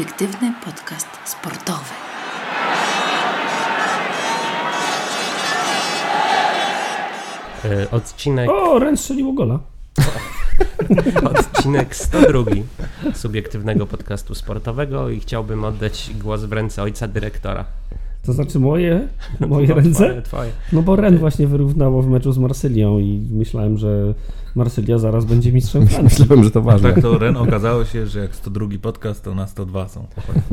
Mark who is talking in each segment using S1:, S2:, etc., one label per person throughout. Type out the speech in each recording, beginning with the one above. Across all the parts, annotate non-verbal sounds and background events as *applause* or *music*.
S1: subiektywny podcast sportowy.
S2: E, Odcinek,
S3: O, Ren strzeliło gola. *laughs*
S2: odcinek 102 subiektywnego podcastu sportowego i chciałbym oddać głos w ręce ojca dyrektora.
S3: To znaczy moje, moje *laughs*
S2: No,
S3: ręce?
S2: Twoje, twoje.
S3: No bo Ren właśnie wyrównało w meczu z Marsylią i myślałem, że Marsylia zaraz będzie mistrzem *laughs* Francji.
S4: Myślałem, że to ważne.
S5: Tak to Ren okazało się, że jak 102 podcast, to na 102 są.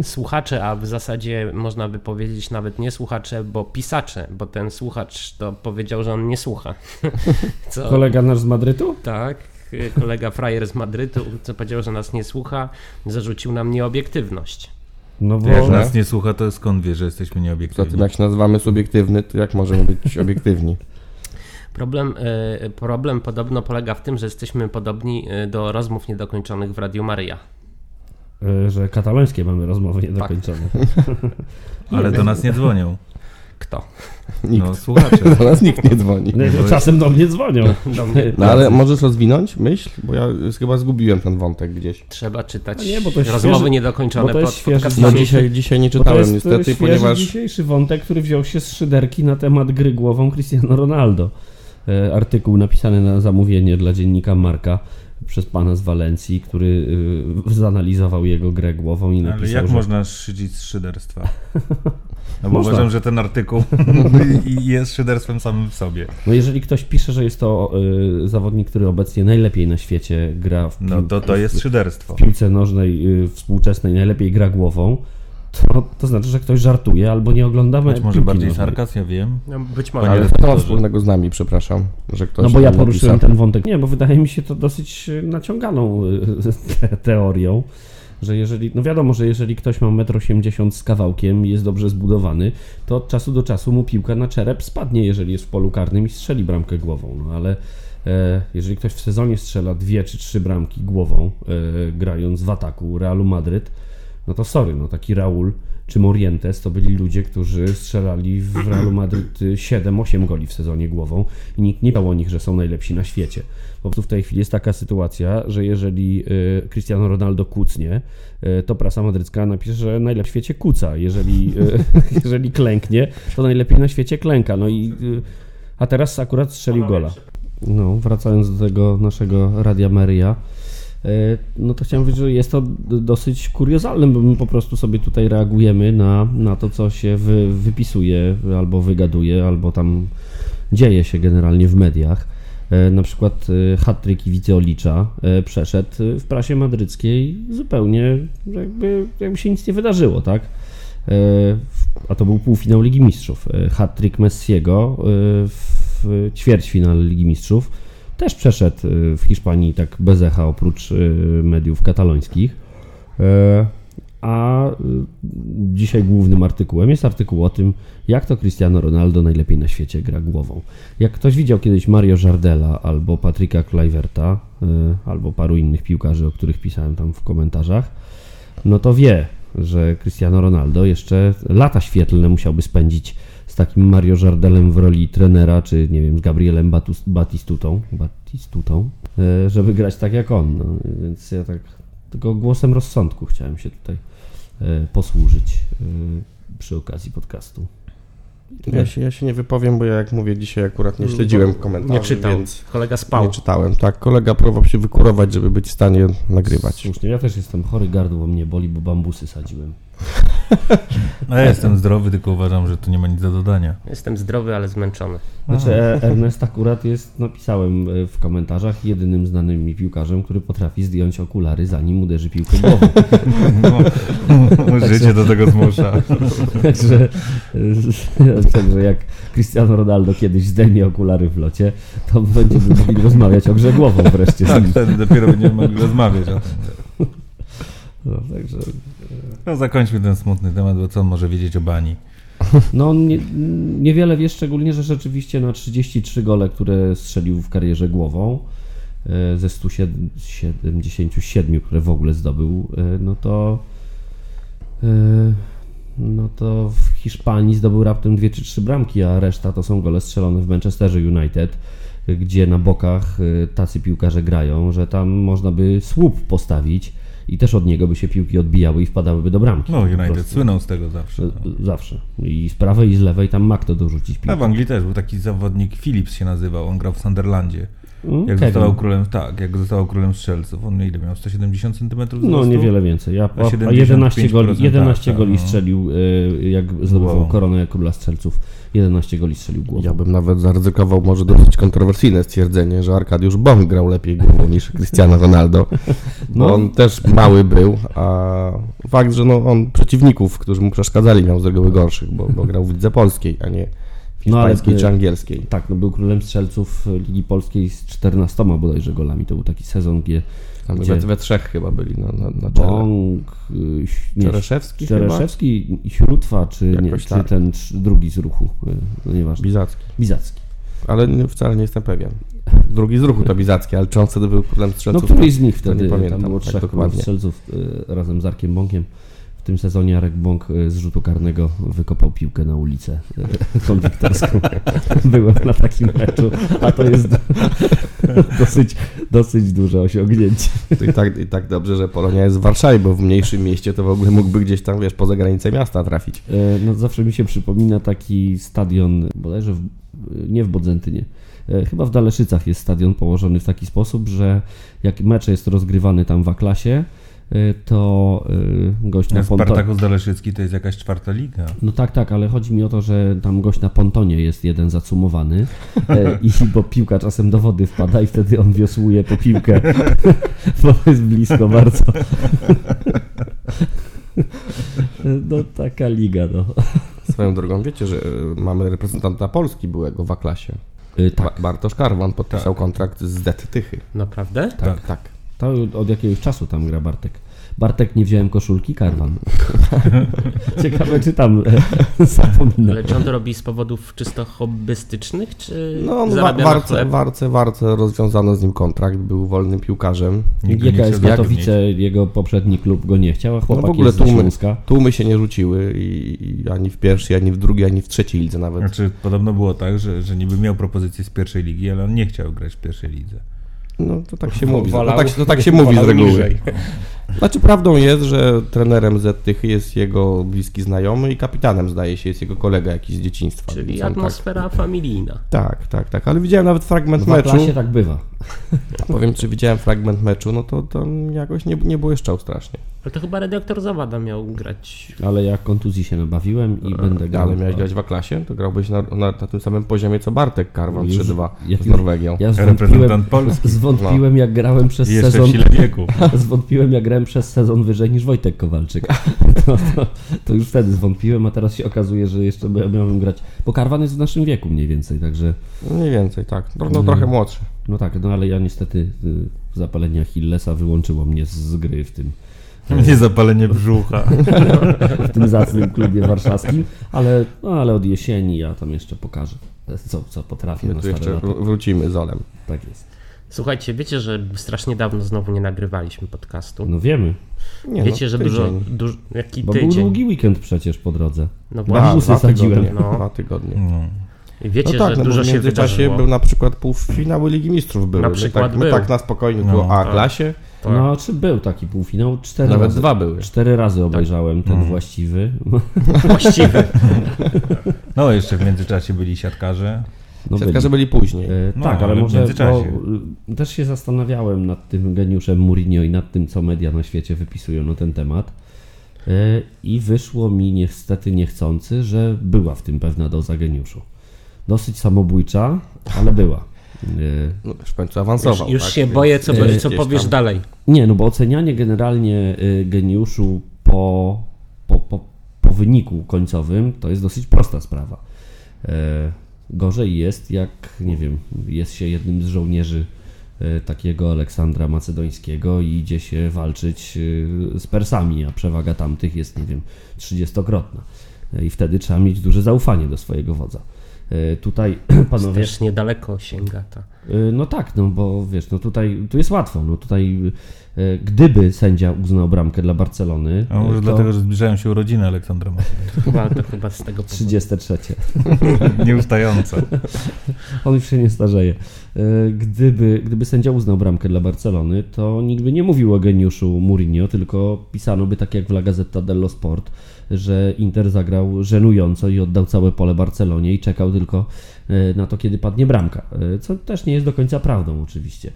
S2: Słuchacze, a w zasadzie można by powiedzieć nawet nie słuchacze, bo pisacze, bo ten słuchacz to powiedział, że on nie słucha. *laughs* Co?
S3: Kolega nasz z Madrytu?
S2: Tak, kolega frajer z Madrytu, co powiedział, że nas nie słucha, zarzucił nam nieobiektywność.
S3: No bo...
S5: Jak nas nie słucha, to skąd wie, że jesteśmy nieobiektywni?
S4: jak się nazywamy subiektywny, to jak możemy być *laughs* obiektywni?
S2: Problem, e, problem podobno polega w tym, że jesteśmy podobni e, do rozmów niedokończonych w Radiu Maryja.
S3: y, Że katalońskie mamy rozmowy niedokończone. *laughs* *laughs*
S5: Ale do nas nie dzwonią.
S2: Kto?
S4: Nikt.
S5: No słuchacze. *laughs*
S4: Do nas nikt nie dzwoni.
S3: No,
S5: jest-
S3: czasem do mnie dzwonią.
S2: Do mnie.
S4: No ale możesz rozwinąć myśl? Bo ja chyba zgubiłem ten wątek gdzieś.
S2: Trzeba czytać
S3: nie, bo to jest
S2: rozmowy
S3: świeży-
S2: niedokończone
S3: bo to jest
S2: pod
S3: świeży-
S2: podcastami.
S4: No dzisiaj, dzisiaj nie
S3: Bo to
S4: czytałem
S3: jest
S4: niestety, ponieważ
S3: dzisiejszy wątek, który wziął się z szyderki na temat gry głową Cristiano Ronaldo. E, Artykuł napisany na zamówienie dla dziennika Marka przez pana z Walencji, który y, zanalizował jego grę głową i napisał,
S5: Ale jak
S3: że...
S5: można szydzić z szyderstwa? *laughs* No bo
S3: Można.
S5: uważam, że ten artykuł *laughs* jest szyderstwem samym w sobie.
S3: No jeżeli ktoś pisze, że jest to y, zawodnik, który obecnie najlepiej na świecie gra w,
S5: No
S3: pił-
S5: to to jest szyderstwo.
S3: w piłce nożnej y, współczesnej, najlepiej gra głową, to, to znaczy, że ktoś żartuje albo nie oglądamy
S5: Być może
S3: piłki
S5: bardziej
S3: nożnej.
S5: sarkazm, ja wiem.
S2: No, być może.
S4: Ale to ma wspólnego z nami, przepraszam, że ktoś
S3: No bo ja
S4: tam
S3: poruszyłem
S4: napisał.
S3: ten wątek. Nie, bo wydaje mi się to dosyć y, naciąganą y, *laughs* te, teorią, że jeżeli, no wiadomo, że jeżeli ktoś ma 1,80 m z kawałkiem i jest dobrze zbudowany, to od czasu do czasu mu piłka na czerep spadnie, jeżeli jest w polu karnym i strzeli bramkę głową. No ale e, jeżeli ktoś w sezonie strzela dwie czy trzy bramki głową, e, grając w ataku Realu Madryt, no to sorry, no taki Raul czy Morientes to byli ludzie, którzy strzelali w Realu Madryt y, 7-8 goli w sezonie głową i nikt nie dał o nich, że są najlepsi na świecie. Po prostu w tej chwili jest taka sytuacja, że jeżeli y, Cristiano Ronaldo kucnie, y, to prasa madrycka napisze, że najlepiej w świecie kuca. Jeżeli, y, *laughs* jeżeli klęknie, to najlepiej na świecie klęka. No i, a teraz akurat strzelił gola. No, wracając do tego naszego Radia Maria, no to chciałem powiedzieć, że jest to dosyć kuriozalne, bo my po prostu sobie tutaj reagujemy na, na to, co się wy, wypisuje, albo wygaduje, albo tam dzieje się generalnie w mediach. E, Na przykład e, hat-trick Iwicy Olicza e, przeszedł w prasie madryckiej zupełnie, jakby, jakby się nic nie wydarzyło, tak? E, A to był półfinał Ligi Mistrzów. E, Hat-trick Messiego e, w ćwierćfinale Ligi Mistrzów też przeszedł e, w Hiszpanii tak bez echa oprócz e, mediów katalońskich. E, A e, dzisiaj głównym artykułem jest artykuł o tym, jak to Cristiano Ronaldo najlepiej na świecie gra głową. Jak ktoś widział kiedyś Mario Jardela albo Patryka Kluiverta, albo paru innych piłkarzy, o których pisałem tam w komentarzach, no to wie, że Cristiano Ronaldo jeszcze lata świetlne musiałby spędzić takim Mario Jardelem w roli trenera, czy nie wiem, z Gabrielem Batus- Batistutą, Batistutą, e, żeby grać tak jak on. No. Więc ja tak tylko głosem rozsądku chciałem się tutaj e, posłużyć e, przy okazji podcastu.
S4: Ja się, ja się nie wypowiem, bo ja jak mówię dzisiaj akurat nie śledziłem komentarzy,
S2: Nie czytał.
S4: więc
S2: Kolega spał.
S4: nie czytałem. Tak, kolega próbował się wykurować, żeby być w stanie nagrywać.
S3: Słusznie, ja też jestem chory, gardło mnie boli, bo bambusy sadziłem.
S5: No ja jestem zdrowy, tylko uważam, że tu nie ma nic do dodania.
S2: Jestem zdrowy, ale zmęczony.
S3: Znaczy, e- Ernest akurat jest, napisałem e, w komentarzach, jedynym znanym mi piłkarzem, który potrafi zdjąć okulary, zanim uderzy piłkę głową.
S5: No, życie do tego zmusza. *laughs*
S3: Także, e, także jak Cristiano Ronaldo kiedyś zdejmie okulary w locie, to będziemy mogli rozmawiać o grze głową wreszcie
S5: Tak, wtedy dopiero będziemy mogli rozmawiać o tym.
S3: No, także,
S5: No zakończmy ten smutny temat, bo co on może wiedzieć o bani?
S3: no nie, niewiele wie, szczególnie, że rzeczywiście na 33 gole, które strzelił w karierze głową, e, ze 177, które w ogóle zdobył, e, no to e, no to w Hiszpanii zdobył raptem dwie czy trzy bramki, a reszta to są gole strzelone w Manchesterze United, gdzie na bokach tacy piłkarze grają, że tam można by słup postawić i też od niego by się piłki odbijały i wpadałyby do bramki.
S5: No, United słynął z tego zawsze.
S3: E,
S5: No.
S3: Zawsze. I z prawej i z lewej tam ma kto dorzucić
S5: A
S3: piłkę.
S5: w Anglii też był taki zawodnik, Phillips się nazywał, on grał w Sunderlandzie.
S3: Mm,
S5: Jak
S3: Kevin.
S5: został królem, tak, jak został królem strzelców, on ile miał? 170 cm wzrostu?
S3: No niewiele więcej. Ja,
S5: A
S3: a, a
S5: 75%
S3: 11 goli, 11
S5: tak,
S3: goli
S5: no.
S3: strzelił, y, jak zdobywał
S5: Wow.
S3: koronę króla strzelców. 11 goli strzelił głową.
S4: Ja bym nawet zaryzykował może dosyć kontrowersyjne stwierdzenie, że Arkadiusz Bąk grał lepiej głową niż *laughs* Cristiano Ronaldo, bo
S3: No.
S4: on też mały był, a fakt, że no on przeciwników, którzy mu przeszkadzali, miał z reguły gorszych, bo, bo grał w lidze polskiej, a nie w
S3: No, ale,
S4: hiszpańskiej
S3: y,
S4: czy angielskiej.
S3: Tak, no był królem strzelców Ligi Polskiej z 14 bodajże golami. To był taki sezon, gdzie
S4: Tam
S3: gdzie-
S4: we, we trzech chyba byli na, na, na czele.
S3: Bąk, y, nie,
S4: Czereszewski?
S3: Czereszewski i Śrótwa, czy, nie,
S4: Jakoś
S3: czy
S4: tak.
S3: ten drugi z ruchu, y, no nieważne.
S4: Bizacki.
S3: Bizacki.
S4: Ale wcale nie jestem pewien. Drugi z ruchu to Bizacki, ale czy on wtedy był królem
S3: No
S4: strzelców?
S3: któryś z nich wtedy,
S4: nie pamiętam
S3: tam było
S4: tak
S3: trzech
S4: dokładnie.
S3: strzelców y, razem z Arkiem Bąkiem. W tym sezonie Arek Bąk y, z rzutu karnego wykopał piłkę na ulicę konwiktorską. *laughs* Byłem na takim meczu, a to jest *laughs* dosyć, dosyć duże osiągnięcie.
S4: To i tak, I tak dobrze, że Polonia jest w Warszawie, bo w mniejszym mieście to w ogóle mógłby gdzieś tam, wiesz, poza granicę miasta trafić.
S3: E, No, zawsze mi się przypomina taki stadion, bodajże w, nie w Bodzentynie, e, chyba w Daleszycach jest stadion położony w taki sposób, że jak mecz jest rozgrywany tam w A-klasie, e, to e, gość na
S5: A
S3: pontonie...
S5: Spartakus Daleszycki to jest jakaś czwarta liga.
S3: No tak, tak, ale chodzi mi o to, że tam gość na pontonie jest jeden zacumowany e, i *laughs* bo piłka czasem do wody wpada i wtedy on wiosłuje po piłkę, *laughs* bo jest blisko bardzo. *laughs* No taka liga, no.
S4: Swoją drogą, wiecie, że y, mamy reprezentanta Polski byłego w A-klasie.
S3: Tak,
S4: Bartosz Karwan podpisał kontrakt z Z Tychy.
S2: Naprawdę?
S4: Tak, tak.
S3: To od jakiegoś czasu tam gra Bartek. Bartek, nie wziąłem koszulki, Karwan. *laughs* Ciekawe, czy tam e, *laughs* zapomina.
S2: Ale czy on to robi z powodów czysto hobbystycznych, czy
S4: No, on wa- warce, warce, warce rozwiązano z nim kontrakt, był wolnym piłkarzem.
S5: Chciał
S3: Katowice, jego poprzedni klub go nie chciał, a chłopak
S4: No w ogóle tłumy, tłumy się nie rzuciły i, i ani w pierwszej, ani w drugiej, ani w trzeciej lidze nawet.
S5: Znaczy, podobno było tak, że, że niby miał propozycję z pierwszej ligi, ale on nie chciał grać w pierwszej lidze.
S4: No to tak się mówi. To
S2: Wolał-
S4: tak, tak się mówi z reguły.
S2: niżej. *laughs*
S4: Znaczy prawdą jest, że trenerem Z Tychy jest jego bliski znajomy i kapitanem zdaje się jest jego kolega jakiś z dzieciństwa.
S2: Czyli
S4: więc on
S2: atmosfera familijna.
S4: Tak, tak, tak, tak. Ale widziałem nawet fragment
S3: W
S4: meczu.
S3: klasie tak bywa.
S4: Powiem, czy widziałem fragment meczu, no to tam jakoś nie, nie błyszczał strasznie.
S2: Ale to chyba redaktor Zawada miał grać.
S3: Ale ja kontuzji się nabawiłem i będę grał.
S4: Ale miałeś grać w klasie, to grałbyś na, na, na tym samym poziomie co Bartek Karwan
S3: Już-
S4: 3-2
S3: ja-
S4: z Norwegią.
S3: Ja zwątpiłem,
S5: Reprezentant Polski.
S3: zwątpiłem jak grałem przez
S5: Jeszcze
S3: sezon.
S5: w sile wieku. *laughs*
S3: Zwątpiłem jak grałem przez sezon wyżej niż Wojtek Kowalczyk. *laughs* *laughs* To, to, to już wtedy zwątpiłem, a teraz się okazuje, że jeszcze by- miałem grać. Bo Karwan jest w naszym wieku mniej więcej, także
S4: Mniej więcej, tak. No, no
S3: Mm.
S4: trochę młodszy.
S3: no tak, no ale ja niestety y, zapalenie Achillesa wyłączyło mnie z, gry w tym,
S5: Nie zapalenie brzucha. *laughs*
S3: w tym zacnym klubie warszawskim, ale, no, ale od jesieni ja tam jeszcze pokażę, co, co potrafię
S4: My
S3: na
S4: tu jeszcze
S3: lata.
S4: wr- wrócimy z Olem.
S3: Tak jest.
S2: Słuchajcie, wiecie, że strasznie dawno znowu nie nagrywaliśmy podcastu.
S3: No wiemy,
S4: Nie,
S2: wiecie,
S4: no,
S2: że dużo, dużo. Jaki
S3: bo był
S2: tydzień?
S3: długi weekend przecież po drodze.
S2: No
S3: Dwa
S2: właśnie.
S4: dwa
S3: sadziłem.
S4: tygodnie,
S2: No. *laughs*
S4: Dwa tygodnie.
S5: No.
S2: I Wiecie,
S4: no tak,
S2: że
S4: no
S2: dużo
S4: w
S2: się
S4: międzyczasie
S2: wydarzyło.
S4: był na przykład półfinały Ligi Mistrzów były.
S2: Na
S4: My
S2: przykład
S4: tak, my
S2: był.
S4: tak na spokojnie
S5: No,
S4: było A
S2: tak.
S4: klasie,
S2: Tak.
S3: No, czy był taki półfinał? Cztery
S4: nawet
S3: razy.
S4: dwa były.
S3: Cztery razy obejrzałem ten
S5: Mhm.
S3: właściwy.
S2: Właściwy. *laughs* *laughs*
S5: no, jeszcze w międzyczasie byli siatkarze.
S3: No
S4: Siatkarze byli później.
S3: E,
S5: No,
S3: tak, ale
S5: ale w
S3: może
S5: międzyczasie.
S3: bo, y, też się zastanawiałem nad tym geniuszem Mourinho i nad tym, co media na świecie wypisują na ten temat. E, I wyszło mi niestety niechcący, że była w tym pewna doza geniuszu. Dosyć samobójcza, ale była. E,
S4: No, w końcu
S2: Już,
S4: awansował.
S2: już
S4: tak?
S2: się
S4: Więc
S2: boję, co,
S3: e,
S2: co powiesz
S4: tam-
S2: dalej.
S3: Nie, no bo ocenianie generalnie y, geniuszu po, po, po, po wyniku końcowym to jest dosyć prosta sprawa. E, gorzej jest, jak nie wiem, jest się jednym z żołnierzy e, takiego Aleksandra Macedońskiego i idzie się walczyć e, z Persami, a przewaga tamtych jest, nie wiem, trzydziestokrotna. E, I wtedy trzeba mieć duże zaufanie do swojego wodza. Tutaj *clears throat* panowie.
S2: Też niedaleko sięga ta.
S3: No tak, no bo wiesz, no tutaj tu jest łatwo. No tutaj gdyby sędzia uznał bramkę dla Barcelony,
S5: A może
S3: to
S5: dlatego, że zbliżają się urodziny Aleksandra Masłowicza.
S2: Chyba, to chyba z tego powodu.
S3: 33. *laughs*
S5: Nieustająco.
S3: On już się nie starzeje. Y, Gdyby, gdyby sędzia uznał bramkę dla Barcelony, to nikt by nie mówił o geniuszu Mourinho, tylko pisano by tak jak w La Gazzetta dello Sport, że Inter zagrał żenująco i oddał całe pole Barcelonie i czekał tylko y, na to, kiedy padnie bramka. Co też nie jest do końca prawdą oczywiście.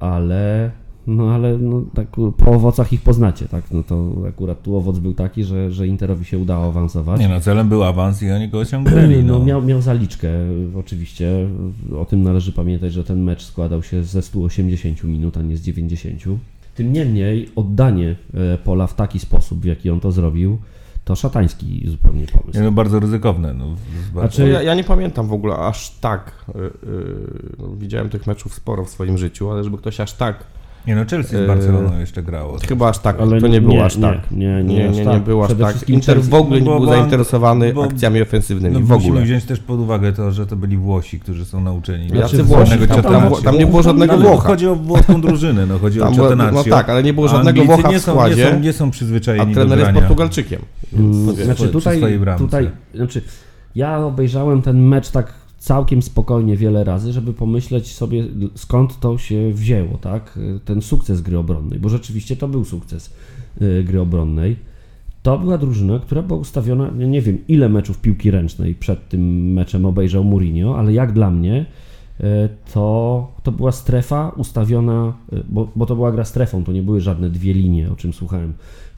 S3: Ale no ale no, tak po owocach ich poznacie, tak? No to akurat tu owoc był taki, że, że Interowi się udało awansować.
S5: Nie no, celem był awans i oni go osiągnęli.
S3: No,
S5: No.
S3: miał, miał zaliczkę, oczywiście. O tym należy pamiętać, że ten mecz składał się ze 180 minut, a nie z 90. Tym niemniej oddanie e, pola w taki sposób, w jaki on to zrobił, to szatański zupełnie pomysł.
S5: Nie, no bardzo ryzykowne. No, bardzo-
S3: Znaczy-
S4: No ja, ja nie pamiętam w ogóle aż tak. y, y, no, widziałem tych meczów sporo w swoim życiu, ale żeby ktoś aż tak.
S5: Nie no, Chelsea z
S4: Yy,
S5: Barceloną jeszcze grało.
S4: Chyba aż tak.
S3: Ale
S4: to nie było aż tak.
S3: nie, nie,
S4: nie, nie,
S3: tak.
S4: nie było aż tak. Inter w ogóle nie
S5: no
S4: był
S5: bo-
S4: zainteresowany
S5: bo-
S4: akcjami ofensywnymi.
S5: No,
S4: w ogóle.
S5: Musimy wziąć też pod uwagę to, że to byli Włosi, którzy są nauczeni.
S3: Znaczy,
S4: Jacy
S3: Włosi,
S4: Włosi? Tam,
S3: tam-
S4: tam,
S3: tam-
S4: tam nie było żadnego Włocha.
S5: Chodzi o włoską drużynę, no chodzi
S4: Tam
S5: o
S4: było-
S5: Catenaccio.
S4: no tak, ale nie było
S5: A
S4: żadnego Włocha
S5: nie
S4: w
S5: są,
S4: składzie,
S5: Nie są, nie są
S4: A
S5: przyzwyczajeni do
S4: trener jest
S5: grania.
S4: Portugalczykiem.
S3: Mm, Znaczy tutaj, tutaj, znaczy ja obejrzałem ten mecz tak całkiem spokojnie wiele razy, żeby pomyśleć sobie skąd to się wzięło, tak? Ten sukces gry obronnej, bo rzeczywiście to był sukces y, gry obronnej. To była drużyna, która była ustawiona, nie wiem ile meczów piłki ręcznej przed tym meczem obejrzał Mourinho, ale jak dla mnie y, to, to była strefa ustawiona, y, bo, bo to była gra strefą, to nie były żadne dwie linie, o czym słuchałem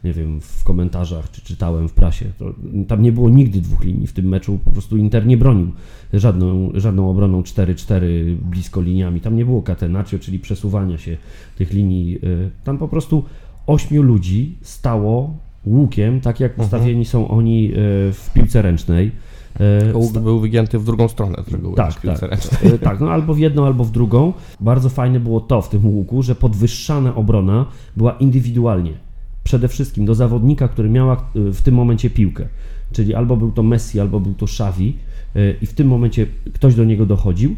S3: nie wiem, w komentarzach czy czytałem w prasie. To, tam nie było nigdy dwóch linii w tym meczu, po prostu Inter nie bronił żadną, żadną obroną 4-4 blisko liniami. Tam nie było catenaccio, czyli przesuwania się tych linii. y, Tam po prostu ośmiu ludzi stało łukiem, tak jak ustawieni są oni y, w piłce ręcznej. Y,
S4: Łuk był wygięty w drugą stronę z reguły
S3: tak, tak. tak, no albo w jedną, albo w drugą. Bardzo fajne było to w tym łuku, że podwyższana obrona była indywidualnie. Przede wszystkim do zawodnika, który miała e, w tym momencie piłkę. Czyli albo był to Messi, albo był to Xavi e, i w tym momencie ktoś do niego dochodził,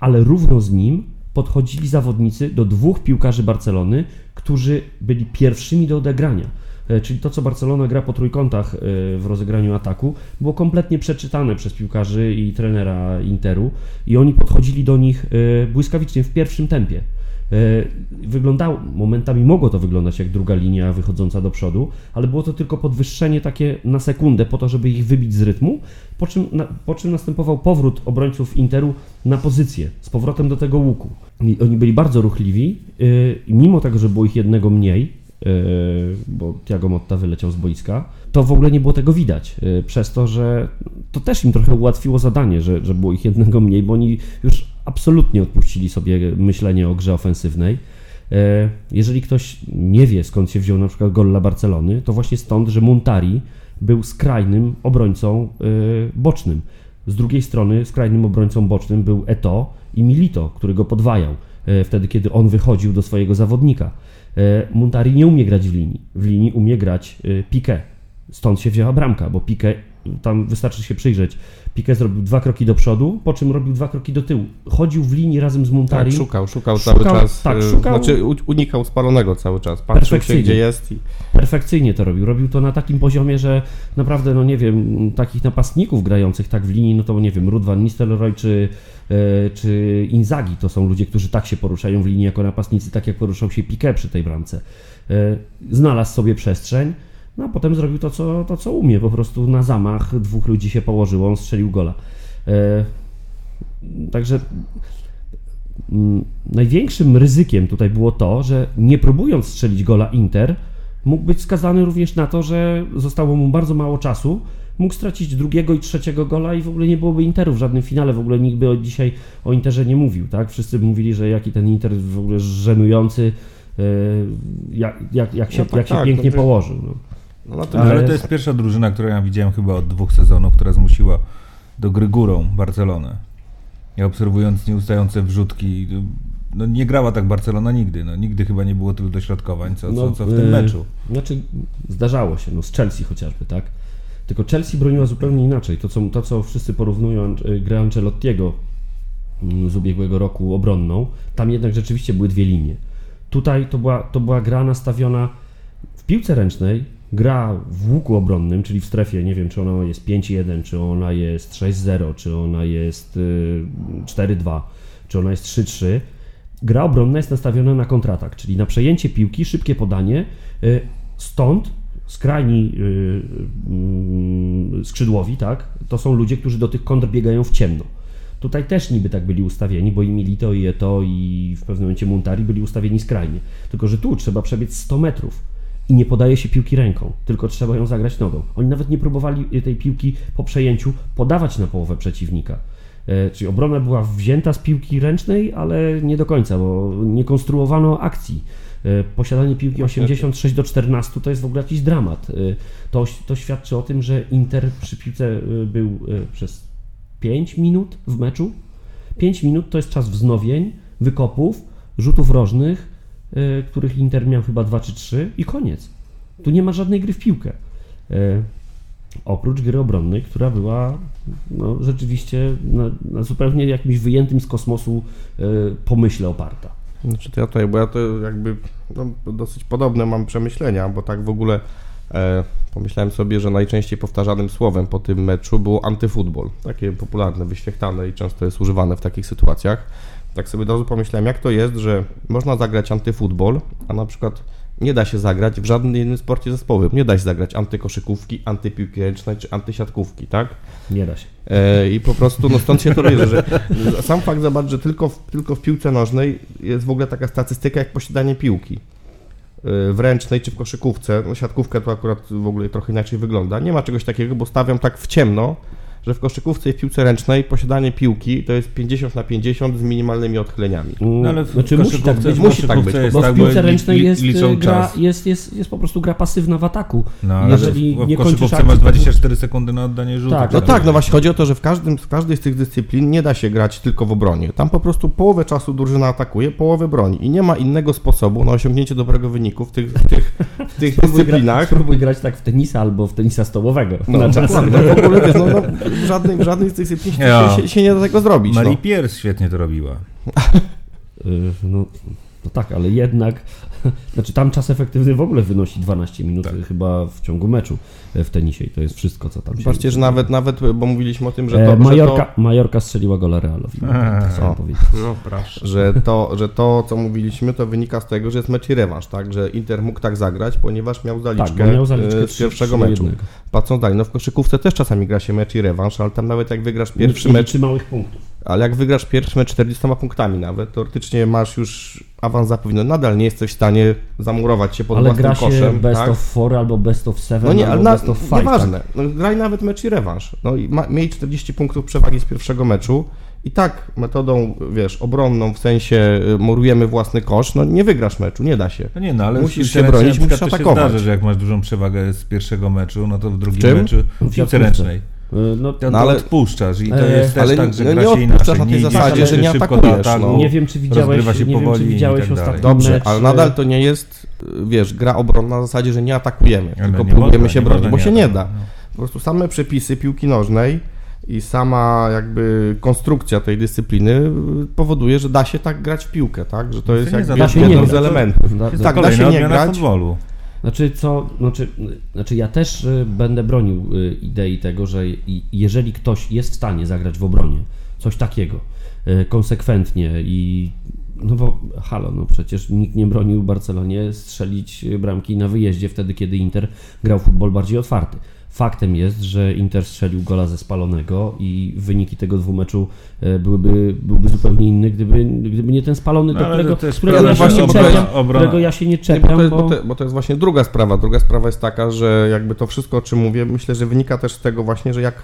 S3: ale równo z nim podchodzili zawodnicy do dwóch piłkarzy Barcelony, którzy byli pierwszymi do odegrania. E, Czyli to, co Barcelona gra po trójkątach w rozegraniu ataku, było kompletnie przeczytane przez piłkarzy i trenera Interu i oni podchodzili do nich błyskawicznie w pierwszym tempie. E, Wyglądało, momentami mogło to wyglądać jak druga linia wychodząca do przodu, ale było to tylko podwyższenie takie na sekundę po to, żeby ich wybić z rytmu, po czym, na, po czym następował powrót obrońców Interu na pozycję, z powrotem do tego łuku. I oni byli bardzo ruchliwi yy, mimo tego, że było ich jednego mniej, yy, bo Thiago Motta wyleciał z boiska, to w ogóle nie było tego widać, yy, przez to, że to też im trochę ułatwiło zadanie, że, że było ich jednego mniej, bo oni już absolutnie odpuścili sobie myślenie o grze ofensywnej. E, Jeżeli ktoś nie wie, skąd się wziął na przykład gol dla Barcelony, to właśnie stąd, że Montari był skrajnym obrońcą e, bocznym. Z drugiej strony skrajnym obrońcą bocznym był Eto i Milito, który go podwajał e, wtedy, kiedy on wychodził do swojego zawodnika. Montari nie umie grać w linii. W linii umie grać Piqué. Stąd się wzięła bramka, bo Piqué, tam wystarczy się przyjrzeć, Piqué zrobił dwa kroki do przodu, po czym robił dwa kroki do tyłu. Chodził w linii razem z
S4: Tak,
S3: Montari.
S4: szukał, szukał
S3: Szukał-
S4: cały czas.
S3: tak,
S4: y,
S3: szukał-
S4: Znaczy unikał spalonego cały czas. Patrzył się gdzie jest i
S3: perfekcyjnie to robił. Robił to na takim poziomie, że naprawdę, no nie wiem, takich napastników grających tak w linii, no to nie wiem, Ruud van Nistelrooy czy, e, czy Inzaghi to są ludzie, którzy tak się poruszają w linii jako napastnicy, tak jak poruszał się Piqué przy tej bramce. E, Znalazł sobie przestrzeń, no a potem zrobił to co, to, co umie. Po prostu na zamach dwóch ludzi się położyło, on strzelił gola. E, Także mm, największym ryzykiem tutaj było to, że nie próbując strzelić gola Inter, mógł być skazany również na to, że zostało mu bardzo mało czasu, mógł stracić drugiego i trzeciego gola i w ogóle nie byłoby Interu w żadnym finale, w ogóle nikt by dzisiaj o Interze nie mówił, tak? Wszyscy mówili, że jaki ten Inter w ogóle żenujący, e, jak, jak, jak się,
S4: No tak,
S3: jak się
S4: tak,
S3: pięknie
S4: to-
S3: położył. No.
S4: No,
S5: Ale, to jest pierwsza drużyna, którą ja widziałem chyba od dwóch sezonów, która zmusiła do gry górą Barcelonę. Ja obserwując nieustające wrzutki, no nie grała tak Barcelona nigdy. No, nigdy chyba nie było tylu dośrodkowań, co, co, co w tym
S3: e,
S5: meczu.
S3: Znaczy, zdarzało się, no z Chelsea chociażby, tak? Tylko Chelsea broniła zupełnie inaczej. To, co, to, co wszyscy porównują e, grę Ancelottiego mm, z ubiegłego roku obronną, tam jednak rzeczywiście były dwie linie. Tutaj to była, to była gra nastawiona w piłce ręcznej, gra w łuku obronnym, czyli w strefie, nie wiem czy ona jest 5-1, czy ona jest 6-0, czy ona jest y, 4-2, czy ona jest 3-3. Gra obronna jest nastawiona na kontratak, czyli na przejęcie piłki, szybkie podanie, y, stąd skrajni y, y, skrzydłowi, tak, to są ludzie, którzy do tych kontr biegają w ciemno. Tutaj też niby tak byli ustawieni, bo i Milito, i Eto, i w pewnym momencie Montari byli ustawieni skrajnie. Tylko, że tu trzeba przebiec 100 metrów i nie podaje się piłki ręką, tylko trzeba ją zagrać nogą. Oni nawet nie próbowali tej piłki po przejęciu podawać na połowę przeciwnika. E, Czyli obrona była wzięta z piłki ręcznej, ale nie do końca, bo nie konstruowano akcji. E, Posiadanie piłki 86 do 14 to jest w ogóle jakiś dramat. E, To, to świadczy o tym, że Inter przy piłce był przez 5 minut w meczu. 5 minut to jest czas wznowień, wykopów, rzutów rożnych, których Inter miał chyba 2 czy 3 i koniec. Tu nie ma żadnej gry w piłkę. E, Oprócz gry obronnej, która była no, rzeczywiście na, na zupełnie jakimś wyjętym z kosmosu e, pomyśle oparta.
S4: Znaczy to ja tutaj, bo ja to jakby no, dosyć podobne mam przemyślenia, bo tak w ogóle e, pomyślałem sobie, że najczęściej powtarzanym słowem po tym meczu było antyfutbol. Takie popularne, wyświechtane i często jest używane w takich sytuacjach. Tak sobie od razu pomyślałem, jak to jest, że można zagrać antyfutbol, a na przykład nie da się zagrać w żadnym innym sporcie zespołowym. Nie da się zagrać antykoszykówki, antypiłki ręcznej czy antysiatkówki, tak?
S3: Nie da się.
S4: E, I po prostu, no stąd się to bierze, że sam fakt zobacz, że tylko w, tylko w piłce nożnej jest w ogóle taka statystyka jak posiadanie piłki. E, W ręcznej czy w koszykówce, no siatkówka to akurat w ogóle trochę inaczej wygląda. Nie ma czegoś takiego, bo stawiam tak w ciemno, że w koszykówce i w piłce ręcznej posiadanie piłki to jest 50 na 50 z minimalnymi odchyleniami.
S5: No ale w
S3: znaczy musi tak
S5: koszykówce-
S3: być,
S4: musi tak być,
S3: bo w
S5: tak,
S3: piłce ręcznej jest, e, gra, jest, jest, jest po prostu gra pasywna w ataku.
S5: No, ale
S3: Jeżeli
S5: w,
S3: nie
S5: w
S3: kończysz
S5: koszykówce
S3: akcji,
S5: masz
S3: to-
S5: 24 sekundy na oddanie rzutu.
S3: Tak,
S4: No tak, no właśnie chodzi o to, że w, każdym, w każdej z tych dyscyplin nie da się grać tylko w obronie. Tam po prostu połowę czasu drużyna atakuje, połowę broni i nie ma innego sposobu na osiągnięcie dobrego wyniku w tych, w tych, w tych
S3: gra,
S4: dyscyplinach.
S3: spróbuj grać tak w tenisa albo w tenisa stołowego.
S4: No,
S3: na czas.
S4: no w ogóle no, no, żadnej, w żadnej z tych się,
S5: Ja.
S4: się, się nie da tego zrobić.
S5: Marie
S4: No.
S5: Pierce świetnie to robiła. *laughs*
S3: Y, No, no tak, ale jednak, *laughs* znaczy tam czas efektywny w ogóle wynosi 12 minut
S5: Tak.
S3: chyba w ciągu meczu y, w tenisie i to jest wszystko, co tam się
S4: Patrzcie, że nawet, nawet, bo mówiliśmy o tym, że
S3: E,
S4: to, że
S3: Majorka,
S4: to,
S3: Majorka strzeliła gola Realowi.
S5: Eee. *laughs*
S3: Tak chciałem powiedzieć.
S2: No proszę.
S4: że to, że to, co mówiliśmy, to wynika z tego, że jest mecz i rewanż, tak? Że Inter mógł tak zagrać, ponieważ miał zaliczkę,
S3: Tak, miał zaliczkę
S4: e, z pierwszego
S3: trzy do
S4: meczu.
S3: jednego.
S4: Patrząc dalej, no w koszykówce też czasami gra się mecz i rewanż, ale tam nawet jak wygrasz pierwszy mecz,
S3: małych punktów.
S4: Ale jak wygrasz pierwszy mecz 40 punktami nawet, teoretycznie masz już awans zapewniony. Nadal nie jesteś w stanie zamurować się pod
S3: Ale
S4: własnym
S3: gra się
S4: koszem.
S3: best
S4: tak?
S3: of four albo best of seven
S4: No nie,
S3: albo
S4: ale na,
S3: best of five.
S4: nieważne.
S3: Tak?
S4: No, graj nawet mecz i rewanż. No i ma, miej 40 punktów przewagi z pierwszego meczu i tak metodą, wiesz, obronną, w sensie y, murujemy własny kosz, no nie wygrasz meczu, nie da się.
S5: No nie, no ale
S4: Musisz
S5: w
S4: się bronić, musisz
S5: to się
S4: atakować.
S5: Zdarza, że jak masz dużą przewagę z pierwszego meczu, no to w drugim
S4: czym?
S5: meczu w piłce ręcznej.
S3: No,
S4: No ale-
S5: odpuszczasz i to
S3: E,
S5: jest też
S4: ale
S5: tak, że
S4: no
S5: gra
S4: nie
S5: się inaczej.
S4: na tej
S5: nie
S4: zasadzie, że nie atakujesz,
S5: do ataku,
S4: no.
S3: nie wiem, czy widziałeś,
S5: się
S3: nie wiem, czy
S5: i
S3: widziałeś
S5: tak
S3: ostatni
S4: Dobrze,
S3: mecz,
S4: ale nadal to nie jest, wiesz, gra obronna na zasadzie, że nie atakujemy,
S5: Ale
S4: tylko
S5: nie
S4: próbujemy
S5: można,
S4: się bronić, bo się nie da.
S5: no.
S4: Po prostu same przepisy piłki nożnej i sama jakby konstrukcja tej dyscypliny y, powoduje, że da się tak grać w piłkę, tak? Że to
S5: No
S4: jest jakby jeden z elementów. Tak, da się nie grać.
S5: futbolu.
S3: Znaczy, co, znaczy, znaczy ja też y, będę bronił y, idei tego, że jeżeli ktoś jest w stanie zagrać w obronie, coś takiego, y, konsekwentnie i no bo halo, no przecież nikt nie bronił Barcelonie strzelić bramki na wyjeździe wtedy, kiedy Inter grał futbol bardziej otwarty. Faktem jest, że Inter strzelił gola ze spalonego i wyniki tego dwumeczu e, byłyby, byłby zupełnie inny, gdyby, gdyby nie ten spalony,
S5: No,
S3: do którego,
S5: to jest
S3: którego ja się
S4: że
S3: nie
S4: obrona-
S3: czepiam,
S5: obrona-
S3: którego ja się nie
S4: Nie, bo,
S3: czepiam,
S4: to jest,
S3: bo...
S4: bo, to, bo to jest właśnie druga sprawa. Druga sprawa jest taka, że jakby to wszystko, o czym mówię, myślę, że wynika też z tego właśnie, że jak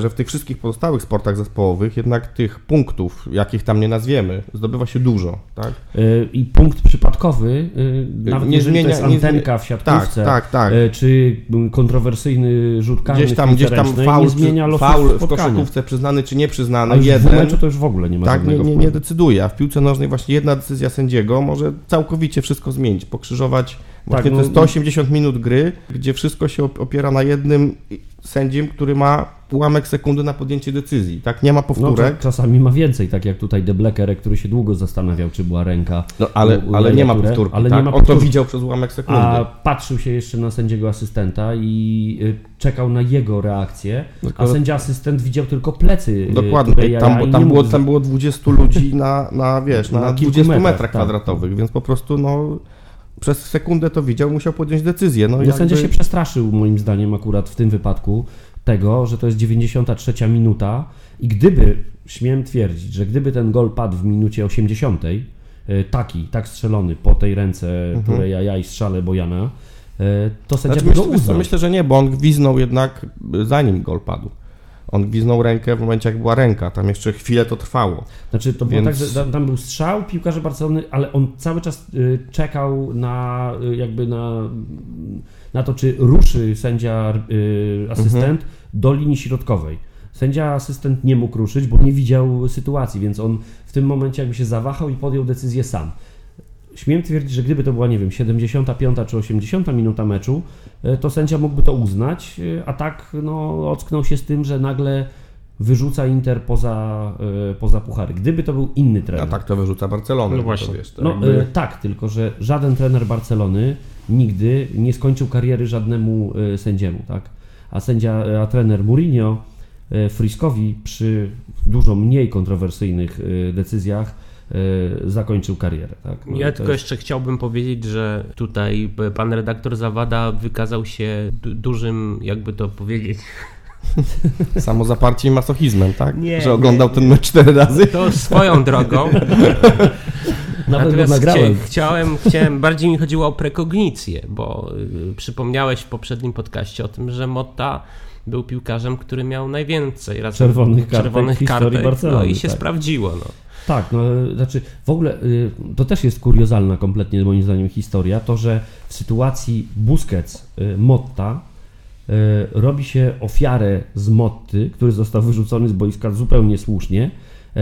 S4: że w tych wszystkich pozostałych sportach zespołowych jednak tych punktów, jakich tam nie nazwiemy, zdobywa się dużo, tak?
S3: Y, I punkt przypadkowy, y, nawet
S4: nie
S3: jeżeli
S4: zmienia-
S3: to jest antenka w
S4: Tak,
S3: siatkówce,
S4: tak, tak.
S3: czy mm, kontrowersyjny rzut karny
S4: Gdzieś tam, gdzieś tam faul,
S3: nie zmienia losów
S4: faul w koszykówce przyznany czy nie
S3: A
S4: przyznany,
S3: już w
S4: jeden,
S3: meczu to już w ogóle nie ma
S4: tak, nie, nie, nie decyduje, a w piłce nożnej właśnie jedna decyzja sędziego może całkowicie wszystko zmienić, pokrzyżować właśnie
S3: no-
S4: te 180 minut gry, gdzie wszystko się op- opiera na jednym, sędziem, który ma ułamek sekundy na podjęcie decyzji. Tak, nie ma
S3: No,
S4: powtórek.
S3: cza- czasami ma więcej, tak jak tutaj De Blecker, który się długo zastanawiał, czy była ręka.
S4: No, ale,
S3: u- u
S4: ale nie ma powtórki.
S3: Ale
S4: tak?
S3: nie ma
S4: On to
S3: powtórki.
S4: widział przez ułamek sekundy.
S3: A patrzył się jeszcze na sędziego asystenta i y, czekał na jego reakcję, a
S4: Tylko-
S3: sędzia asystent widział tylko plecy. y,
S4: Dokładnie, tam, tam, było, tam było 20 ludzi na, na wiesz, na,
S3: Na kilku
S4: 20 metrach,
S3: metrach, tak.
S4: kwadratowych, więc po prostu no, przez sekundę to widział, musiał podjąć decyzję. No,
S3: No,
S4: jakby-
S3: Sędzia się przestraszył moim zdaniem akurat w tym wypadku tego, że to jest 93 minuta i gdyby, śmiem twierdzić, że gdyby ten gol padł w minucie 80, y, taki, tak strzelony po tej ręce,
S4: Mhm.
S3: której ja, ja i strzale Bojana, y, to sędzia
S4: Znaczy,
S3: by go uznał.
S4: myślę, że nie, bo on gwiznął jednak y, zanim gol padł. On gwiznął rękę w momencie, jak była ręka. Tam jeszcze chwilę to trwało.
S3: Znaczy to było
S4: Więc-
S3: tak, że tam, tam był strzał piłkarza Barcelony, ale on cały czas y, czekał na y, jakby na, na to, czy ruszy sędzia y, asystent
S4: Mhm.
S3: do linii środkowej. Sędzia asystent nie mógł ruszyć, bo nie widział sytuacji, więc on w tym momencie jakby się zawahał i podjął decyzję sam. Śmiem twierdzić, że gdyby to była, nie wiem, 75 czy 80 minuta meczu, y, to sędzia mógłby to uznać, y, a tak no, ocknął się z tym, że nagle wyrzuca Inter poza, y, poza puchary. Gdyby to był inny
S4: A
S3: trener.
S4: tak to wyrzuca Barcelonę.
S2: No
S4: to
S2: właśnie.
S4: wiesz, to
S3: No
S4: jakby-
S3: tak, tylko że żaden trener Barcelony nigdy nie skończył kariery żadnemu sędziemu, tak? A sędzia, a trener Mourinho Friskowi przy dużo mniej kontrowersyjnych decyzjach zakończył karierę, tak? No,
S2: Ja tylko
S3: jest-
S2: jeszcze chciałbym powiedzieć, że tutaj pan redaktor Zawada wykazał się du- dużym, jakby to powiedzieć, *laughs*
S4: Samozaparciem i masochizmem, tak?
S2: Nie,
S4: że oglądał
S2: nie,
S4: ten mecz cztery razy.
S2: to swoją drogą. *laughs*
S3: Nawet
S2: Natomiast
S3: nagrałem.
S2: chcia- chciałem, chciałem, bardziej mi chodziło o prekognicję, bo y, przypomniałeś w poprzednim podcaście o tym, że Motta był piłkarzem, który miał najwięcej razy
S3: Czerwonych kartek
S2: czerwonych
S3: historii
S2: kartek,
S3: Barcelony,
S2: no i się
S3: tak.
S2: sprawdziło. No.
S3: Tak, no, znaczy w ogóle y, to też jest kuriozalna kompletnie moim zdaniem historia, to że w sytuacji Busquets y, Motta y, robi się ofiarę z Motty, który został wyrzucony z boiska zupełnie słusznie. E,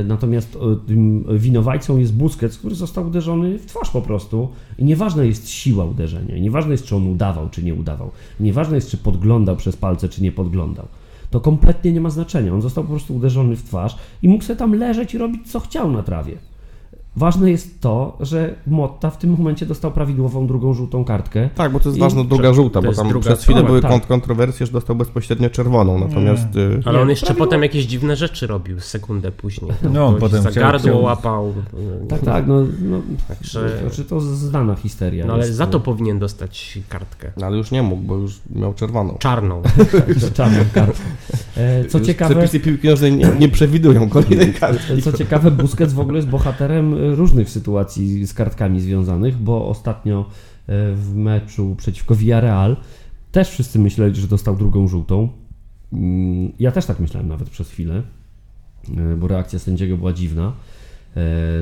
S3: e, natomiast e, winowajcą jest Busquets, który został uderzony w twarz po prostu. I nieważna jest siła uderzenia, nieważne jest, czy on udawał, czy nie udawał. Nieważne jest, czy podglądał przez palce, czy nie podglądał. To kompletnie nie ma znaczenia. On został po prostu uderzony w twarz i mógł sobie tam leżeć i robić co chciał na trawie. Ważne jest to, że Motta w tym momencie dostał prawidłową drugą żółtą kartkę.
S4: Tak, bo to jest ważna druga żółta, bo tam przez chwilę były
S3: tak.
S4: kont- kontrowersje, że dostał bezpośrednio czerwoną. Natomiast y,
S2: Ale
S3: Nie,
S2: on jeszcze
S3: prawidłowo-
S2: potem jakieś dziwne rzeczy robił sekundę później.
S5: No,
S2: Kogoś
S5: potem
S2: za gardło
S5: chciał-
S2: łapał.
S3: Tak, tak, no, no
S2: Także-
S3: znaczy to znana historia.
S2: No ale
S3: jest,
S2: za to powinien dostać kartkę.
S4: no, ale już nie mógł, bo już miał czerwoną.
S2: Czarną.
S3: za *laughs* czarną kartę. E, Co
S4: Już
S3: ciekawe,
S4: Przepisy piłki nożnej nie, nie przewidują kolejnej kartki.
S3: Co ciekawe, Busquets w ogóle jest bohaterem y, różnych sytuacji z kartkami związanych, bo ostatnio y, w meczu przeciwko Villarreal też wszyscy myśleli, że dostał drugą żółtą. Mm, Ja też tak myślałem nawet przez chwilę, y, bo reakcja sędziego była dziwna,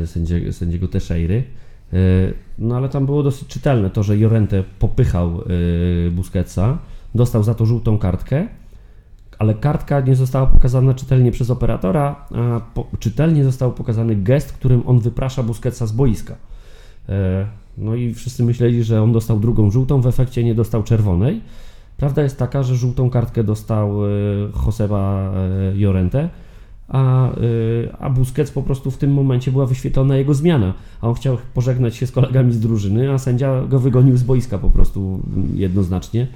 S3: y, sędzie, sędziego Teixeiry. No ale tam było dosyć czytelne to, że Jorente popychał Busquetsa, dostał za to żółtą kartkę, ale kartka nie została pokazana czytelnie przez operatora, a po, czytelnie został pokazany gest, którym on wyprasza Busquetsa z boiska. E, no i wszyscy myśleli, że on dostał drugą żółtą, w efekcie nie dostał czerwonej. Prawda jest taka, że żółtą kartkę dostał e, Joseba e, Jorente, a, a Busquets po prostu w tym momencie była wyświetlona jego zmiana, a on chciał pożegnać się z kolegami z drużyny, a sędzia go wygonił z boiska po prostu jednoznacznie.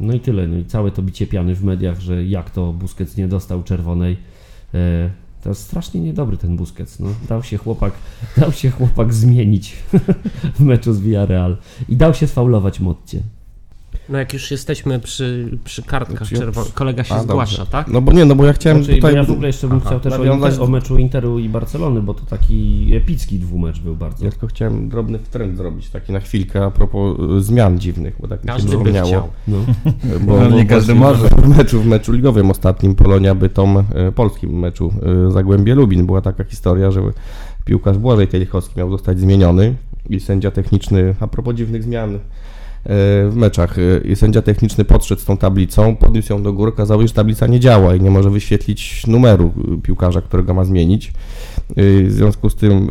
S3: No i tyle. No i całe to bicie piany w mediach, że jak to Busquets nie dostał czerwonej. E, to jest strasznie niedobry ten Busquets. No. Dał się chłopak, dał się chłopak zmienić *laughs* w meczu z Villarreal i dał się sfaulować Motcie.
S2: No jak już jesteśmy przy, przy kartkach
S4: Znaczy
S2: czerwonych, kolega się
S4: A,
S2: zgłasza,
S4: dobrze.
S2: tak?
S4: No bo nie, no bo ja chciałem
S3: Znaczy,
S4: tutaj...
S3: ja w ogóle jeszcze bym
S4: Aha,
S3: chciał też o,
S4: nawiązać
S3: Inter, o meczu Interu i Barcelony, bo to taki epicki dwumecz był bardzo.
S4: Ja tylko chciałem drobny trend zrobić, taki na chwilkę a propos y, zmian dziwnych, bo tak mi się
S2: Każdy
S4: przypomniało.
S3: No. *laughs*
S4: Bo,
S5: Ale nie
S4: bo
S5: każdy może.
S4: W meczu, w meczu ligowym ostatnim Polonia Bytom, y, polskim meczu y, Zagłębie Lubin była taka historia, że piłkarz Błażej Telichowski miał zostać zmieniony i sędzia techniczny, a propos dziwnych zmian w meczach, i sędzia techniczny podszedł z tą tablicą, podniósł ją do góry, okazało się, że tablica nie działa i nie może wyświetlić numeru piłkarza, którego ma zmienić. Y, W związku z tym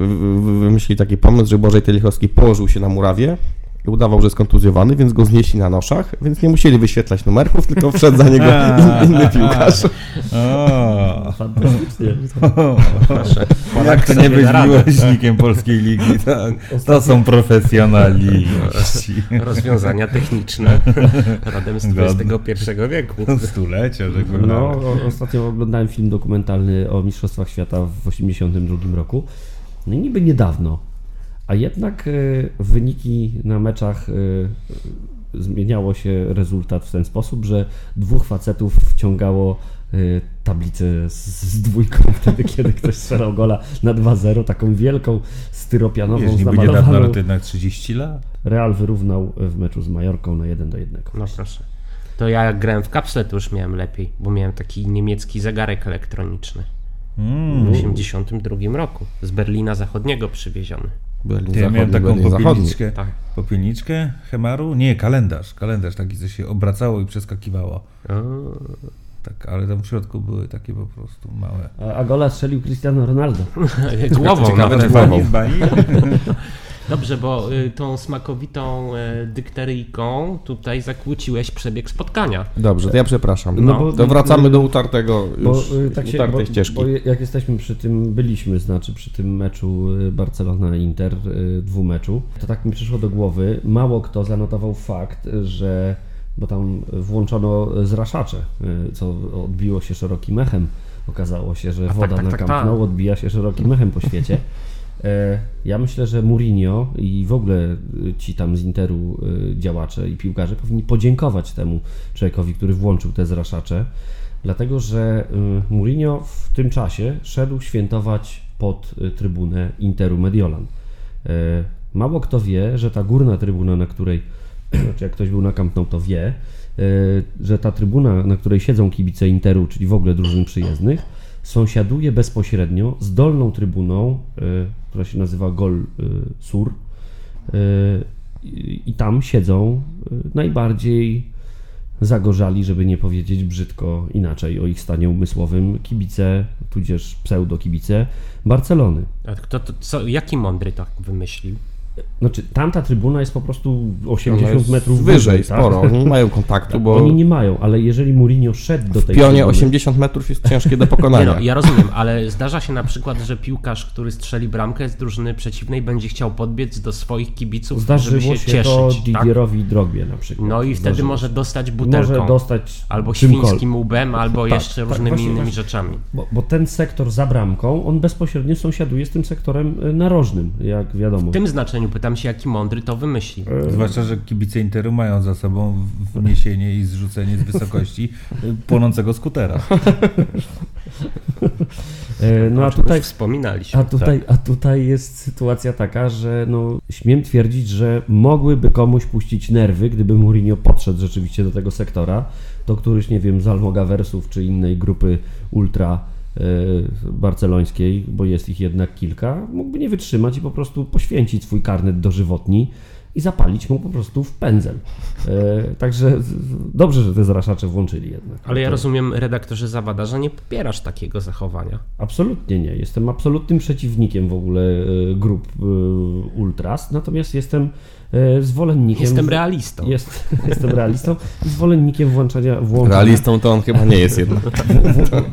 S4: wymyślili taki pomysł, że Błażej Telichowski położył się na murawie i udawał, że jest kontuzjowany, więc go znieśli na noszach, więc nie musieli wyświetlać numerków, tylko wszedł za niego *laughs* in, inny piłkarz.
S5: O,
S3: Fantastycznie. *laughs*
S5: jak to nie być miłośnikiem polskiej ligi, tak. To są profesjonaliści.
S2: Rozwiązania techniczne rodem z. XXI wieku.
S5: Stulecia, że
S3: No, o, ostatnio oglądałem film dokumentalny o Mistrzostwach Świata w 1982 roku. No i niby niedawno, a jednak e, wyniki na meczach e, zmieniało się rezultat w ten sposób, że dwóch facetów wciągało e, tablicę z, z dwójką *laughs* wtedy, kiedy ktoś strzelał gola na 2-0, taką wielką styropianową
S5: Wiesz, niby niedawno, ale to jednak 30 lat.
S3: Real wyrównał w meczu z Majorką na 1 do 1.
S2: No proszę. To ja jak grałem w kapsle, to już miałem lepiej, bo miałem taki niemiecki zegarek elektroniczny
S5: Mm.
S2: w 82 roku. Z Berlina Zachodniego przywieziony.
S4: Berlin
S5: ja miałem taką
S4: Berlin
S5: popielniczkę,
S2: Tak.
S5: popielniczkę Hemaru? Nie, kalendarz, kalendarz taki, co się obracało i przeskakiwało.
S2: O,
S5: Tak, ale tam w środku były takie po prostu małe.
S3: A, a gola strzelił Cristiano Ronaldo. *laughs*
S2: Głową
S4: Ciekawe,
S2: nawet.
S4: głową. *laughs*
S2: Dobrze, bo y, tą smakowitą y, dykteryjką tutaj zakłóciłeś przebieg spotkania.
S4: Dobrze, to ja przepraszam.
S3: No
S4: No,
S3: bo-
S4: to wracamy do utartego
S3: Bo
S4: już,
S3: y, tak się,
S4: utartej
S3: bo,
S4: ścieżki.
S3: bo jak jesteśmy przy tym, byliśmy znaczy przy tym meczu Barcelona-Inter, y, dwumeczu, to tak mi przyszło do głowy, mało kto zanotował fakt, że, bo tam włączono zraszacze, y, co odbiło się szerokim echem. Okazało się, że
S2: A tak,
S3: woda
S2: tak,
S3: na
S2: tak,
S3: Camp
S2: tak.
S3: Odbija się szerokim echem po świecie. *laughs* E, Ja myślę, że Mourinho i w ogóle y, ci tam z Interu y, działacze i piłkarze powinni podziękować temu człowiekowi, który włączył te zraszacze, dlatego że Mourinho w tym czasie szedł świętować pod trybunę Interu Mediolan. E, Mało kto wie, że ta górna trybuna, na której, *clears throat* czy jak ktoś był na Camp Nou, to wie, e, że ta trybuna, na której siedzą kibice Interu, czyli w ogóle drużyn przyjezdnych, sąsiaduje bezpośrednio z dolną trybuną, e, która się nazywa Gol e, Sur. E, I tam siedzą najbardziej zagorzali, żeby nie powiedzieć brzydko inaczej o ich stanie umysłowym, kibice, tudzież pseudo-kibice Barcelony.
S2: A kto to, co, jaki mądry to wymyślił?
S3: Znaczy, tamta trybuna jest po prostu
S4: Ona
S3: 80
S4: jest
S3: metrów
S4: wyżej,
S3: tak?
S4: sporo. Oni nie mają *laughs* kontaktu, bo
S3: Oni nie mają, ale jeżeli Mourinho szedł do
S4: w
S3: tej
S4: pionie
S3: trybuny,
S4: 80 metrów jest ciężkie do *laughs*
S2: Nie
S4: pokonania.
S2: no, ja rozumiem, ale zdarza się na przykład, że piłkarz, który strzeli bramkę z drużyny przeciwnej, będzie chciał podbiec do swoich kibiców,
S3: zdarzyło
S2: żeby się,
S3: się
S2: cieszyć.
S3: to
S2: tak?
S3: Didierowi Drogbie na przykład.
S2: No i wtedy
S3: Zdarzyło
S2: może dostać butelką.
S3: Może dostać
S2: Albo świńskim łbem, albo
S3: Tak,
S2: jeszcze
S3: tak,
S2: różnymi
S3: właśnie,
S2: innymi rzeczami.
S3: Bo, bo ten sektor za bramką, on bezpośrednio sąsiaduje z tym sektorem y, narożnym, jak wiadomo.
S2: W tym znaczeniu pytam się, jaki mądry to wymyślił.
S5: Zwłaszcza, że kibice Interu mają za sobą wniesienie i zrzucenie z wysokości y, płonącego skutera. *laughs*
S3: E, No a tutaj,
S2: wspominaliśmy.
S3: a, tutaj, a tutaj jest sytuacja taka, że no, śmiem twierdzić, że mogłyby komuś puścić nerwy, gdyby Mourinho podszedł rzeczywiście do tego sektora, do któryś, nie wiem, z Almogaversów czy innej grupy ultra e, barcelońskiej, bo jest ich jednak kilka, mógłby nie wytrzymać i po prostu poświęcić swój karnet dożywotni i zapalić mu po prostu w pędzel. E, także dobrze, że te zraszacze włączyli jednak.
S2: Ale ja rozumiem, redaktorze Zawada, że nie popierasz takiego zachowania.
S3: Absolutnie nie. Jestem absolutnym przeciwnikiem w ogóle e, grup e, ultras, natomiast jestem e, zwolennikiem.
S2: Jestem realistą.
S3: Jest, *laughs* jestem realistą i zwolennikiem włączania, włączania,
S4: Realistą to on chyba nie jest jednak. *laughs*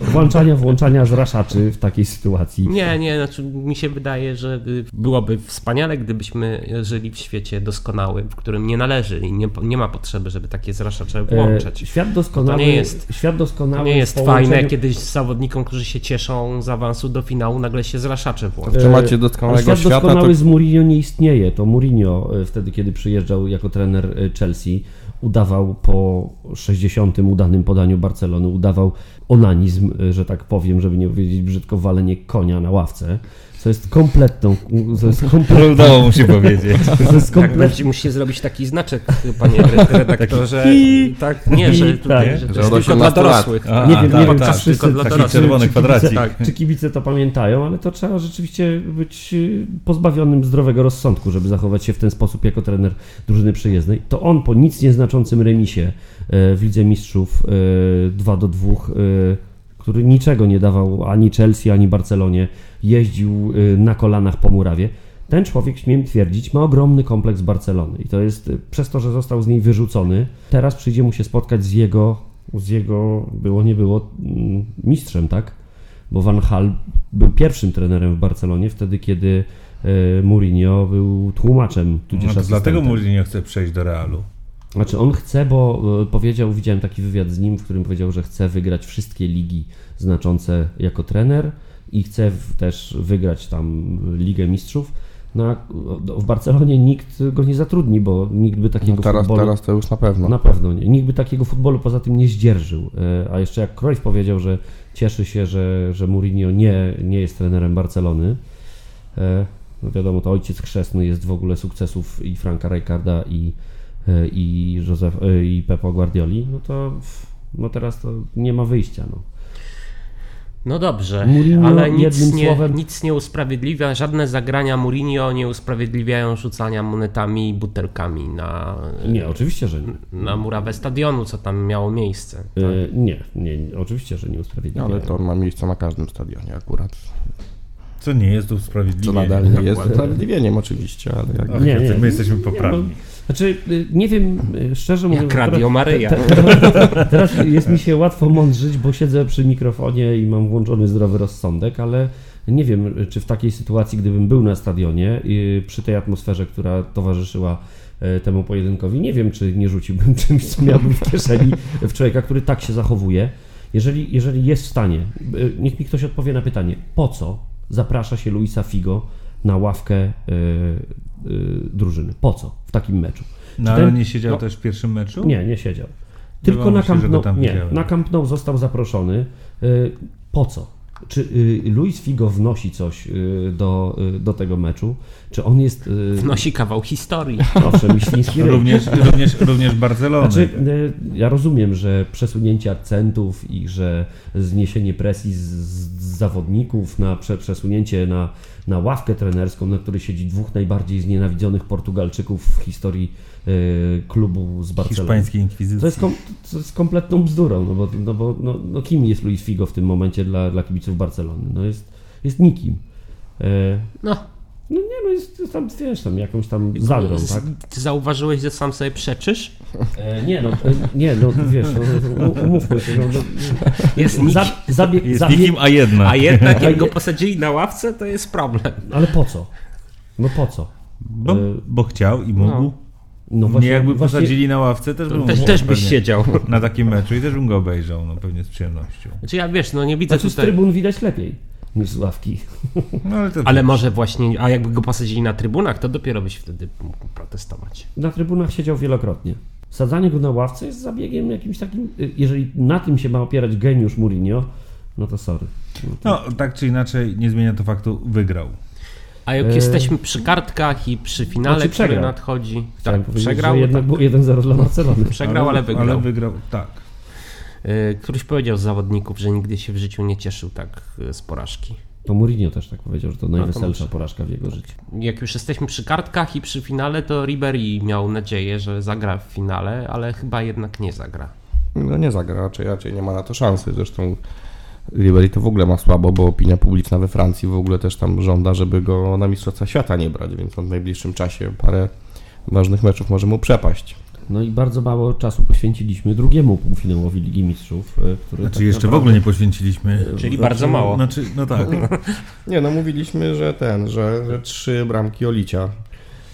S3: w, włączania, włączania zraszaczy w takiej sytuacji.
S2: Nie, nie, znaczy mi się wydaje, że y, byłoby wspaniale, gdybyśmy żyli w świecie doskonałym, w którym nie należy i nie, nie ma potrzeby, żeby takie zraszacze
S3: E,
S2: włączać.
S3: świat doskonały,
S2: To nie jest-
S3: świat doskonały
S2: To nie jest
S3: połączeniu-
S2: fajne, kiedy zawodnikom, którzy się cieszą z awansu do finału, nagle się zraszacze włącza.
S4: Czy macie doskonałego
S3: świat
S4: świata,
S3: doskonały
S4: to
S3: z Mourinho nie istnieje. To Mourinho e, wtedy, kiedy przyjeżdżał jako trener e, Chelsea, udawał po 60 udanym podaniu Barcelony, udawał onanizm, e, że tak powiem, żeby nie powiedzieć brzydko, walenie konia na ławce. Co jest kompletną, to jest kompletną, *laughs*
S5: Udało mu się powiedzieć. *laughs*
S3: to jest
S2: Tak, będzie musicie zrobić taki znaczek, panie re- *laughs* redaktorze. tak, nie, że,
S3: tak.
S2: tutaj, że to
S4: Że
S2: jest
S4: od
S2: tylko dla
S4: 18 lat.
S2: dorosłych.
S5: A,
S3: nie wiem,
S5: tak,
S3: nie wiem,
S5: tak,
S3: czy wszyscy,
S2: tylko dla
S3: czy-
S2: dorosłych.
S3: czy-
S5: Czerwony
S3: kibice-
S5: kwadracik.
S2: Tak.
S3: Czy kibice to pamiętają, ale to trzeba rzeczywiście być y, pozbawionym zdrowego rozsądku, żeby zachować się w ten sposób jako trener drużyny przyjezdnej. To on po nic nieznaczącym remisie e, w Lidze Mistrzów e, 2 do 2, e, który niczego nie dawał ani Chelsea, ani Barcelonie, jeździł e, na kolanach po murawie. ten człowiek, śmiem twierdzić, ma ogromny kompleks Barcelony i to jest y, przez to, że został z niej wyrzucony, teraz przyjdzie mu się spotkać z jego, z jego było nie było, mm, mistrzem, tak? Bo Van Hal był pierwszym trenerem w Barcelonie wtedy, kiedy y, Mourinho był tłumaczem, tudzież
S5: No to dlatego. Mourinho chce przejść do Realu.
S3: Znaczy on chce, bo e, powiedział, widziałem taki wywiad z nim, w którym powiedział, że chce wygrać wszystkie ligi znaczące jako trener i chce też wygrać tam Ligę Mistrzów. No, a w Barcelonie nikt go nie zatrudni, bo nikt by takiego
S4: No teraz,
S3: futbolu...
S4: teraz to już na pewno.
S3: Na pewno nie. Nikt by takiego futbolu poza tym nie zdzierżył. E, A jeszcze jak Cruyff powiedział, że cieszy się, że, że Mourinho nie, nie jest trenerem Barcelony. E, No wiadomo, to ojciec chrzestny jest w ogóle sukcesów i Franka Rijkaarda i, i, Josef, e, i Pepo Guardioli. No to no teraz to nie ma wyjścia. No.
S2: No dobrze,
S3: Mourinho
S2: ale nic nie,
S3: słowem-
S2: nic nie usprawiedliwia, żadne zagrania Mourinho nie usprawiedliwiają rzucania monetami i butelkami na,
S3: Nie, oczywiście, że nie.
S2: na murawę stadionu, co tam miało miejsce.
S3: E, Nie, nie, nie, oczywiście, że nie usprawiedliwia.
S4: Ale to ma miejsce na każdym stadionie akurat.
S5: Co nie jest to usprawiedliwienie.
S4: Co nadal nie jest
S5: Dokładnie.
S4: usprawiedliwieniem oczywiście, ale jak...
S5: Ach,
S3: Nie, nie.
S5: My jesteśmy
S3: Nie,
S5: poprawni.
S3: Znaczy, y, nie wiem, y, szczerze mówiąc...
S2: Jak Radio Maryja.
S3: Teraz jest mi się łatwo mądrzyć, bo siedzę przy mikrofonie i mam włączony zdrowy rozsądek, ale nie wiem, czy w takiej sytuacji, gdybym był na stadionie, y, przy tej atmosferze, która towarzyszyła temu pojedynkowi, nie wiem, czy nie rzuciłbym *laughs* czymś, co miałbym w kieszeni w człowieka, który tak się zachowuje. Jeżeli, jeżeli jest w stanie, niech mi ktoś odpowie na pytanie, po co zaprasza się Luisa Figo na ławkę y, y, drużyny? Po co w takim meczu?
S5: No ale
S3: ten-
S5: nie siedział
S3: no,
S5: też w pierwszym meczu?
S3: nie, nie siedział. Tylko na Camp Nou,
S5: tam
S3: nie, na Camp Nou został zaproszony. Y, Po co? Czy y, Luis Figo wnosi coś y, do, y, do tego meczu? Czy on jest... y,
S2: Wnosi kawał historii. *laughs*
S3: Owszem, i świński ryj.
S5: Również, również, również Barcelony.
S3: Znaczy, y, ja rozumiem, że przesunięcie akcentów i że zniesienie presji z, z zawodników na prze, przesunięcie na, na ławkę trenerską, na której siedzi dwóch najbardziej znienawidzonych Portugalczyków w historii y, klubu z Barcelony.
S5: Hiszpańskiej inkwizycji.
S3: To jest, kom, to jest kompletną bzdurą, no bo, no bo no, no kim jest Luis Figo w tym momencie dla, dla kibiców Barcelony? No jest, jest nikim. E,
S2: No,
S3: no nie, no jest, jest tam, wiesz, tam jakąś tam zadrą,
S2: z-
S3: tak?
S2: Ty zauważyłeś, że sam sobie przeczysz?
S3: E, nie, no, e, nie, no wiesz, no, umówmy się, no, no,
S2: Jest
S3: za, zabieg,
S5: Jest
S3: zabieg,
S5: nikim, a jednak.
S2: a jednak jak go *laughs* posadzili na ławce, to jest problem.
S3: ale po co? No po co?
S5: Bo,
S3: E,
S5: bo chciał i mógł.
S2: No.
S3: No
S5: Mnie jakby posadzili na ławce, też bym
S2: Też, też byś siedział.
S5: na takim meczu i też bym go obejrzał, no pewnie z przyjemnością.
S2: Znaczy ja wiesz, no nie widzę
S3: Znaczy z
S2: tutaj...
S3: trybun widać lepiej niż z ławki.
S5: No ale to
S2: Ale może właśnie, a jakby go posadzili na trybunach, to dopiero byś wtedy mógł protestować.
S3: Na trybunach siedział wielokrotnie. Sadzanie go na ławce jest zabiegiem jakimś takim, y, jeżeli na tym się ma opierać geniusz Mourinho, no to sorry. No to,
S5: No, tak czy inaczej, nie zmienia to faktu, wygrał.
S2: A jak
S3: E,
S2: jesteśmy przy kartkach i przy finale,
S3: Znaczy
S2: który nadchodzi...
S3: Chciałem
S2: Tak, przegrał,
S3: że jednak
S2: tak.
S3: było 1-0 dla *laughs* Barcelony.
S2: Przegrał, ale wygrał.
S5: Ale wygrał, tak.
S2: Y, Któryś powiedział z zawodników, że nigdy się w życiu nie cieszył tak y, z porażki.
S3: To Mourinho też tak powiedział, że to najweselsza
S2: może.
S3: porażka w jego życiu.
S2: Jak już jesteśmy przy kartkach i przy finale, to Ribery miał nadzieję, że zagra w finale, ale chyba jednak nie zagra.
S4: No nie zagra, raczej, raczej nie ma na to szansy. Zresztą Ribery to w ogóle ma słabo, bo opinia publiczna we Francji w ogóle też tam żąda, żeby go na Mistrzostwa Świata nie brać, więc on w najbliższym czasie parę ważnych meczów może mu przepaść.
S3: No i bardzo mało czasu poświęciliśmy drugiemu półfinałowi Ligi Mistrzów, e, który
S5: Znaczy
S3: tak
S5: jeszcze w
S3: naprawdę-
S5: ogóle nie poświęciliśmy.
S2: Czyli bardzo mało.
S5: Znaczy, no tak. *laughs*
S4: Nie, no mówiliśmy, że ten, że, że trzy bramki Olicia,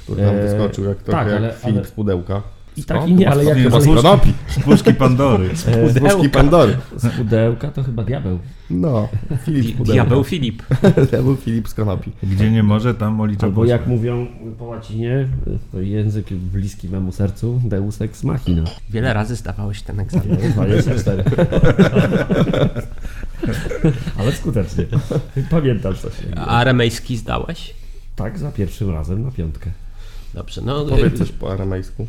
S4: który tam
S3: Eee,
S4: wyskoczył jak, trochę
S3: tak,
S4: jak
S3: ale-
S4: Filip
S3: ale-
S4: z pudełka.
S3: I tak i nie, ale jak
S4: Chyba z
S5: Puszki.
S4: Konopi,
S5: Puszki Pandory.
S4: z *laughs* Puszki Pandory.
S3: z pudełka to chyba diabeł.
S4: No, Filip pudełka.
S2: Diabeł Filip. *laughs*
S4: Diabeł Filip z Konopi.
S5: Gdzie nie może, tam Olicza
S3: Albo jak mówią po łacinie, to język bliski memu sercu, deus ex machina.
S2: Wiele razy zdawałeś ten egzamin.
S3: 24. *laughs* Ale skutecznie. Pamiętam coś.
S2: A aramejski zdałeś?
S3: Tak, za pierwszym razem na piątkę.
S2: Dobrze, no
S4: Powiedz
S2: y,
S4: coś po aramejsku.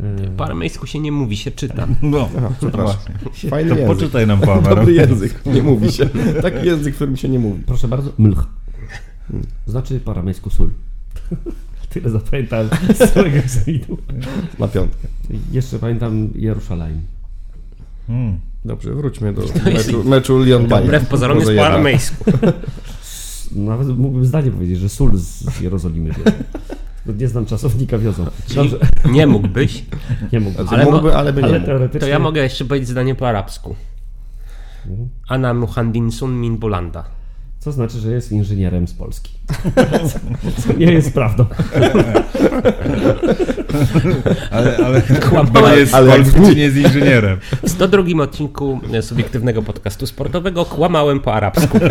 S3: E,
S2: po aramejsku się nie mówi, się czyta. *laughs*
S5: No,
S4: Aha, przepraszam. *laughs* Fajny
S5: To
S4: język.
S5: poczytaj nam po.
S4: Dobry język, nie mówi się. *laughs* Taki język, którym się nie mówi.
S3: Proszę bardzo, mlch. Znaczy po aramejsku sól. Tyle zapamiętałem z całego egzaminu.
S4: Na piątkę.
S3: Jeszcze pamiętam Jerusalem.
S5: Mm.
S4: Dobrze, wróćmy do meczu, meczu Lyon Bayern.
S2: Wbrew pozorom jest po aramejsku.
S3: nawet mógłbym zdanie powiedzieć, że sól z Jerozolimy. No, Nie znam czasownika wiozą. Dobrze,
S2: Nie mógłbyś,
S3: nie.
S4: Znaczy,
S2: Ale
S4: mógłby, ale by nie
S3: Ale
S4: mógł.
S3: teoretycznie...
S2: to ja mogę jeszcze powiedzieć zdanie po arabsku. Ana Muhandinsun min Bulanda.
S3: Co znaczy, że jest inżynierem z Polski. Co nie jest prawdą. *laughs*
S5: Ale, ale
S2: Kłamałem.
S5: jest
S4: Ale
S5: Polski, czy nie jest inżynierem.
S2: W 102 odcinku subiektywnego podcastu sportowego kłamałem po arabsku. *laughs*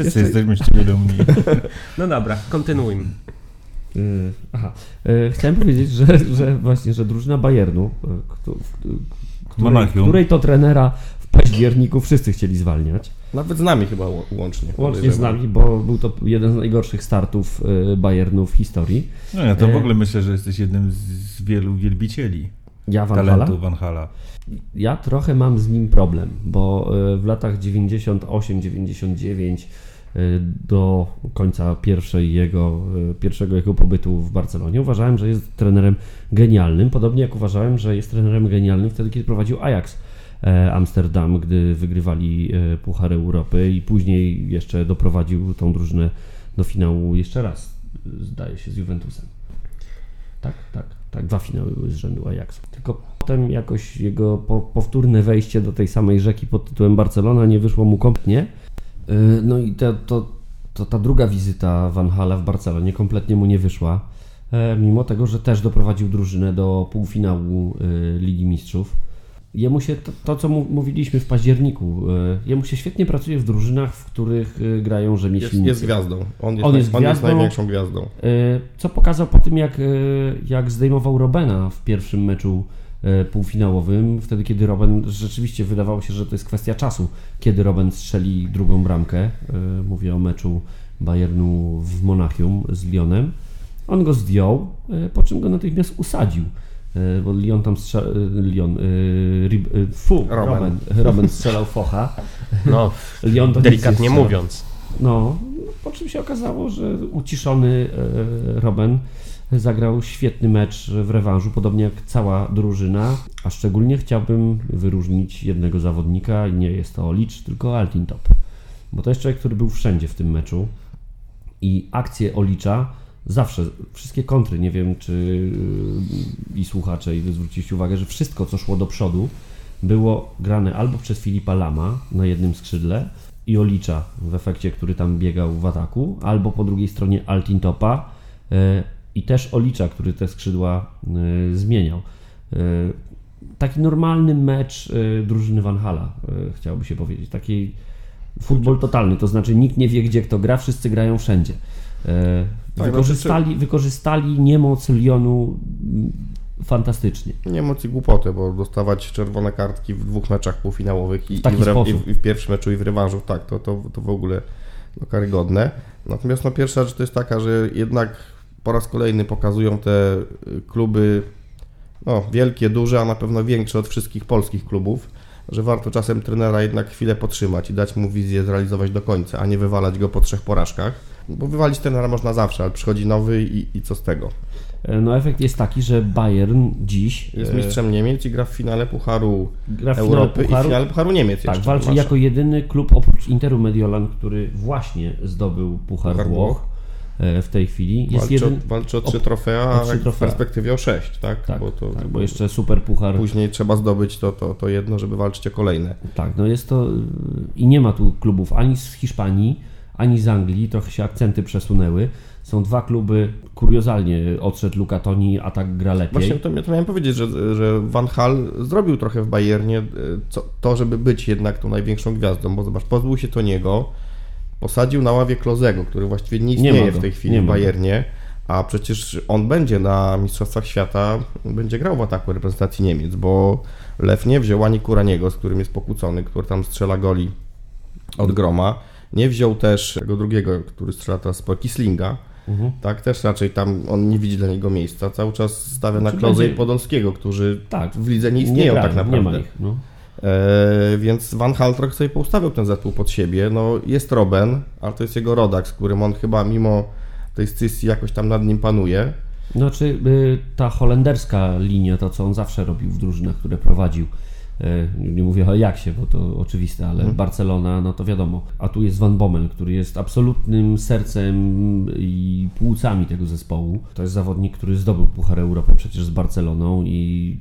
S5: Wszyscy
S3: Jeszcze-
S5: jesteśmy z ciebie dumni. *laughs*
S2: No dobra, kontynuujmy.
S3: Yy, Aha. Yy, Chciałem powiedzieć, że, że właśnie, że drużyna Bayernu, w- której, której to trenera w październiku wszyscy chcieli zwalniać,
S4: Nawet z nami chyba łącznie.
S3: łącznie z nami, bo był to jeden z najgorszych startów Bayernu w historii.
S5: No ja to w ogóle myślę, że jesteś jednym z wielu wielbicieli
S3: Ja Van Hala,
S5: talentu Van Hala.
S3: ja trochę mam z nim problem, bo w latach 98-99 yy, do końca pierwszej jego, yy, pierwszego jego pobytu w Barcelonie uważałem, że jest trenerem genialnym, podobnie jak uważałem, że jest trenerem genialnym wtedy, kiedy prowadził Ajax e, Amsterdam, gdy wygrywali e, Puchar Europy i później jeszcze doprowadził tą drużynę do finału jeszcze raz, zdaje się, z Juventusem. Tak, tak, tak, dwa finały były z rzędu Ajaxu. Tylko potem jakoś jego po, powtórne wejście do tej samej rzeki pod tytułem Barcelona nie wyszło mu kompletnie. Yy, No i to, to, to ta druga wizyta Van Hala w Barcelonie kompletnie mu nie wyszła. E, Mimo tego, że też doprowadził drużynę do półfinału e, Ligi Mistrzów. Jemu się to, to co mówiliśmy w październiku, e, jemu się świetnie pracuje w drużynach, w których grają
S4: Jest,
S3: rzemieślnicy.
S4: jest gwiazdą. On jest,
S3: On jest
S4: on jest
S3: gwiazdą.
S4: największą gwiazdą.
S3: Co pokazał po tym, jak, jak zdejmował Robena w pierwszym meczu półfinałowym, wtedy kiedy Robin rzeczywiście wydawało się, że to jest kwestia czasu, kiedy Robin strzeli drugą bramkę. E, Mówię o meczu Bayernu w Monachium z Lyonem. On go zdjął, e, po czym go natychmiast usadził. e, Bo Lyon tam strzelał. Lyon. e, Rib- e, Fu,
S4: Robben.
S3: Robben. Robben strzelał focha.
S2: No, *laughs*
S3: Lyon to
S2: delikatnie mówiąc.
S3: No, po czym się okazało, że uciszony e, Robben zagrał świetny mecz w rewanżu, podobnie jak cała drużyna, a szczególnie chciałbym wyróżnić jednego zawodnika i nie jest to Olicz, tylko Altintop. Bo to jest człowiek, który był wszędzie w tym meczu i akcje Olicza zawsze, wszystkie kontry, nie wiem czy yy, i słuchacze i wy zwróciliście uwagę, że wszystko co szło do przodu było grane albo przez Filipa Lama na jednym skrzydle i Olicza w efekcie, który tam biegał w ataku, albo po drugiej stronie Altintopa yy, i też Olicza, który te skrzydła yy, zmieniał. Yy, taki normalny mecz yy, drużyny Van Hala, chciałoby się powiedzieć. Taki futbol totalny, to znaczy nikt nie wie, gdzie kto gra, wszyscy grają wszędzie.
S4: Tak,
S3: wykorzystali, wykorzystali niemoc Lyonu mm, fantastycznie.
S4: Nie emocji głupoty, bo dostawać czerwone kartki w dwóch meczach półfinałowych i,
S3: W
S4: i, w, i, w, i w pierwszym meczu i w rewanżu, tak, to, to, to w ogóle no, karygodne. Natomiast no, pierwsza rzecz to jest taka, że jednak po raz kolejny pokazują te y, kluby no, wielkie, duże, a na pewno większe od wszystkich polskich klubów, że warto czasem trenera jednak chwilę potrzymać i dać mu wizję zrealizować do końca, a nie wywalać go po trzech porażkach. Bo wywalić trenera można zawsze, ale przychodzi nowy i, i co z tego?
S3: E, No efekt jest taki, że Bayern dziś
S4: Jest
S3: e,
S4: mistrzem Niemiec i gra w finale Pucharu
S3: gra w finale
S4: Europy
S3: Pucharu.
S4: i finale Pucharu Niemiec
S3: Tak, walczy jako jedyny klub oprócz Interu Mediolan, który właśnie zdobył Puchar,
S4: Puchar
S3: Włoch
S4: Włoch.
S3: E, w tej chwili. Jest
S4: walczy,
S3: jeden...
S4: o, walczy o trzy trofea,
S3: o
S4: a
S3: trzy
S4: w
S3: trofea.
S4: perspektywie o sześć, tak?
S3: Tak,
S4: bo, to,
S3: tak, bo jeszcze super Puchar
S4: później trzeba zdobyć to, to, to jedno, żeby walczyć o kolejne.
S3: Tak, no jest to i nie ma tu klubów ani z Hiszpanii, ani z Anglii, trochę się akcenty przesunęły. Są dwa kluby, kuriozalnie odszedł Luka Toni, a tak gra lepiej.
S4: Właśnie to, to miałem powiedzieć, że, że Van Hal zrobił trochę w Bayernie e, to, żeby być jednak tą największą gwiazdą, bo zobacz, pozbył się Toniego, posadził na ławie Klozego, który właściwie nie
S3: Nie
S4: istnieje
S3: go,
S4: w tej chwili
S3: nie
S4: w. Bayernie, a przecież on będzie na Mistrzostwach Świata, będzie grał w ataku reprezentacji Niemiec, bo Lew nie wziął ani Kuraniego, z którym jest pokłócony, który tam strzela goli od groma. Nie wziął też tego drugiego, który strzela teraz po Kislinga.
S3: Mhm.
S4: Tak, też raczej tam on nie widzi dla niego miejsca. Cały czas stawia na
S3: Czy
S4: Klozę i Podolskiego, którzy
S3: Tak,
S4: w lidze nie istnieją
S3: grają,
S4: tak naprawdę.
S3: Nie. No.
S4: E, więc Van Hal trochę sobie poustawiał ten zespół pod siebie. No, jest Robben, ale to jest jego rodak, z którym on chyba mimo tej scysji jakoś tam nad nim panuje.
S3: Znaczy y, ta holenderska linia, to co on zawsze robił w drużynach, które prowadził, Nie mówię o Ajaxie, bo to oczywiste, ale Barcelona, no to wiadomo. A tu jest Van Bommel, który jest absolutnym sercem i płucami tego zespołu. To jest zawodnik, który zdobył Puchar Europy przecież z Barceloną i,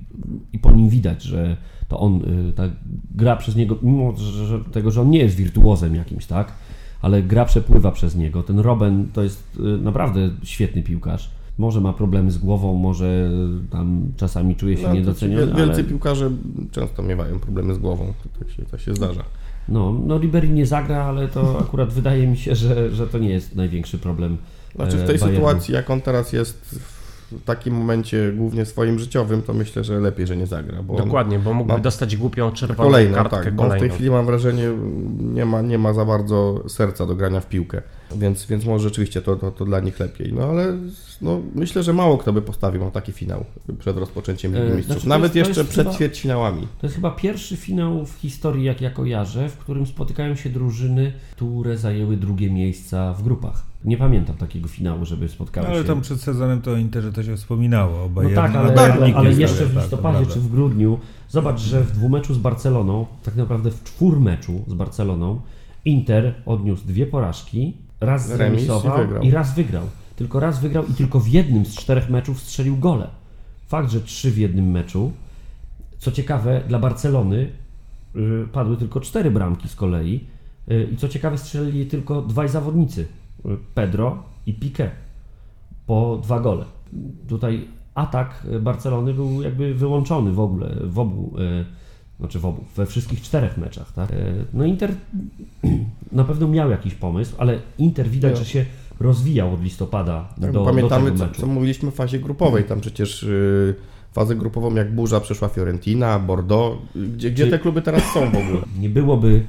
S3: i po nim widać, że to on, y, ta gra przez niego, mimo że, tego, że on nie jest wirtuozem jakimś, tak? Ale gra przepływa przez niego. Ten Robben to jest y, naprawdę świetny piłkarz. Może ma problemy z głową, może tam czasami czuje się
S4: No, to
S3: niedoceniony,
S4: wiel- Wielcy
S3: ale...
S4: piłkarze często miewają problemy z głową. Tak się, tak się zdarza.
S3: No, no Ribery nie zagra, ale to akurat wydaje mi się, że, że to nie jest największy problem.
S4: Znaczy w
S3: e,
S4: tej
S3: Bayernu.
S4: sytuacji, jak on teraz jest w takim momencie głównie swoim życiowym, to myślę, że lepiej, że nie zagra. Bo
S2: Dokładnie, bo mógłby
S4: ma-
S2: dostać głupią czerwoną
S4: Kolejną,
S2: kartkę
S4: tak, bo w tej
S2: kolejną.
S4: chwili mam wrażenie, nie ma, nie ma za bardzo serca do grania w piłkę, więc, więc może rzeczywiście to, to, to dla nich lepiej. No ale no, myślę, że mało kto by postawił na taki finał przed rozpoczęciem Ligi
S3: E,
S4: Mistrzów.
S3: znaczy
S4: Nawet
S3: jest-
S4: jeszcze przed
S3: chyba-
S4: ćwierćfinałami.
S3: To jest chyba pierwszy finał w historii, jak ja kojarzę, w którym spotykają się drużyny, które zajęły drugie miejsca w grupach. Nie pamiętam takiego finału, żeby spotkały
S5: Ale
S3: się.
S5: tam przed sezonem to o Interze to się wspominało. O
S3: No tak,
S5: no
S3: ale,
S5: tak, nikt
S3: ale
S5: nie
S3: jeszcze w
S5: tak, to
S3: listopadzie
S5: prawda.
S3: czy w grudniu, zobacz, że w dwumeczu z Barceloną, tak naprawdę w czwórmeczu z Barceloną, Inter odniósł dwie porażki, raz
S4: Remis i
S3: zremisował
S4: wygrał.
S3: i raz wygrał. Tylko raz wygrał i tylko w jednym z czterech meczów strzelił gole. Fakt, że trzy w jednym meczu. Co ciekawe, dla Barcelony y, padły tylko cztery bramki z kolei. Y, I co ciekawe, strzelili tylko dwaj zawodnicy. Pedro i Piqué po dwa gole. Tutaj atak Barcelony był jakby wyłączony w ogóle, w obu, e, znaczy w obu, we wszystkich czterech meczach, tak? E, No Inter *clears throat* na pewno miał jakiś pomysł, ale Inter widać, że się rozwijał od listopada do,
S4: pamiętamy,
S3: do
S4: co, co mówiliśmy w fazie grupowej. Tam przecież y, fazę grupową jak burza przeszła Fiorentina, Bordeaux. Gdzie, gdzie te kluby teraz są w ogóle?
S3: Nie byłoby,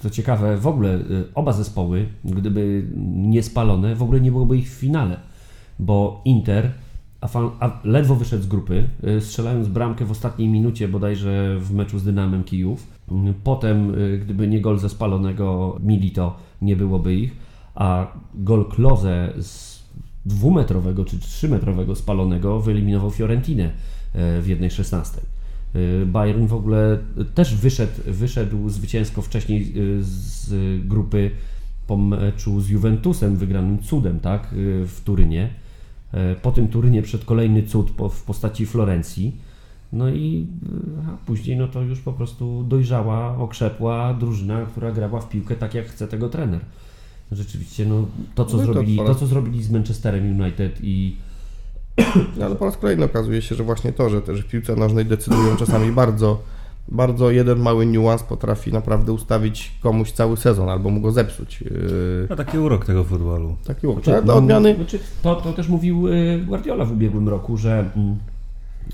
S3: co ciekawe, w ogóle e, oba zespoły, gdyby nie spalone, w ogóle nie byłoby ich w finale, bo Inter a ledwo wyszedł z grupy, e, strzelając bramkę w ostatniej minucie bodajże w meczu z Dynamem Kijów. Potem, gdyby nie gol ze spalonego Milito, nie byłoby ich, a gol Kloze z dwumetrowego czy trzymetrowego spalonego wyeliminował Fiorentinę w 1.16. Y, Bayern w ogóle też wyszedł, wyszedł zwycięsko wcześniej y, z grupy po meczu z Juventusem, wygranym cudem, tak, y, w Turynie. Po tym Turynie przed kolejny cud w postaci Florencji. No i y, później no to już po prostu dojrzała, okrzepła drużyna, która grała w piłkę tak, jak chce tego trener. Rzeczywiście, no to co,
S4: No
S3: zrobili, to, co zrobili z Manchesterem United i
S4: No, ale po raz kolejny okazuje się, że właśnie to, że też w piłce nożnej decydują czasami bardzo, bardzo jeden mały niuans potrafi naprawdę ustawić komuś cały sezon albo mu go zepsuć. Yy,
S5: No taki urok tego futbolu.
S4: taki łuk.
S3: Znaczy,
S4: Do odmiany
S3: Znaczy, to, to też mówił y, Guardiola w ubiegłym roku, że mm,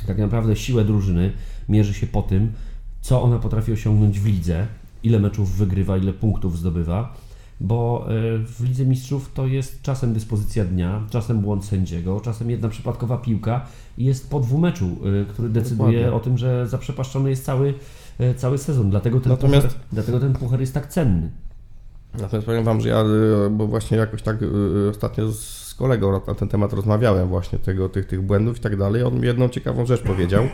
S3: tak naprawdę siłę drużyny mierzy się po tym, co ona potrafi osiągnąć w lidze, ile meczów wygrywa, ile punktów zdobywa, bo y, w Lidze Mistrzów to jest czasem dyspozycja dnia, czasem błąd sędziego, czasem jedna przypadkowa piłka i jest po dwumeczu, y, który decyduje
S4: Dokładnie.
S3: o tym, że zaprzepaszczony jest cały, y, cały sezon. Dlatego ten,
S4: Natomiast-
S3: puchar, dlatego ten puchar jest tak cenny.
S4: Natomiast powiem Wam, że ja, bo właśnie jakoś tak ostatnio z kolegą na, ten temat rozmawiałem właśnie tego, tych, tych błędów i tak dalej. On mi jedną ciekawą rzecz powiedział.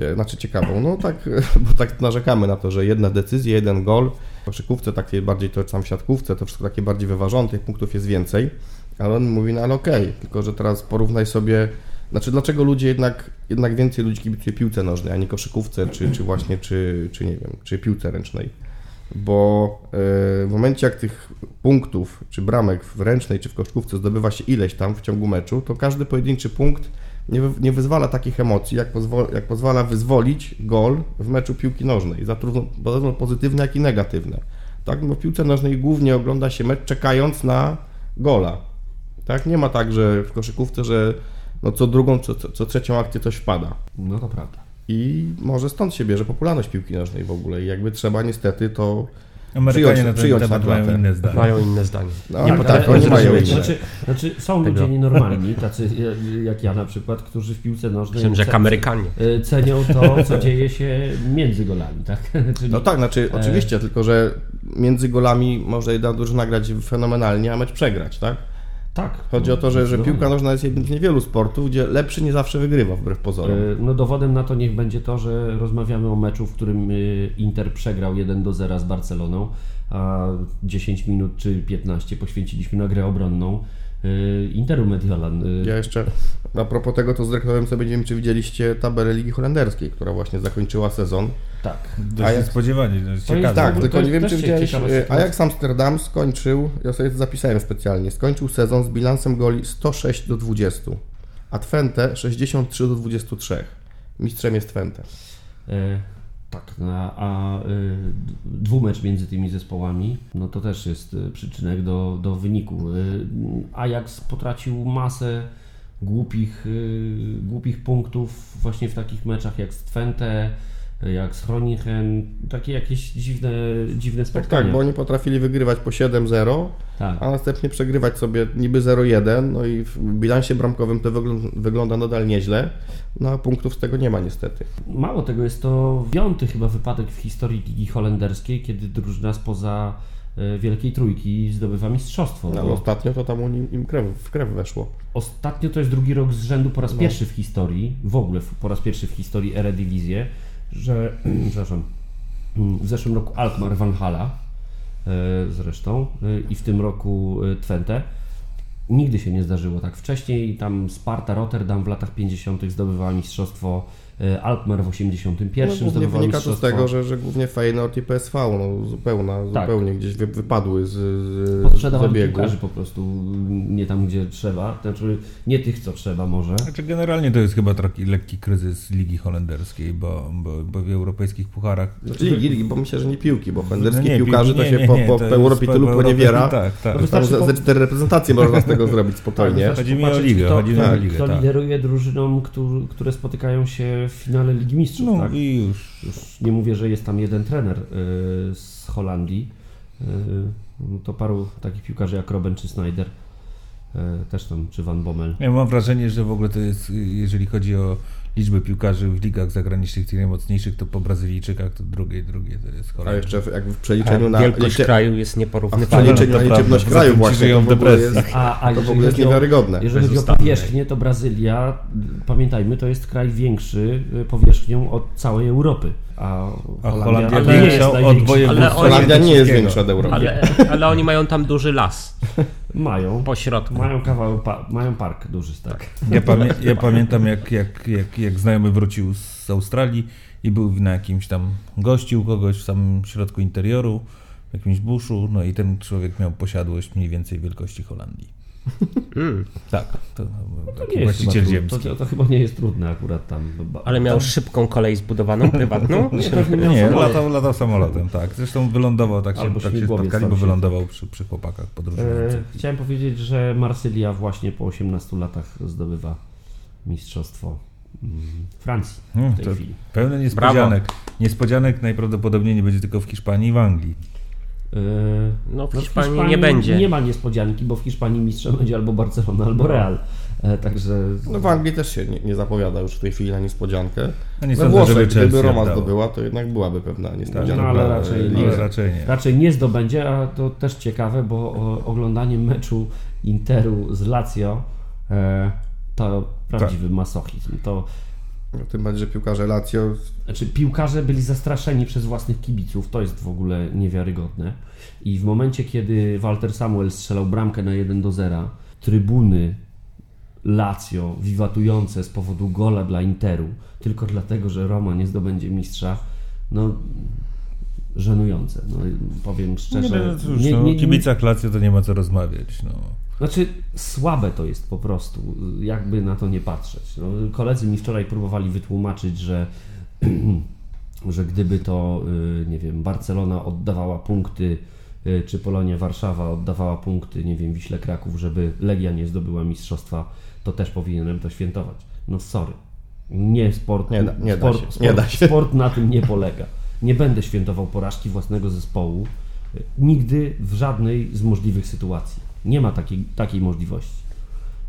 S4: E, Znaczy ciekawą, no tak, bo tak narzekamy na to, że jedna decyzja, jeden gol. Koszykówce takiej bardziej, to tam w siatkówce, to wszystko takie bardziej wyważone, tych punktów jest więcej. Ale on mówi, no ale okej, tylko że teraz porównaj sobie, znaczy dlaczego ludzie jednak, jednak więcej ludzi kibicuje piłce nożnej, a nie koszykówce, czy, czy właśnie, czy, czy nie wiem, czy piłce ręcznej bo e, w momencie jak tych punktów czy bramek w ręcznej czy w koszykówce zdobywa się ileś tam w ciągu meczu, to każdy pojedynczy punkt nie, nie wyzwala takich emocji, jak, pozwo, jak pozwala wyzwolić gol w meczu piłki nożnej, zarówno, zarówno pozytywne, jak i negatywne. Tak, bo w piłce nożnej głównie ogląda się mecz czekając na gola. Tak, nie ma tak, że w koszykówce, że no co drugą, co, co, co trzecią akcję coś wpada.
S3: No to prawda.
S4: I może stąd się bierze popularność piłki nożnej w ogóle. I jakby trzeba niestety to
S5: Amerykanie
S4: Przyjąć-
S5: na ten
S4: przyjąć
S5: temat mają inne zdanie.
S2: Mają inne zdanie.
S4: No,
S2: nie
S4: tak, oni mają inne.
S3: Znaczy, znaczy są
S2: Tego.
S3: ludzie nienormalni, tacy jak ja na przykład, którzy w piłce nożnej
S2: że jak Amerykanie.
S3: y, cenią to, co dzieje się między golami, tak? *laughs* Czyli,
S4: No tak, znaczy
S3: E.
S4: oczywiście, tylko że między golami może jedna drużyna grać fenomenalnie, a mecz przegrać, tak?
S3: Tak.
S4: Chodzi o to, że, że piłka nożna jest jednym z niewielu sportów, gdzie lepszy nie zawsze wygrywa wbrew pozorom.
S3: E, No dowodem na to niech będzie to, że rozmawiamy o meczu, w którym y, Inter przegrał 1 do 0 z Barceloną, a 10 minut czy 15 poświęciliśmy na grę obronną Interu Mediolan. Y,
S4: Ja jeszcze a propos tego, to zreklamowałem sobie, nie wiem czy widzieliście tabelę Ligi Holenderskiej, która właśnie zakończyła sezon.
S3: Tak.
S5: Dość to jest
S3: To jest
S5: ciekawe.
S4: Tak,
S3: to
S4: tylko
S3: jest
S4: nie wiem czy widziałeś, e, Ajax Amsterdam skończył, ja sobie to zapisałem specjalnie, skończył sezon z bilansem goli 106 do 20, a Twente 63 do 23. Mistrzem jest Twente.
S3: Tak, a, a y, dwumecz między tymi zespołami, no to też jest y, przyczynek do, do wyniku. Y, Ajax potracił masę głupich, głupich punktów właśnie w takich meczach jak z Twente, jak z Groningen, takie jakieś dziwne, dziwne
S4: Tak,
S3: spotkania.
S4: tak, bo oni potrafili wygrywać po 7-0,
S3: Tak.
S4: a następnie przegrywać sobie niby 0-1, no i w bilansie bramkowym to wyglą- wygląda nadal nieźle, no a punktów z tego nie ma niestety.
S3: Mało tego, jest to piąty chyba wypadek w historii Ligi Holenderskiej, kiedy drużyna spoza y, Wielkiej Trójki zdobywa mistrzostwo.
S4: No, ostatnio to tam im, im krew, w krew weszło.
S3: Ostatnio to jest drugi rok z rzędu po raz
S4: No.
S3: pierwszy w historii, w ogóle po raz pierwszy w historii Eredivisie, że *clears throat* przepraszam, *clears throat* w zeszłym roku Alkmaar Van Hala e, zresztą e, i w tym roku e, Twente. Nigdy się nie zdarzyło tak wcześniej. Tam Sparta Rotterdam w latach 50. zdobywała mistrzostwo, Alkmaar w 81.
S4: No, głównie wynika to z tego, że, że głównie Feyenoord i PSV no, zupełna,
S3: Tak.
S4: zupełnie gdzieś wy, wypadły z, z zabiegu.
S3: po prostu nie tam, gdzie trzeba, znaczy nie tych, co trzeba może.
S5: Znaczy generalnie to jest chyba taki lekki kryzys Ligi Holenderskiej, bo, bo, bo w europejskich pucharach
S4: Znaczy ligi, ligi, bo myślę, że nie piłki, bo holenderskich
S5: No nie,
S4: piłkarzy
S5: piłki-
S4: to
S5: nie,
S4: się
S5: nie,
S4: po,
S5: nie,
S4: po,
S5: to
S4: po Europie tylu
S5: po-
S4: poniewiera.
S5: Tak, tak.
S3: No
S4: Tam ze,
S3: po-
S4: ze cztery reprezentacje można z tego zrobić spokojnie.
S3: Tak,
S5: Chodzi mi o ligę,
S3: kto,
S5: chodzi mi o
S3: tak,
S5: ligę,
S3: kto
S5: tak.
S3: lideruje drużynom, które spotykają się w finale Ligi Mistrzów.
S5: No
S3: tak?
S5: i już.
S3: Już nie mówię, że jest tam jeden trener y, z Holandii. Y, no to paru takich piłkarzy jak Robben czy Snyder. y, też tam, czy Van Bommel.
S5: Ja mam wrażenie, że w ogóle to jest, jeżeli chodzi o liczbę piłkarzy w ligach zagranicznych, tych najmocniejszych, to po Brazylijczykach to drugie, drugie to jest
S4: A
S5: Holandia.
S4: jeszcze w- jak w
S2: A
S4: przeliczeniu na,
S2: wielkość
S4: liczy,
S2: kraju jest
S4: a w
S2: nieporównywalna.
S4: przeliczeniu kraju właśnie
S5: żyją
S4: to w
S5: depresji.
S4: jest,
S3: A, a
S4: to w ogóle jest niewiarygodne.
S3: Jeżeli chodzi o powierzchnię, to Brazylia, pamiętajmy, to jest kraj większy y, powierzchnią od całej Europy. A,
S5: A
S3: Holandia,
S5: Holandia
S3: ale nie jest
S5: od województwa
S4: Holandia nie jest większa od Europy.
S2: Ale, ale oni mają tam duży las *laughs*
S3: Mają.
S2: po środku.
S3: Mają kawał, pa, mają park duży, tak.
S5: Ja, pamię ja pamiętam, jak, jak, jak, jak znajomy wrócił z Australii i był na jakimś tam gościu kogoś w samym środku interioru, w jakimś buszu, no i ten człowiek miał posiadłość mniej więcej wielkości Holandii.
S2: Mm.
S5: Tak, to,
S3: To
S5: taki
S3: nie jest chyba
S5: właściciel
S3: trudne,
S5: ziemski.
S3: to, to, chyba nie jest trudne akurat tam.
S2: Ale miał szybką kolej zbudowaną, *laughs* prywatną?
S3: Nie,
S5: Nie, latał, latał samolotem, tak. Zresztą wylądował, tak się, tak się spotkali,
S3: tam
S5: bo wylądował przy, przy chłopakach podróżujących.
S3: E, chciałem powiedzieć, że Marsylia właśnie po 18 latach zdobywa mistrzostwo mm, Francji
S5: Hmm,
S3: w tej
S5: to
S3: chwili.
S5: pełne niespodzianek. Niespodzianek najprawdopodobniej nie będzie tylko w Hiszpanii i w Anglii.
S3: E,
S2: No w
S3: no
S2: Hiszpanii nie będzie.
S3: Nie ma niespodzianki, bo w Hiszpanii mistrzem będzie albo Barcelona, albo Real. E, także
S4: No w Anglii też się nie, nie zapowiada już w tej chwili na niespodziankę.
S5: A nie
S4: We Włoszech, gdyby Roma zdobyła, to jednak byłaby pewna
S5: Tak,
S4: niespodzianka.
S3: No, ale
S4: e,
S3: raczej nie.
S5: ale raczej nie.
S3: raczej nie zdobędzie, a to też ciekawe, bo o, oglądanie meczu Interu z Lazio e, to prawdziwy masochizm. To
S4: No, tym bardziej, że piłkarze Lazio
S3: Znaczy, piłkarze byli zastraszeni przez własnych kibiców, to jest w ogóle niewiarygodne. I w momencie, kiedy Walter Samuel strzelał bramkę na 1 do 0, trybuny Lazio wiwatujące z powodu gola dla Interu, tylko dlatego, że Roma nie zdobędzie mistrza, no żenujące. No, powiem
S5: Nie,
S3: szczerze.
S5: no, cóż, no, o kibicach Lazio to nie ma co rozmawiać. No.
S3: Znaczy, słabe to jest po prostu, jakby na to nie patrzeć. No, koledzy mi wczoraj próbowali wytłumaczyć, że, *clears throat* że gdyby to, y, nie wiem, Barcelona oddawała punkty, y, czy Polonia Warszawa oddawała punkty, nie wiem, Wiśle Kraków, żeby Legia nie zdobyła mistrzostwa, to też powinienem to świętować. No sorry. Nie sport,
S4: Nie da- nie da
S3: sport,
S4: się,
S3: sport,
S4: nie da się.
S3: sport na tym nie polega. Nie będę świętował porażki własnego zespołu y, nigdy w żadnej z możliwych sytuacji. Nie ma takiej, takiej możliwości.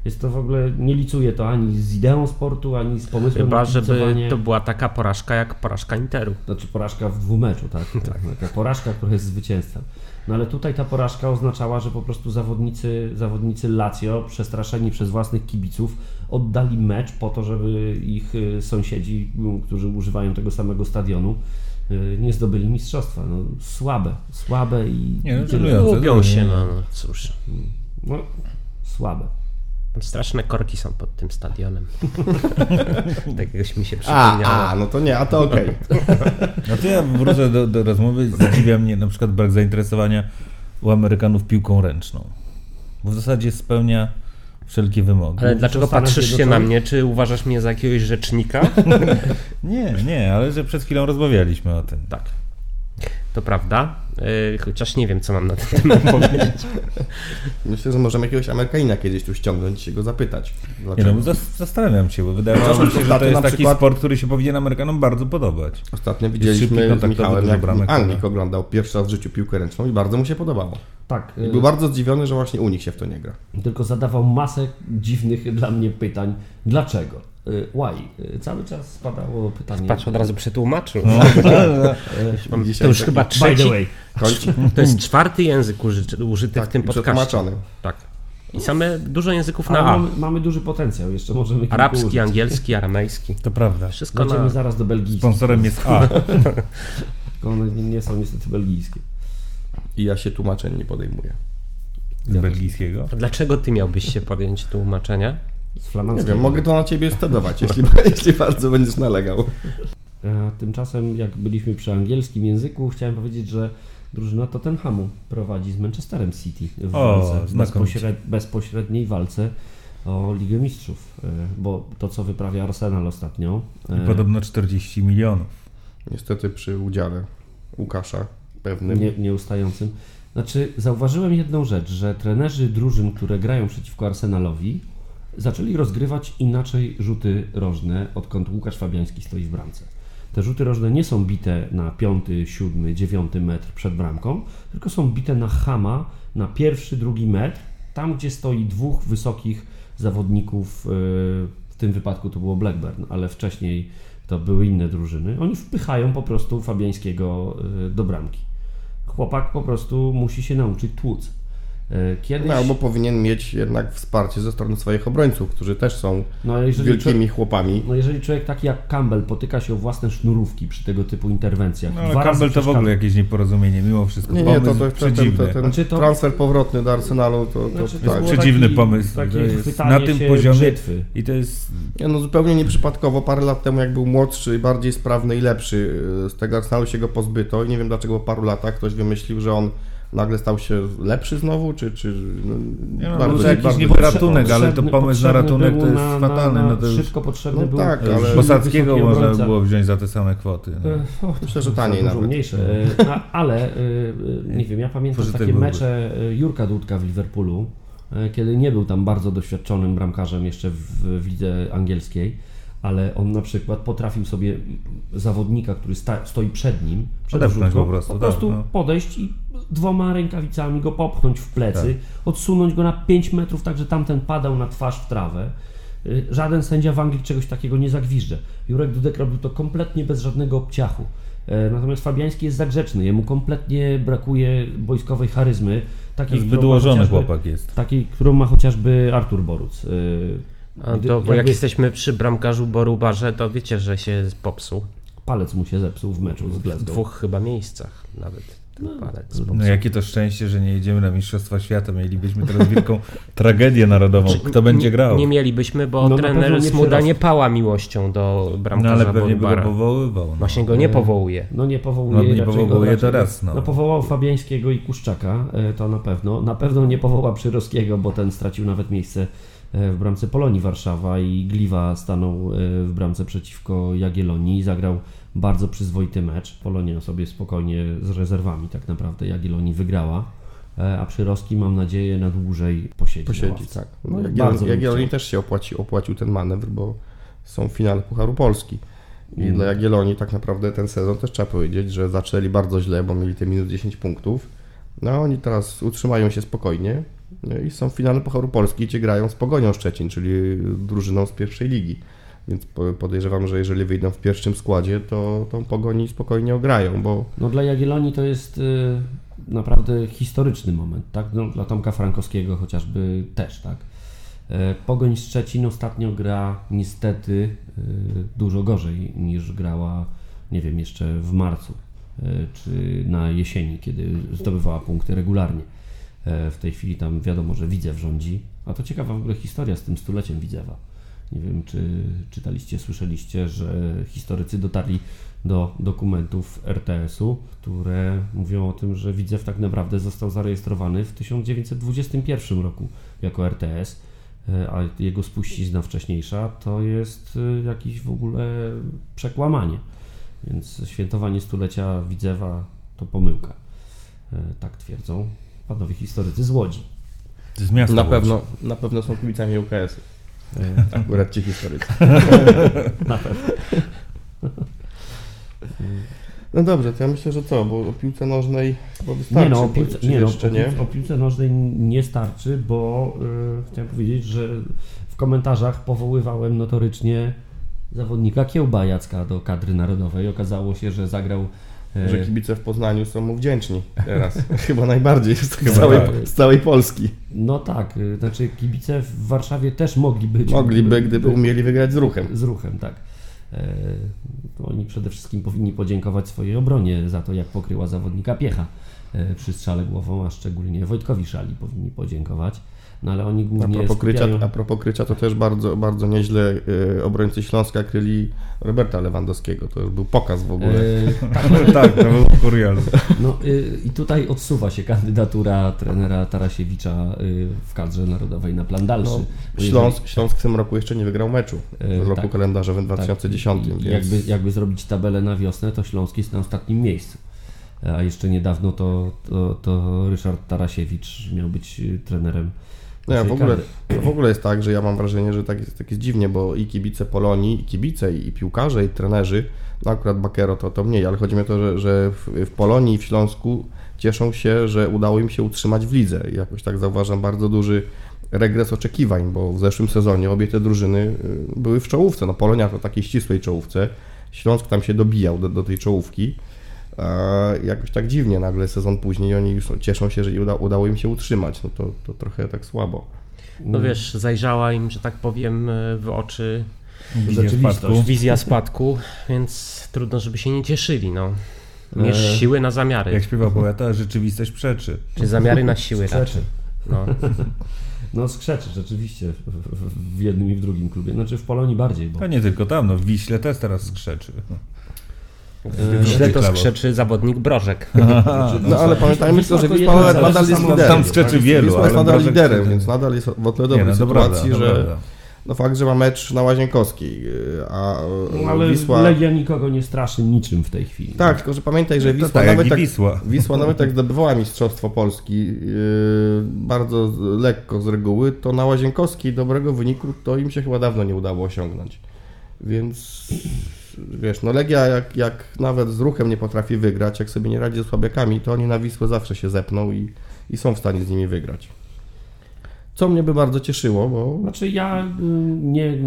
S3: Jest to w ogóle, nie licuje to ani z ideą sportu, ani z pomysłem
S2: Chyba, żeby to była taka porażka jak porażka Interu.
S3: Znaczy porażka w dwumeczu, tak? *laughs* tak. Taka porażka, która jest zwycięstwem. No ale tutaj ta porażka oznaczała, że po prostu zawodnicy, zawodnicy Lazio, przestraszeni przez własnych kibiców, oddali mecz po to, żeby ich y, sąsiedzi, którzy używają tego samego stadionu, nie zdobyli mistrzostwa. No, słabe, słabe i,
S5: Nie, no.
S2: Lubią się, no no cóż.
S3: no, słabe.
S2: Straszne korki są pod tym stadionem. *laughs* tak jakoś mi się
S4: A,
S2: przypomniało.
S4: a, no to nie, a to okej.
S5: No to ja wrócę do, do rozmowy. Zadziwia mnie na przykład brak zainteresowania u Amerykanów piłką ręczną. Bo w zasadzie spełnia wszelkie wymogi.
S2: Ale dlaczego patrzysz się na mnie? Czy uważasz mnie za jakiegoś rzecznika? *laughs*
S5: Nie, nie, ale że przed chwilą rozmawialiśmy o tym.
S2: tak. To prawda. Yy, chociaż nie wiem, co mam na ten temat *laughs* powiedzieć.
S4: Myślę, że możemy jakiegoś Amerykanina kiedyś tu ściągnąć i się go zapytać.
S5: Nie no, zas- zastanawiam się, bo wydaje mi się, że to jest taki
S4: przykład-
S5: sport, który się powinien Amerykanom bardzo podobać.
S4: Ostatnio widzieliśmy z Michałem, jak Anglik oglądał pierwszy raz w życiu piłkę ręczną i bardzo mu się podobało.
S3: Tak,
S4: I
S3: y,
S4: był bardzo zdziwiony, że właśnie u nich się w to nie gra.
S3: tylko zadawał masę dziwnych dla mnie pytań. Dlaczego? Y, Why? Y, Cały czas spadało pytanie.
S2: Patrz, od razu przetłumaczył.
S5: No. *laughs*
S4: Dzisiaj
S2: To już chyba
S3: By the
S2: trzeci.
S3: way,
S4: Kończy. *laughs*
S2: To jest czwarty język użyty, użyty w tym podcaście.
S4: przetłumaczony.
S2: Tak. I same dużo języków na A.
S3: mamy, mamy duży potencjał, jeszcze możemy
S2: Arabski,
S3: użyć.
S2: angielski, aramejski.
S5: To prawda.
S2: Wszystko
S3: Będziemy
S2: na...
S3: zaraz do belgijskich.
S5: Sponsorem jest A. *laughs*
S3: Tylko one nie- nie są niestety belgijskie.
S4: I ja się tłumaczeń nie podejmuję.
S5: Z belgijskiego.
S2: A Dlaczego ty miałbyś się podjąć tłumaczenia?
S3: Z
S4: Nie
S3: flamandzkiego.
S4: wiem, mogę to na ciebie stedować, jeśli, *laughs* jeśli bardzo będziesz nalegał.
S3: E, Tymczasem, jak byliśmy przy angielskim języku, chciałem powiedzieć, że drużyna Tottenhamu prowadzi z Manchesterem City w
S5: O,
S3: walce, bezpośred, bezpośredniej walce o Ligę Mistrzów, e, bo to, co wyprawia Arsenal ostatnio, e,
S5: I podobno 40 milionów.
S4: Niestety przy udziale Łukasza pewnym.
S3: nie, nieustającym. Znaczy, zauważyłem jedną rzecz, że trenerzy drużyn, które grają przeciwko Arsenalowi, zaczęli rozgrywać inaczej rzuty rożne, odkąd Łukasz Fabiański stoi w bramce. Te rzuty rożne nie są bite na piąty, siódmy, dziewiąty metr przed bramką, tylko są bite na chama, na pierwszy, drugi metr, tam gdzie stoi dwóch wysokich zawodników, yy, w tym wypadku to było Blackburn, ale wcześniej to były inne drużyny. Oni wpychają po prostu Fabiańskiego yy, do bramki. Chłopak po prostu musi się nauczyć tłuc. Yy, Kiedyś,
S4: No, albo powinien mieć jednak wsparcie ze strony swoich obrońców, którzy też są
S3: no,
S4: wielkimi
S3: człowiek,
S4: chłopami.
S3: no jeżeli człowiek taki jak Campbell potyka się o własne sznurówki przy tego typu interwencjach,
S5: No, ale Campbell to w ogóle jakieś nieporozumienie, mimo wszystko.
S4: Nie, nie, to, to, to, ten, to, ten
S3: Znaczy to-
S4: transfer powrotny do Arsenalu, to, to
S3: Znaczy, to
S4: tak.
S3: było
S5: Przedziwny
S3: taki-
S5: pomysł.
S3: takie
S5: To jest na tym poziomie
S3: brzytwy.
S5: i to jest
S4: Nie, no zupełnie nieprzypadkowo, parę lat temu jak był młodszy, bardziej sprawny i lepszy, yy, z tego Arsenalu się go pozbyto i nie wiem dlaczego po paru latach ktoś wymyślił, że on nagle stał się lepszy znowu, czy... czy no,
S5: Nie no,
S4: bardzo-
S5: może jakiś
S4: bardzo-
S5: ratunek, ale to pomysł na ratunek to jest
S3: na-
S5: fatalny.
S3: na-
S5: No to już
S3: Szybko potrzebny
S4: No
S3: był
S4: tak, ale-
S5: Posadzkiego można
S3: obrońca.
S5: było wziąć za te same kwoty. No.
S3: E, o,
S4: Myślę, że taniej nawet.
S3: mniejsze. E, Ale e, nie wiem, ja pamiętam
S5: Pożytek
S3: takie
S5: byłby.
S3: mecze Jurka Dudka w Liverpoolu, e, kiedy nie był tam bardzo doświadczonym bramkarzem jeszcze w, w lidze angielskiej, ale on na przykład potrafił sobie zawodnika, który sta, stoi przed nim, przed wrzutką,
S5: po prostu,
S3: po
S5: tak,
S3: prostu
S5: no.
S3: podejść i dwoma rękawicami go popchnąć w plecy,
S5: Tak.
S3: odsunąć go na 5 metrów, tak że tamten padał na twarz w trawę. Y, Żaden sędzia w Anglii czegoś takiego nie zagwiżdże. Jurek Dudek robił to kompletnie bez żadnego obciachu. E, Natomiast Fabiański jest za grzeczny, jemu kompletnie brakuje wojskowej charyzmy. Takiej,
S5: Zbyt ułożony chłopak jest.
S3: Takiej, którą ma chociażby Artur Boruc. Y,
S2: A to, bo jak jesteśmy przy bramkarzu Borubarze, to wiecie, że się popsuł.
S3: Palec mu się zepsuł w meczu z
S2: W
S3: Glasgow.
S2: dwóch chyba miejscach nawet ten palec.
S5: No jakie to szczęście, że nie jedziemy na Mistrzostwa Świata. Mielibyśmy teraz wielką *laughs* tragedię narodową. Kto będzie grał?
S2: Nie mielibyśmy, bo
S3: No,
S2: trener
S3: nie
S2: Smuda nie pała miłością do
S5: No
S2: bramkarza
S5: ale pewnie by go powoływał. No.
S2: Właśnie go nie powołuje.
S3: No nie powołuje,
S5: No, nie powołuje
S3: raczej-
S5: teraz, no.
S3: no powołał Fabiańskiego i Kuszczaka, e, to na pewno. Na pewno nie powoła Przyrowskiego, bo ten stracił nawet miejsce e, w bramce Polonii Warszawa i Gliwa stanął e, w bramce przeciwko Jagiellonii i zagrał bardzo przyzwoity mecz. Polonia sobie spokojnie z rezerwami tak naprawdę Jagiellonii wygrała, e, a Przyrowski mam nadzieję na dłużej posiedzi.
S4: Posiedzi, tak.
S3: No,
S4: Jagiellonii,
S3: chciał.
S4: też się opłaci, opłacił ten manewr, bo są w finale Pucharu Polski. I
S3: Mm.
S4: dla Jagiellonii tak naprawdę ten sezon też trzeba powiedzieć, że zaczęli bardzo źle, bo mieli te minus 10 punktów. No oni teraz utrzymają się spokojnie No I są w finale Pucharu Polski, gdzie grają z Pogonią Szczecin, czyli drużyną z pierwszej ligi. Więc po- podejrzewam, że jeżeli wyjdą w pierwszym składzie, to tą Pogoni spokojnie ograją, bo
S3: No dla Jagiellonii to jest y, naprawdę historyczny moment, tak? No, dla Tomka Frankowskiego chociażby też, tak? E, Pogoń Szczecin ostatnio gra niestety y, dużo gorzej niż grała, nie wiem, jeszcze w marcu y, czy na jesieni, kiedy zdobywała punkty regularnie. E, W tej chwili tam wiadomo, że Widzew rządzi, a to ciekawa w ogóle historia z tym stuleciem Widzewa. Nie wiem, czy czytaliście, słyszeliście, że historycy dotarli do dokumentów RTS-u, które mówią o tym, że Widzew tak naprawdę został zarejestrowany w 1921 roku jako RTS, e, a jego spuścizna wcześniejsza to jest e, jakieś w ogóle przekłamanie. Więc świętowanie stulecia Widzewa to pomyłka. E, Tak twierdzą panowie historycy z Łodzi.
S5: Jest miasto
S4: na
S5: Łódź.
S4: pewno, na pewno są kibicami UKS-u.
S3: E,
S4: Akurat ci historycy. *laughs*
S3: Na pewno.
S4: No dobrze, to ja myślę, że co, bo o piłce nożnej chyba wystarczy.
S3: Nie no, o piłce, nie, no,
S4: jeszcze nie?
S3: o piłce nożnej nie starczy, bo y, chciałem powiedzieć, że w komentarzach powoływałem notorycznie zawodnika Kiełba Jacka do kadry narodowej. Okazało się, że zagrał e,
S4: Że kibice w Poznaniu są mu wdzięczni teraz. *laughs* Chyba najbardziej z, całej,
S3: tak.
S4: z całej Polski.
S3: No tak, y, znaczy kibice w Warszawie też mogli być.
S4: Mogliby, gdyby umieli wygrać z ruchem.
S3: Z ruchem, tak. E, to oni przede wszystkim powinni podziękować swojej obronie za to, jak pokryła zawodnika Piecha e, przy strzale głową, a szczególnie Wojtkowi Szali powinni podziękować. No ale oni
S4: A
S3: głównie
S4: propos, krycia,
S3: skupiają...
S4: a propos krycia, to też bardzo, bardzo nieźle y, obrońcy Śląska kryli Roberta Lewandowskiego. To już był pokaz w ogóle.
S3: E, *laughs* tak,
S5: tak, to był kurial.
S3: no y, i tutaj odsuwa się kandydatura trenera Tarasiewicza y, w kadrze narodowej na plan dalszy.
S4: No,
S3: Bo jeżeli-
S4: Śląsk, Śląsk w tym roku jeszcze nie wygrał meczu.
S3: E,
S4: W roku
S3: tak.
S4: kalendarzowym 2010.
S3: Tak,
S4: więc...
S3: jakby, jakby zrobić tabelę na wiosnę, to Śląsk jest na ostatnim miejscu. A jeszcze niedawno to, to, to Ryszard Tarasiewicz miał być y, trenerem.
S4: Nie, w ogóle, to w ogóle jest tak, że ja mam wrażenie, że tak jest, tak jest dziwnie, bo i kibice Polonii, i kibice, i piłkarze, i trenerzy, no akurat Bakero to, to mniej, ale chodzi mi o to, że, że w, w Polonii i w Śląsku cieszą się, że udało im się utrzymać w lidze. I jakoś tak zauważam bardzo duży regres oczekiwań, bo w zeszłym sezonie obie te drużyny y, były w czołówce. No Polonia to takiej ścisłej czołówce, Śląsk tam się dobijał do, do tej czołówki. A jakoś tak dziwnie nagle sezon później oni już cieszą się, że uda, udało im się utrzymać. No to, to trochę tak słabo.
S2: No wiesz, zajrzała im, że tak powiem, e, w oczy
S5: Wizja spadku.
S2: wizja spadku, więc trudno, żeby się nie cieszyli, no. Mierz
S3: E,
S2: siły na zamiary.
S5: Jak śpiewa poeta, rzeczywistość przeczy.
S2: Czy zamiary na siły raczej. No. *laughs*
S3: No skrzeczy rzeczywiście w, w, w jednym i w drugim klubie. Znaczy w Polonii bardziej, bo
S5: To nie tylko tam, no w Wiśle też teraz skrzeczy.
S2: Źle to skrzeczy zawodnik Brożek. *laughs*
S4: No ale pamiętajmy
S3: Wisła
S4: tylko, że
S3: to
S4: Wisła nadal, jest liderem.
S5: Tam skrzczy wielu,
S4: Wisła jest
S5: ale
S4: nadal liderem, więc nadal jest w o tyle dobrej
S5: no, to
S4: sytuacji,
S5: to
S4: że no fakt, że ma mecz na Łazienkowskiej, yy, a
S3: No, ale
S4: Wisła...
S3: Legia nikogo nie straszy niczym w tej chwili.
S4: Tak, tylko że pamiętaj, że
S5: To
S4: Wisła
S5: tak jak
S4: nawet tak,
S5: Wisła. *laughs*
S4: Wisła nawet jak zdobywała Mistrzostwo Polski yy, bardzo lekko z reguły, to na Łazienkowskiej dobrego wyniku to im się chyba dawno nie udało osiągnąć. Więc wiesz, no Legia jak, jak nawet z ruchem nie potrafi wygrać, jak sobie nie radzi ze słabiakami, to oni na Wisłę zawsze się zepną i, i są w stanie z nimi wygrać. Co mnie by bardzo cieszyło, bo
S3: Znaczy ja y, nie,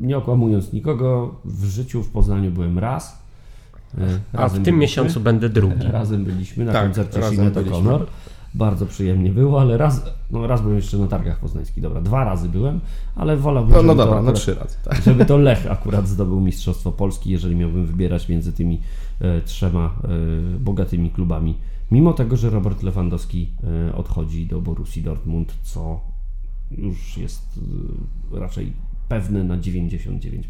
S3: nie okłamując nikogo, w życiu w Poznaniu byłem raz. Y,
S2: A w tym
S3: byliśmy.
S2: miesiącu będę drugi.
S3: Razem byliśmy na
S4: Tak,
S3: koncercie
S4: razem
S3: Sineto
S4: byliśmy.
S3: Honor. Bardzo przyjemnie było, ale raz, no raz byłem jeszcze na targach poznańskich. Dobra, dwa razy byłem, ale wolałbym,
S4: no, no
S3: żeby, to
S4: dobra, no
S3: akurat,
S4: trzy razy. Tak.
S3: żeby to Lech akurat zdobył Mistrzostwo Polski, jeżeli miałbym wybierać między tymi e, trzema e, bogatymi klubami. Mimo tego, że Robert Lewandowski e, odchodzi do Borussii Dortmund, co już jest e, raczej pewne na 99%.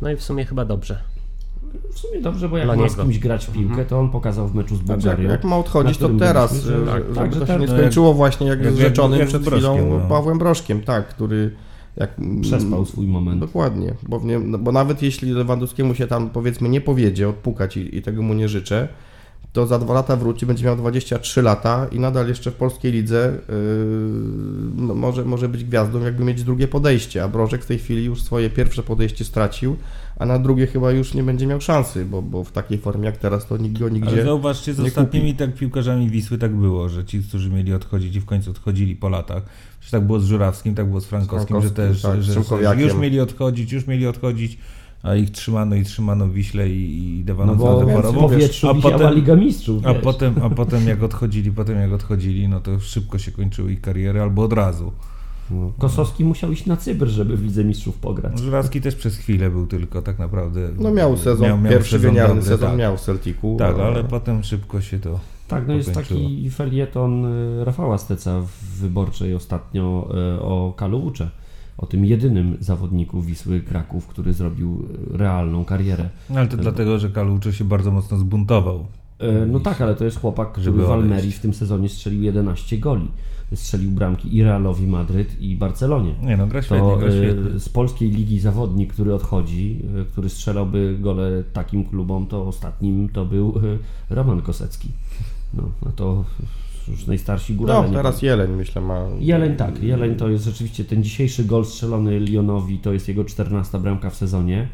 S2: No i w sumie chyba dobrze.
S3: W sumie dobrze, bo jak
S2: Dla
S3: ma z kimś grać w piłkę, to on pokazał w meczu z
S4: Znaczy, jak,
S3: Bułgarią.
S4: jak ma odchodzić, to teraz,
S3: byliśmy, że- tak,
S4: żeby
S3: tak, że
S4: to się
S3: teraz-
S4: nie
S5: no jak-
S4: skończyło właśnie jak,
S5: jak-
S4: z
S5: jak-
S4: rzeczonym
S5: jak
S4: przed
S5: przed
S4: chwilą
S5: Brożkiem, no.
S4: Pawłem Brożkiem, tak, który jak,
S3: przespał swój moment.
S4: Dokładnie, bo, nie, no, bo nawet jeśli Lewandowskiemu się tam powiedzmy nie powiedzie odpukać i, i tego mu nie życzę, to za dwa lata wróci, będzie miał 23 lata i nadal jeszcze w polskiej lidze yy, no może, może być gwiazdą, jakby mieć drugie podejście, a Brożek w tej chwili już swoje pierwsze podejście stracił, a na drugie chyba już nie będzie miał szansy, bo, bo w takiej formie jak teraz to nikt go nigdzie
S5: Ale zauważcie, z ostatnimi
S4: kupi.
S5: tak piłkarzami Wisły tak było, że ci, którzy mieli odchodzić i w końcu odchodzili po latach. Przecież tak było z Żurawskim, tak było z Frankowskim, że też
S4: tak,
S5: że, że już mieli odchodzić, już mieli odchodzić, a ich trzymano i trzymano w Wiśle i, i dawano
S3: No
S5: no
S3: bo
S5: za
S3: w
S5: wyborową.
S3: powietrzu
S5: A potem,
S3: Liga Mistrzów.
S5: a,
S3: wiesz.
S5: potem, a potem jak odchodzili, potem jak odchodzili, no to szybko się kończyły ich kariery albo od razu.
S3: No. Kosowski musiał iść na Cypr, żeby w Lidze Mistrzów pograć.
S5: Żurawski też przez chwilę był tylko tak naprawdę.
S4: No miał sezon, pierwszy wymiarny sezon miał w Celticu.
S5: Tak, ale potem szybko się to.
S3: Tak, no jest taki felieton y, Rafała Steca w wyborczej ostatnio y, o Kaluucze. O tym jedynym zawodniku Wisły Kraków, który zrobił y, realną karierę.
S5: No, ale to dlatego, że Kalucze się bardzo mocno zbuntował.
S3: No tak, ale to jest chłopak, który w Almerii w tym sezonie strzelił 11 goli. Strzelił bramki i Realowi Madryt i Barcelonie.
S5: Nie no, gra świetnie,
S3: To
S5: gra świetnie.
S3: e, z polskiej ligi zawodnik, który odchodzi, e, który strzelałby gole takim klubom, to ostatnim to był e, Roman Kosecki. No, no to już najstarsi górale.
S4: No,
S3: nie
S4: teraz Jeleń myślę ma...
S3: Jeleń tak, Jeleń to jest rzeczywiście ten dzisiejszy gol strzelony Lyonowi, to jest jego 14 bramka w sezonie.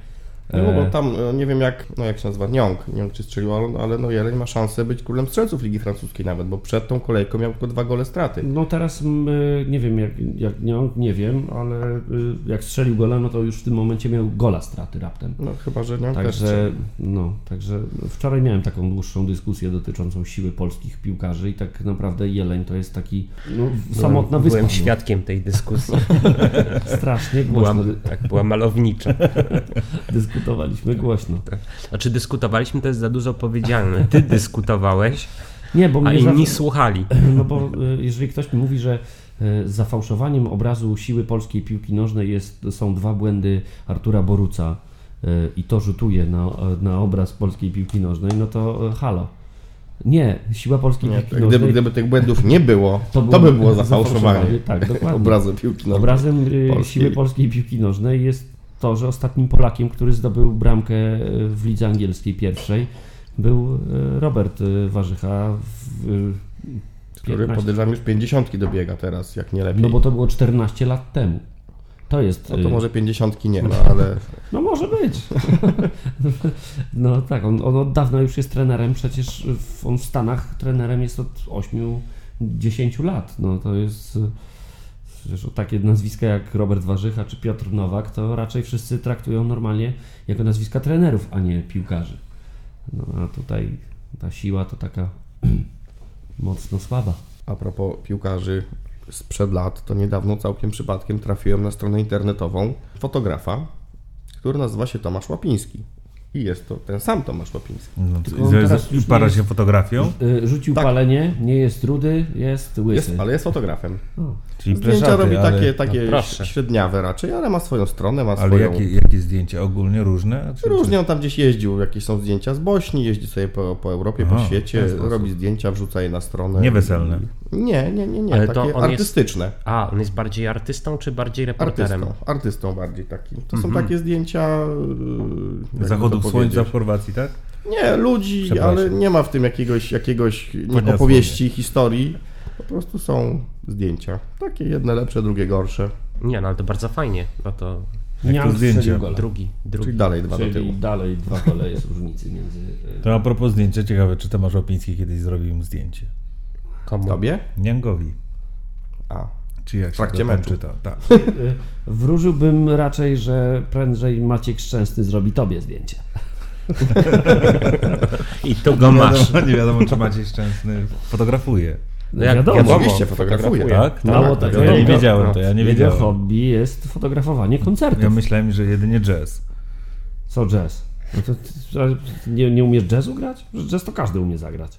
S4: No bo
S3: E,
S4: tam, e, nie wiem jak, no jak się nazywa, Niąg, nie wiem czy strzelił, ale- no Jeleń ma szansę być królem strzelców Ligi Francuskiej nawet, bo przed tą kolejką miał tylko dwa gole straty.
S3: No teraz y, nie wiem, jak, jak nie, nie wiem, ale jak strzelił gola, no to już w tym momencie miał gola straty raptem.
S4: No chyba, że Niąg też
S3: Także,
S4: strzelił.
S3: no, także wczoraj miałem taką dłuższą dyskusję dotyczącą siły polskich piłkarzy i tak naprawdę Jeleń to jest taki no, samotna
S2: byłem,
S3: wyspa.
S2: byłem
S3: no.
S2: świadkiem tej dyskusji. *laughs*
S3: Strasznie głośno
S2: Była, tak, była malownicza.
S3: Dyskutowaliśmy głośno.
S2: A czy dyskutowaliśmy, to jest za dużo powiedziane. Ty *laughs* dyskutowałeś,
S3: Nie, bo
S2: a inni
S3: zawsze-
S2: słuchali. *clears throat*
S3: No bo y, jeżeli ktoś mi mówi, że y, z zafałszowaniem obrazu siły polskiej piłki nożnej jest, są dwa błędy Artura Boruca y, i to rzutuje na, na obraz polskiej piłki nożnej, no to halo. Nie, siła polskiej
S4: Nie,
S3: piłki
S4: gdyby,
S3: nożnej
S4: gdyby tych błędów nie było, *laughs* to, by było *laughs* zafałszowanie
S3: Tak, dokładnie.
S4: obrazu piłki nożnej.
S3: Obrazem
S4: polskiej.
S3: siły polskiej piłki nożnej jest to, że ostatnim Polakiem, który zdobył bramkę y, w lidze angielskiej pierwszej, był y, Robert y, Warzycha w,
S4: Który
S3: 15.
S4: podejrzewam już 50 dobiega teraz, jak nie lepiej.
S3: No bo to było 14 lat temu. To jest.
S4: No to może 50 nie, no *laughs* ale
S3: No może być. *laughs* no tak, on, on od dawna już jest trenerem, przecież on w Stanach trenerem jest od 8-10 lat. No to jest. Przecież takie nazwiska jak Robert Warzycha czy Piotr Nowak, to raczej wszyscy traktują normalnie jako nazwiska trenerów, a nie piłkarzy. No a tutaj ta siła to taka *clears throat* mocno słaba.
S4: a propos piłkarzy sprzed lat, to niedawno całkiem przypadkiem trafiłem na stronę internetową fotografa, który nazywa się Tomasz Łapiński. I jest to ten sam Tomasz Łapiński.
S5: No, para się fotografią,
S3: Y, Rzucił
S4: Tak.
S3: palenie, nie jest rudy, jest łysy.
S4: Jest, ale jest fotografem.
S3: O.
S5: czyli
S4: Zdjęcia
S5: pleszaty,
S4: robi
S5: ale,
S4: takie, takie
S2: no
S4: średniawe raczej, ale ma swoją stronę, ma
S5: ale
S4: swoją...
S5: jakie, jakie zdjęcia? Ogólnie różne? Czy,
S4: Różnie on tam gdzieś jeździł, jakieś są zdjęcia z Bośni, jeździ sobie po, po Europie,
S5: Aha,
S4: po świecie, robi zdjęcia, wrzuca je na stronę.
S5: Nieweselne.
S4: Nie, nie, nie, nie,
S2: Ale to
S4: takie
S2: on jest-
S4: artystyczne.
S2: A, on jest bardziej artystą, czy bardziej reporterem?
S4: Artystą, artystą bardziej taki. To są takie zdjęcia... yy, jakby
S5: Zachodów słońca w Chorwacji, tak?
S4: Nie, ludzi, ale nie ma w tym jakiegoś, jakiegoś nie, opowieści, historii. Po prostu są zdjęcia. Takie jedne lepsze, drugie gorsze.
S2: Nie, no ale to bardzo fajnie, bo to
S3: Niang
S5: to
S3: gola.
S2: drugi, drugi.
S4: Czyli dalej dwa do
S3: Czyli
S4: tyłu.
S3: dalej dwa gole jest różnicy między...
S5: To a propos zdjęcia, ciekawe, czy Tomasz Łapiński kiedyś zrobił im zdjęcie.
S2: Komu?
S4: Tobie?
S5: Niangowi.
S4: A.
S5: Czy jak
S4: W trakcie
S5: to
S4: meczu.
S5: czyta? Tak. *laughs*
S3: Wróżyłbym raczej, że prędzej Maciek Szczęsny zrobi tobie zdjęcie. *laughs*
S2: I tu go masz.
S5: Wiadomo, *laughs* nie wiadomo, czy Maciej Szczęsny fotografuje.
S2: No jak
S3: Wiadomo.
S2: wiadomo,
S4: Oczywiście fotografuje.
S5: Tak?
S3: Mało
S4: tak,
S3: tego,
S5: Ja nie wiedziałem to, ja nie
S3: Jego
S5: wiedziałem.
S3: hobby jest fotografowanie koncertów.
S5: Ja myślałem, że jedynie jazz.
S3: Co jazz? No to, to, nie, nie umiesz jazzu grać? Jazz to każdy umie zagrać.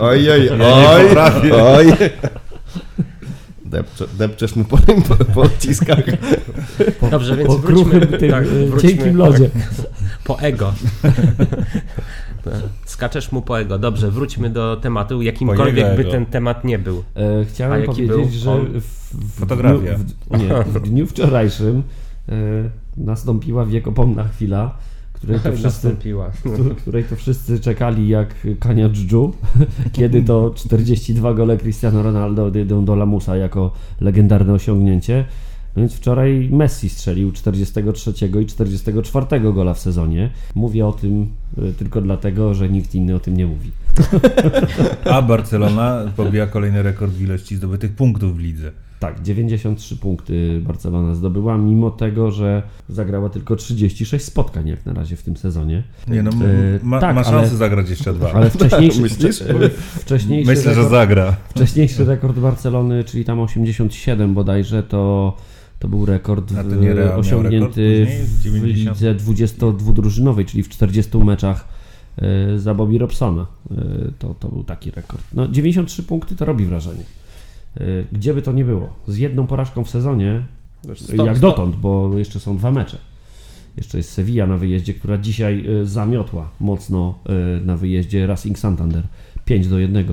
S4: Oj, oj,
S5: nie
S4: oj, oj. Depcze, depczesz mu po, po, po odciskach. *laughs*
S2: Dobrze, więc
S3: po
S2: wróćmy,
S3: kruchym, tym,
S2: tak,
S3: y,
S2: wróćmy
S3: cienkim lodzie. *laughs*
S2: po ego. *laughs* Skaczesz mu po ego. Dobrze, wróćmy do tematu, jakimkolwiek by ten temat nie był.
S3: E, chciałem
S2: jaki
S3: powiedzieć,
S2: był
S3: że w, w,
S5: Fotografia.
S3: Dniu, w, nie, w dniu wczorajszym e, nastąpiła wiekopomna chwila, której to *laughs* wszyscy,
S2: Nastąpiła.
S3: której to wszyscy czekali jak Kania Dżdżu, *laughs* kiedy to 42 gole Cristiano Ronaldo idą do Lamusa jako legendarne osiągnięcie. No więc wczoraj Messi strzelił 43 i 44 gola w sezonie. Mówię o tym y, tylko dlatego, że nikt inny o tym nie mówi. *laughs*
S5: A Barcelona pobija kolejny rekord w ilości zdobytych punktów w lidze.
S3: Tak, 93 punkty Barcelona zdobyła, mimo tego, że zagrała tylko 36 spotkań jak na razie w tym sezonie.
S5: Nie no,
S3: E,
S5: ma,
S3: tak,
S5: ma
S3: ale-
S5: szansę zagrać jeszcze dwa.
S3: Ale *laughs* wcześniejszy,
S4: Myślisz? *laughs*
S3: wcze- wcześniejszy,
S5: Myślę, że
S3: rekord,
S5: zagra.
S3: wcześniejszy rekord Barcelony, czyli tam 87 bodajże, to, to był rekord
S5: to Real
S3: osiągnięty
S5: rekord
S3: w
S5: 90?
S3: lidze 22-drużynowej, czyli w 40 meczach e, za Bobby Robsona. E, To, to był taki rekord. No, 93 punkty to robi wrażenie. E, Gdzie by to nie było? Z jedną porażką w sezonie,
S4: Stop,
S3: jak
S4: stop.
S3: dotąd, bo jeszcze są dwa mecze. Jeszcze jest Sevilla na wyjeździe, która dzisiaj y, zamiotła mocno y, na wyjeździe Racing Santander. 5 do 1.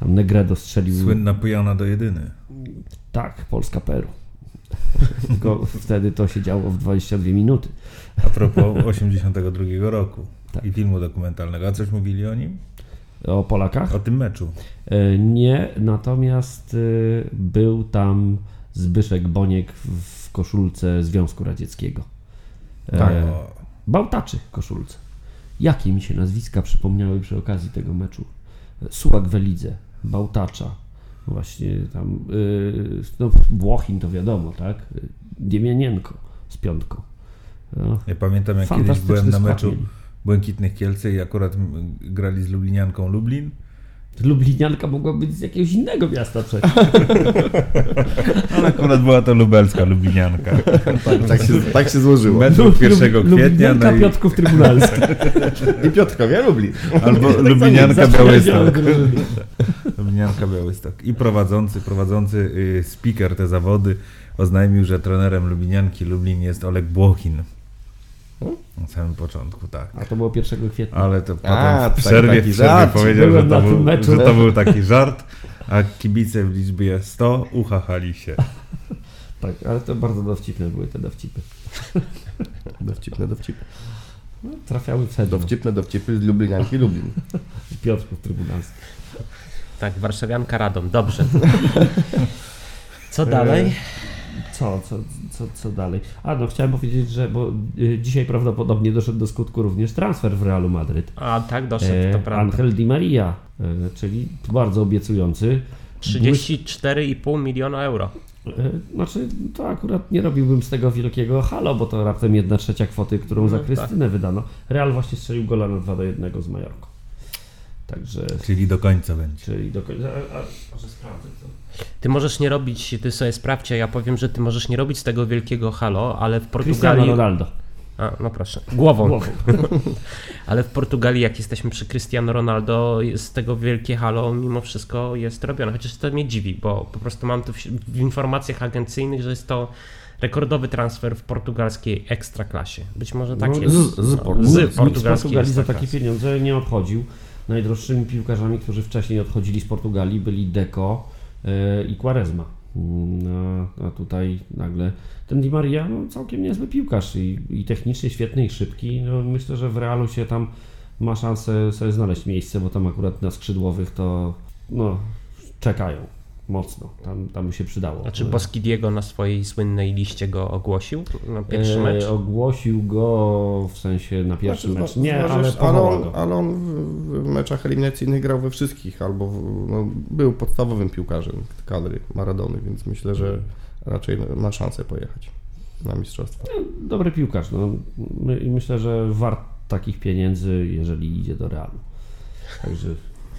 S3: Tam Negredo strzelił.
S5: Słynna pijana do jedyny.
S3: Tak, Polska Peru. *laughs* Tylko wtedy to się działo w 22 minuty.
S5: A propos 82 roku
S3: Tak.
S5: i filmu dokumentalnego. A coś mówili o nim?
S3: O Polakach?
S5: O tym meczu.
S3: Y, Nie, natomiast y, był tam Zbyszek Boniek w koszulce Związku Radzieckiego.
S5: Tak.
S3: E, Bałtaczy koszulce. Jakie mi się nazwiska przypomniały przy okazji tego meczu? Sułak Welidze, Bałtacza, właśnie tam, yy, no Włochin to wiadomo, tak? Diemianienko z piątką. No,
S5: Ja pamiętam, jak kiedyś byłem na meczu. Błękitnych Kielce i akurat grali z Lublinianką Lublin.
S3: Lublinianka mogła być z jakiegoś innego miasta przecież. *laughs*
S5: Ale akurat była to lubelska Lublinianka.
S4: Tak, tak, się, tak się złożyło.
S5: Był 1 kwietnia.
S3: Lublinianka
S5: No i,
S3: Piotrków Trybunalski.
S4: I Piotrkowie lubi.
S5: albo
S3: Tak
S5: Lublinianka Białystok. Lublinianka Białystok. I prowadzący, prowadzący y, speaker te zawody oznajmił, że trenerem Lublinianki Lublin jest Oleg Błochin. Na samym początku, tak.
S3: A to było 1 kwietnia.
S5: Ale to potem
S4: A,
S5: w przerwie,
S4: taki
S5: w przerwie
S4: żart.
S5: powiedział, że to, był,
S3: meczu.
S5: że to był taki żart, a kibice w liczbie 100 uchachali się.
S3: Tak, ale to bardzo dowcipne były te dowcipy. *laughs*
S4: Dowcipne dowcipy.
S3: No, trafiały w sedno.
S4: Dowcipne dowcipy z Lublinianki Lublin. *laughs*
S3: Piotrków Trybunalski.
S2: Tak, warszawianka Radom, dobrze. *laughs* Co dalej?
S3: Co, co, co, co dalej? A no chciałem powiedzieć, że bo y, dzisiaj prawdopodobnie doszedł do skutku również transfer w Realu Madryt.
S2: A tak, doszedł, to
S3: E,
S2: prawda.
S3: Angel Di Maria, e, czyli bardzo obiecujący.
S2: 34,5 miliona euro.
S3: E, Znaczy, to akurat nie robiłbym z tego wielkiego halo, bo to raptem jedna trzecia kwoty, którą za
S2: No
S3: Krystynę wydano. Real właśnie strzelił gola na 2 do 1 z Majorką. Także,
S5: Czyli do końca będzie.
S3: czyli do końca. A, a, może sprawdzę to.
S2: Ty możesz nie robić, ty sobie sprawdź, a ja powiem, że ty możesz nie robić z tego wielkiego halo, ale w
S3: Cristiano
S2: Portugalii...
S3: Ronaldo.
S2: A, no proszę, głową.
S3: Głową. *laughs*
S2: Ale w Portugalii, jak jesteśmy przy Cristiano Ronaldo, z tego wielkie halo mimo wszystko jest robione. Chociaż to mnie dziwi, bo po prostu mam tu w, w informacjach agencyjnych, że jest to rekordowy transfer w portugalskiej ekstraklasie. Być może tak
S3: No,
S2: jest.
S4: z- z
S2: No, z
S3: z
S2: portugalskiej
S3: Portugalii za takie pieniądze nie odchodził. Najdroższymi piłkarzami, którzy wcześniej odchodzili z Portugalii byli Deco i Quaresma. Mm, A, a tutaj nagle ten Di Maria, no, całkiem niezły piłkarz i, i technicznie świetny i szybki. No, myślę, że w Realu się tam ma szansę sobie znaleźć miejsce, bo tam akurat na skrzydłowych to no, czekają mocno. Tam, tam by się przydało.
S2: Znaczy Boski Diego na swojej słynnej liście go ogłosił na pierwszy
S3: E,
S2: mecz?
S3: Ogłosił go w sensie na pierwszy
S4: Znaczy,
S3: mecz.
S4: no,
S3: Nie, ale
S4: ale on,
S3: go.
S4: ale on w, w meczach eliminacyjnych grał we wszystkich, albo w, no, był podstawowym piłkarzem kadry Maradony, więc myślę, że raczej ma szansę pojechać na mistrzostwo.
S3: Dobry piłkarz. No. My, I myślę, że wart takich pieniędzy, jeżeli idzie do Realu. Także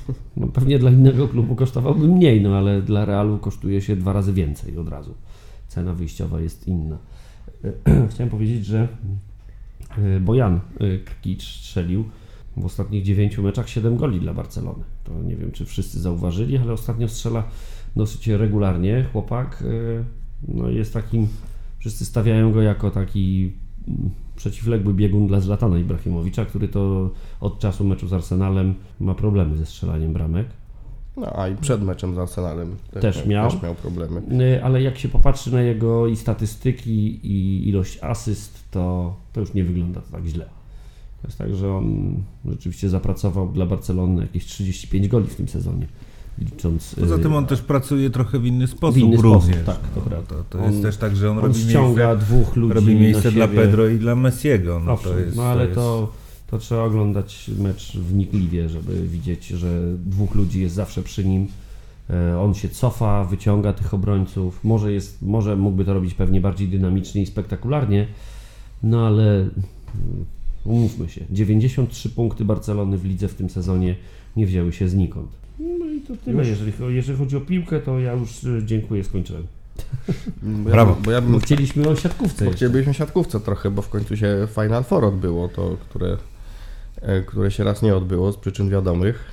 S3: *laughs* no, pewnie dla innego klubu kosztowałby mniej, no ale dla Realu kosztuje się dwa razy więcej od razu. Cena wyjściowa jest inna. *clears throat* Chciałem powiedzieć, że y, Bojan y, Krkic strzelił w ostatnich dziewięciu meczach 7 goli dla Barcelony. To nie wiem, czy wszyscy zauważyli, ale ostatnio strzela dosyć regularnie. Chłopak y, no, jest takim, wszyscy stawiają go jako taki mm, przeciwległy biegun dla Zlatana Ibrahimowicza, który to od czasu meczu z Arsenalem ma problemy ze strzelaniem bramek.
S4: No, a i przed meczem z Arsenalem
S3: Też miał.
S4: Też miał problemy.
S3: Y, Ale jak się popatrzy na jego i statystyki, i ilość asyst, to, to już nie wygląda to tak źle. To jest tak, że on rzeczywiście zapracował dla Barcelony jakieś 35 goli w tym sezonie. Licząc,
S5: Poza
S3: y,
S5: tym on też pracuje trochę w inny sposób
S3: W inny sposób, tak, to
S5: no, to, to jest
S3: On-
S5: też tak, że on,
S3: on
S5: robi miejsce,
S3: dwóch ludzi
S5: robi miejsce dla. Pedro i dla Messiego. No,
S3: Owszem,
S5: to jest,
S3: no ale
S5: jest...
S3: to, to trzeba oglądać mecz wnikliwie, żeby widzieć, że dwóch ludzi jest zawsze przy nim. E, On się cofa, wyciąga tych obrońców. Może, jest, może mógłby to robić pewnie bardziej dynamicznie i spektakularnie, no ale mm, umówmy się, 93 punkty Barcelony w lidze w tym sezonie nie wzięły się znikąd. No i to tyle. Jeżeli, jeżeli chodzi o piłkę, to ja już y, dziękuję, skończyłem.
S4: Bo
S5: Brawo.
S4: Ja, bo ja bym
S3: Bo chcieliśmy o siatkówce
S4: Bo
S3: jeszcze.
S4: chcielibyśmy siatkówce trochę, bo w końcu się Final Four odbyło, to, które, e, które się raz nie odbyło z przyczyn wiadomych.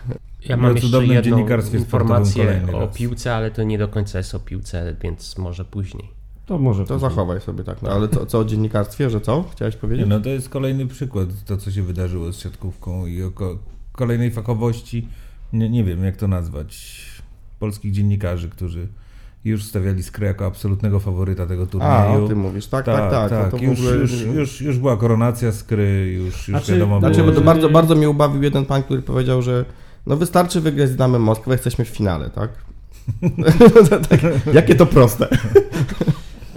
S2: Ja
S5: No,
S2: mam jeszcze jedną
S5: dziennikarstwie sportowym
S2: informację o
S5: raz.
S2: piłce, ale to nie do końca jest o piłce, więc może później.
S3: To może
S4: To
S3: później.
S4: zachowaj sobie tak. No, ale co, co o dziennikarstwie, że co? Chciałeś
S5: Nie,
S4: powiedzieć?
S5: no to jest kolejny przykład, to co się wydarzyło z siatkówką i o ko- kolejnej fachowości, nie, nie wiem jak to nazwać, polskich dziennikarzy, którzy już stawiali Skrę jako absolutnego faworyta tego turnieju.
S4: A, o tym mówisz. Tak, tak, tak. no to w
S5: już,
S4: ogóle...
S5: już, już, już była koronacja Skry, już, już
S3: Znaczy,
S5: wiadomo
S4: Znaczy,
S5: było,
S4: bo to bardzo, bardzo mnie ubawił jeden pan, który powiedział, że no wystarczy wygrać z Dynamem Moskwę, jesteśmy w finale, tak? *laughs* tak jakie to proste. *laughs*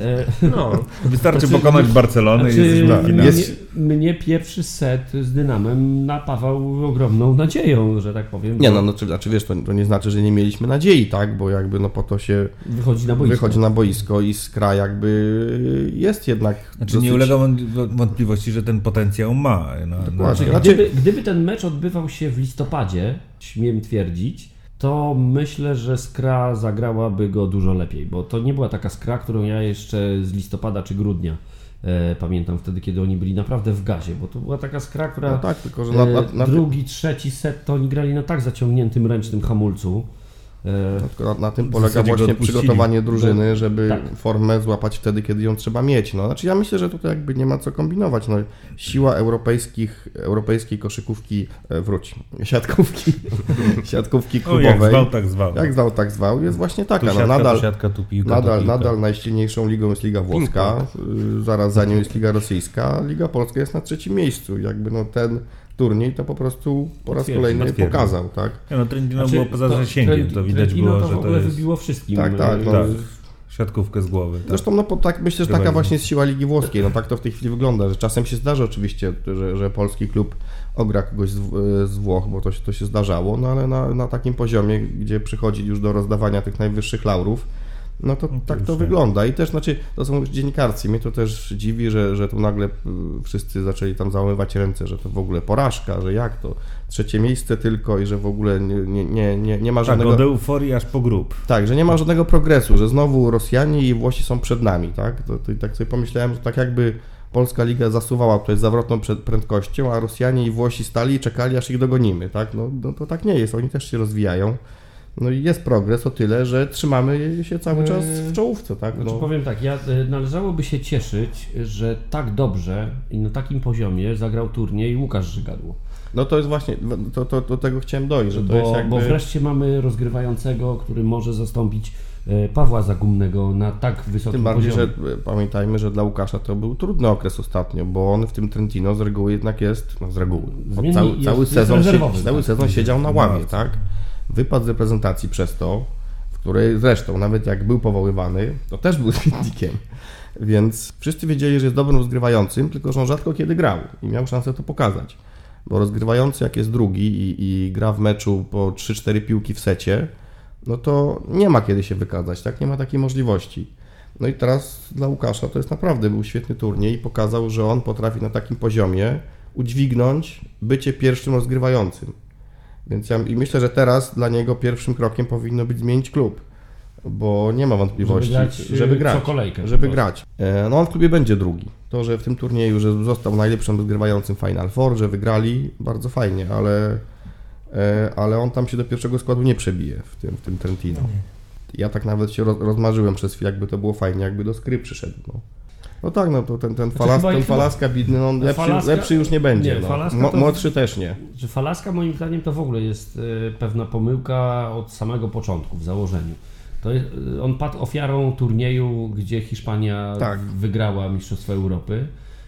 S3: E,
S2: No, *laughs*
S5: Wystarczy
S3: Znaczy,
S5: pokonać Barcelonę i
S3: Znaczy,
S5: jesteśmy
S4: no,
S5: finale.
S4: jest-
S3: mnie, mnie pierwszy set z Dynamem napawał ogromną nadzieją, że tak powiem.
S4: Nie no, no czy, znaczy wiesz, to, to nie znaczy, że nie mieliśmy nadziei, tak? Bo jakby no po to się
S3: Wychodzi na boisko.
S4: wychodzi na boisko i Skra jakby jest jednak
S5: Znaczy
S4: dosyć...
S5: nie ulega wąt- wątpliwości, że ten potencjał ma. No, no,
S4: Dokładnie.
S3: Znaczy,
S4: Znaczy-
S3: gdyby, gdyby ten mecz odbywał się w listopadzie, śmiem twierdzić, to myślę, że Skra zagrałaby go dużo lepiej, bo to nie była taka Skra, którą ja jeszcze z listopada czy grudnia e, pamiętam wtedy, kiedy oni byli naprawdę w gazie, bo to była taka Skra, która
S4: No tak, tylko że na, na, na,
S3: e, drugi, trzeci set to oni grali na tak zaciągniętym ręcznym hamulcu.
S4: Tylko na, na tym polega właśnie przygotowanie drużyny, żeby
S3: Tak.
S4: formę złapać wtedy, kiedy ją trzeba mieć. No, znaczy ja myślę, że tutaj jakby nie ma co kombinować. No, siła europejskich, europejskiej koszykówki, e, wróć, *laughs* siatkówki, *laughs* siatkówki
S5: O,
S4: klubowej.
S5: jak zwał, tak zwał.
S4: Jak zwał, tak zwał, jest właśnie
S5: tu
S4: taka. No, nadal,
S5: tu siatka, tu piłka, tu
S4: Nadal,
S5: piłka.
S4: nadal najsilniejszą ligą jest Liga Włoska, y, zaraz za nią jest Liga Rosyjska, Liga Polska jest na trzecim miejscu. Jakby no ten turniej to po prostu po raz kolejny pokazał, tak?
S5: Nie, no Trentino
S3: znaczy,
S5: było poza
S3: to-
S5: zasięgiem, to widać
S3: Trentino
S5: było,
S3: to
S5: że
S3: w
S5: to
S3: ogóle
S5: jest
S3: wybiło wszystkim.
S4: Tak, tak,
S3: e,
S4: no.
S5: tak, siatkówkę z głowy. Tak.
S4: Zresztą no po, tak, myślę, że taka właśnie jest siła Ligi Włoskiej, no tak to w tej chwili wygląda, że czasem się zdarza oczywiście, że, że polski klub ogra kogoś z, z Włoch, bo to się, to się zdarzało, no ale na, na takim poziomie, gdzie przychodzi już do rozdawania tych najwyższych laurów, no to, tak
S5: już
S4: to
S5: tak.
S4: wygląda. I też, znaczy, to są już dziennikarcy. Mnie to też dziwi, że, że tu nagle y, wszyscy zaczęli tam załamywać ręce, że to w ogóle porażka, że jak to, trzecie miejsce tylko i że w ogóle nie, nie, nie, nie, ma
S5: Tak,
S4: żadnego...
S5: od euforii aż po grób.
S4: Tak, że nie ma żadnego progresu, że znowu Rosjanie i Włosi są przed nami, tak? To, to, tak sobie pomyślałem, że tak jakby Polska Liga zasuwała tutaj zawrotną prędkością, a Rosjanie i Włosi stali i czekali, aż ich dogonimy, tak? No, no to tak nie jest, oni też się rozwijają. No i jest progres o tyle, że trzymamy się cały czas w czołówce, tak?
S3: Znaczy
S4: No,
S3: powiem tak, ja, e, należałoby się cieszyć, że tak dobrze i na takim poziomie zagrał turniej Łukasz Żygadło.
S4: no to jest właśnie, to, to, do tego chciałem dojść, że to
S3: Bo,
S4: jest jakby...
S3: bo wreszcie mamy rozgrywającego, który może zastąpić e, Pawła Zagumnego na tak wysokim
S4: Tym bardziej,
S3: poziomie.
S4: że e, pamiętajmy, że dla Łukasza to był trudny okres ostatnio, bo on w tym Trentino z reguły jednak jest, no z reguły, cały,
S3: jest-
S4: cały
S3: jest
S4: sezon, sie, cały
S3: tak.
S4: sezon siedział na ławie, tak? Wypadł z reprezentacji przez to, w której zresztą nawet jak był powoływany, to też był *laughs* zmiennikiem. Więc wszyscy wiedzieli, że jest dobrym rozgrywającym, tylko że on rzadko kiedy grał i miał szansę to pokazać. Bo rozgrywający jak jest drugi i, i gra w meczu po 3-4 piłki w secie, no to nie ma kiedy się wykazać, tak? Nie ma takiej możliwości. No i teraz dla Łukasza to jest naprawdę był świetny turniej i pokazał, że on potrafi na takim poziomie udźwignąć bycie pierwszym rozgrywającym. Więc ja i myślę, że teraz dla niego pierwszym krokiem powinno być zmienić klub, bo nie ma wątpliwości,
S3: Żeby grać,
S4: żeby
S3: y,
S4: grać.
S3: co kolejkę,
S4: żeby grać. E, No on w klubie będzie drugi. To, że w tym turnieju, że został najlepszym rozgrywającym Final Four, że wygrali, bardzo fajnie, ale, e, ale on tam się do pierwszego składu nie przebije w tym, w tym Trentino. Ja tak nawet się roz, rozmarzyłem przez chwilę, jakby to było fajnie, jakby do skry przyszedł. No, no tak, no to ten, ten, falas,
S3: chyba-
S4: ten falaska bidny, no, lepszy,
S3: Falaska-
S4: lepszy już nie będzie.
S3: nie,
S4: no.
S3: To-
S4: Młodszy też nie.
S3: Że Falaska moim zdaniem to w ogóle jest e, pewna pomyłka od samego początku w założeniu. To jest, e, on padł ofiarą turnieju, gdzie Hiszpania
S4: Tak.
S3: wygrała Mistrzostwo Europy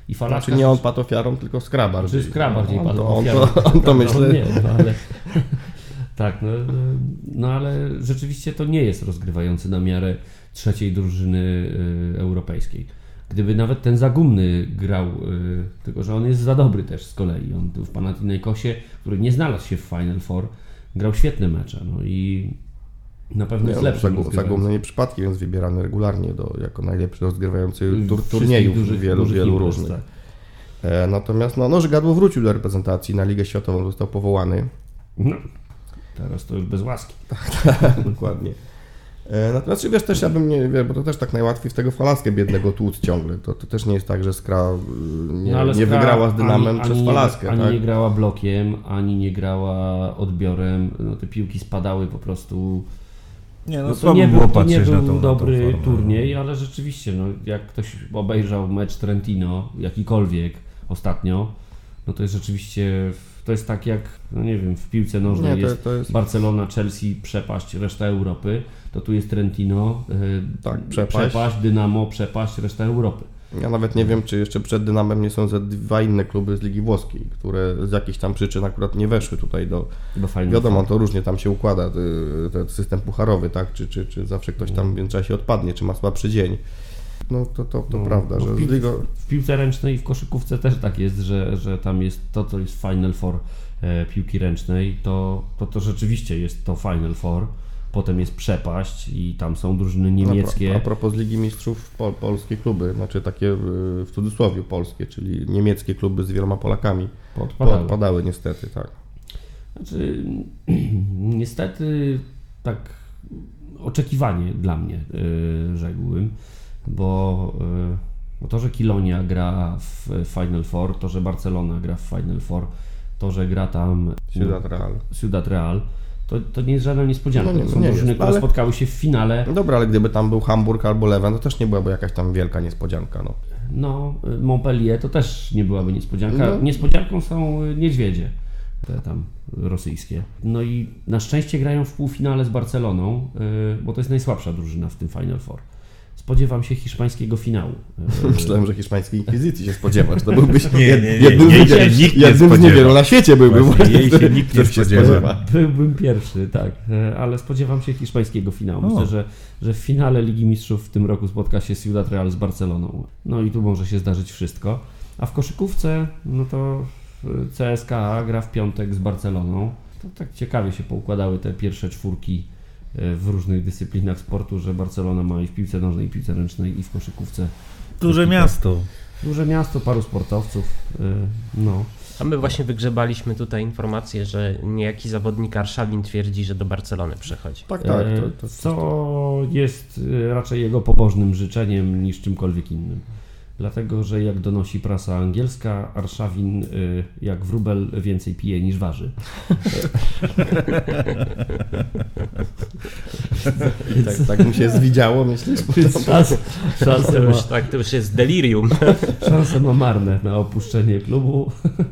S3: I Falaska...
S4: Znaczy nie on padł ofiarą, tylko Skra bardziej.
S3: Czy Skra bardziej
S4: on
S3: padł
S4: to, on
S3: ofiarą.
S4: to, on to
S3: No,
S4: myślę...
S3: nie, no, ale... *laughs* tak, no, no ale rzeczywiście to nie jest rozgrywający na miarę trzeciej drużyny y, europejskiej. Gdyby nawet ten Zagumny grał, y, tylko że on jest za dobry też z kolei. On tu w Panathinaikosie, który nie znalazł się w Final Four, grał świetne mecze. No i na pewno
S4: Nie,
S3: jest lepszy.
S4: Zagumny nie przypadkiem jest wybierany regularnie do, jako najlepszy rozgrywający tur, turniejów
S3: dużych-
S4: wielu,
S3: dużych
S4: wielu
S3: imprez,
S4: różnych.
S3: tak.
S4: E, natomiast no, no Żygadło wrócił do reprezentacji na Ligę Światową, został powołany.
S3: No, teraz to już bez łaski. *laughs*
S4: Dokładnie. E, Natomiast czy wiesz, też ja bym nie, wie, bo to też tak najłatwiej w tego falaskę biednego tłuc ciągle. To, to też nie jest tak, że Skra y, nie,
S3: No,
S4: nie
S3: Skra
S4: wygrała z Dynamem
S3: ani-
S4: przez
S3: ani
S4: falaskę.
S3: Nie, ani
S4: tak?
S3: nie grała blokiem, ani nie grała odbiorem. No, te piłki spadały po prostu.
S5: Nie, no,
S3: No to nie
S5: było
S3: był, to nie był
S5: tą, na tą
S3: dobry
S5: formę.
S3: turniej, ale rzeczywiście, no, jak ktoś obejrzał mecz Trentino, jakikolwiek ostatnio, no to jest rzeczywiście, to jest tak jak, no nie wiem, w piłce nożnej
S4: Nie, to-
S3: jest,
S4: to jest-
S3: Barcelona, Chelsea, przepaść, reszta Europy, to tu jest Trentino, y,
S4: Tak, przepaść.
S3: przepaść, Dynamo, przepaść, reszta Europy.
S4: Ja nawet nie wiem, czy jeszcze przed Dynamem nie są ze dwa inne kluby z Ligi Włoskiej, które z jakichś tam przyczyn akurat nie weszły tutaj do...
S3: Fajnie.
S4: Wiadomo, to różnie tam się układa, y, ten system pucharowy, tak? Czy, czy, czy zawsze ktoś tam w międzyczasie odpadnie, czy ma słabszy dzień. No to, to, to
S3: No,
S4: prawda,
S3: no
S4: że
S3: w,
S4: z
S3: pi-
S4: Ligą...
S3: w piłce ręcznej i w koszykówce też tak jest, że, że tam jest to, co jest Final Four e, piłki ręcznej, to, to to rzeczywiście jest to Final Four. Potem jest przepaść i tam są drużyny niemieckie.
S4: A, pro- a propos Ligi Mistrzów, pol, polskie kluby, znaczy takie y, w cudzysłowie polskie, czyli niemieckie kluby z wieloma Polakami
S3: Podpadały.
S4: podpadały niestety, tak.
S3: Znaczy, *clears throat* niestety tak oczekiwanie dla mnie, yy, rzekłbym, bo, yy, to, że Kilonia gra w Final Four, to, że Barcelona gra w Final Four, to, że gra tam
S4: Ciudad Real.
S3: Ciudad Real, to, to nie jest żadna niespodzianka.
S4: No nie,
S3: to są
S4: nie
S3: drużyny,
S4: jest,
S3: które
S4: ale-
S3: spotkały się w finale.
S4: No dobra, ale gdyby tam był Hamburg albo Lewen, to też nie byłaby jakaś tam wielka niespodzianka, no.
S3: No, Montpellier to też nie byłaby niespodzianka.
S4: No.
S3: Niespodzianką są niedźwiedzie, te tam rosyjskie. No i na szczęście grają w półfinale z Barceloną, yy, bo to jest najsłabsza drużyna w tym Final Four. Spodziewam się hiszpańskiego finału. *laughs*
S4: Myślałem, że hiszpańskiej inkwizycji się spodziewasz. To byłbyś
S5: Nie, nie, nie, *laughs*
S4: jednym, z,
S5: się
S4: niewielu-
S5: nikt nie
S4: jednym z niewielu na świecie byłby.
S5: Właśnie,
S4: właśnie,
S5: jej się nikt nie *laughs* spodziewa.
S3: Byłbym pierwszy, tak, e, ale spodziewam się hiszpańskiego finału.
S5: O.
S3: Myślę, że, że w finale Ligi Mistrzów w tym roku spotka się Ciudad Real z Barceloną. No i tu może się zdarzyć wszystko. A w koszykówce, no to e, CSKA gra w piątek z Barceloną. To tak ciekawie się poukładały te pierwsze czwórki w różnych dyscyplinach sportu, że Barcelona ma i w piłce nożnej, i w piłce ręcznej, i w koszykówce.
S5: Duże miasto.
S3: Duże miasto, paru sportowców. e, No.
S2: A my właśnie wygrzebaliśmy tutaj informację, że niejaki zawodnik Arszawin twierdzi, że do Barcelony przychodzi.
S4: Tak, tak.
S3: E,
S4: To, to,
S3: Co jest e, raczej jego pobożnym życzeniem niż czymkolwiek innym. Dlatego, że jak donosi prasa angielska, Arszawin e, jak wróbel więcej pije niż waży. *laughs*
S4: tak, tak mi się zwidziało, myślisz? *laughs*
S3: Więc szanse, ma,
S2: tak, to już jest delirium. *laughs*
S3: szanse ma marne na opuszczenie klubu.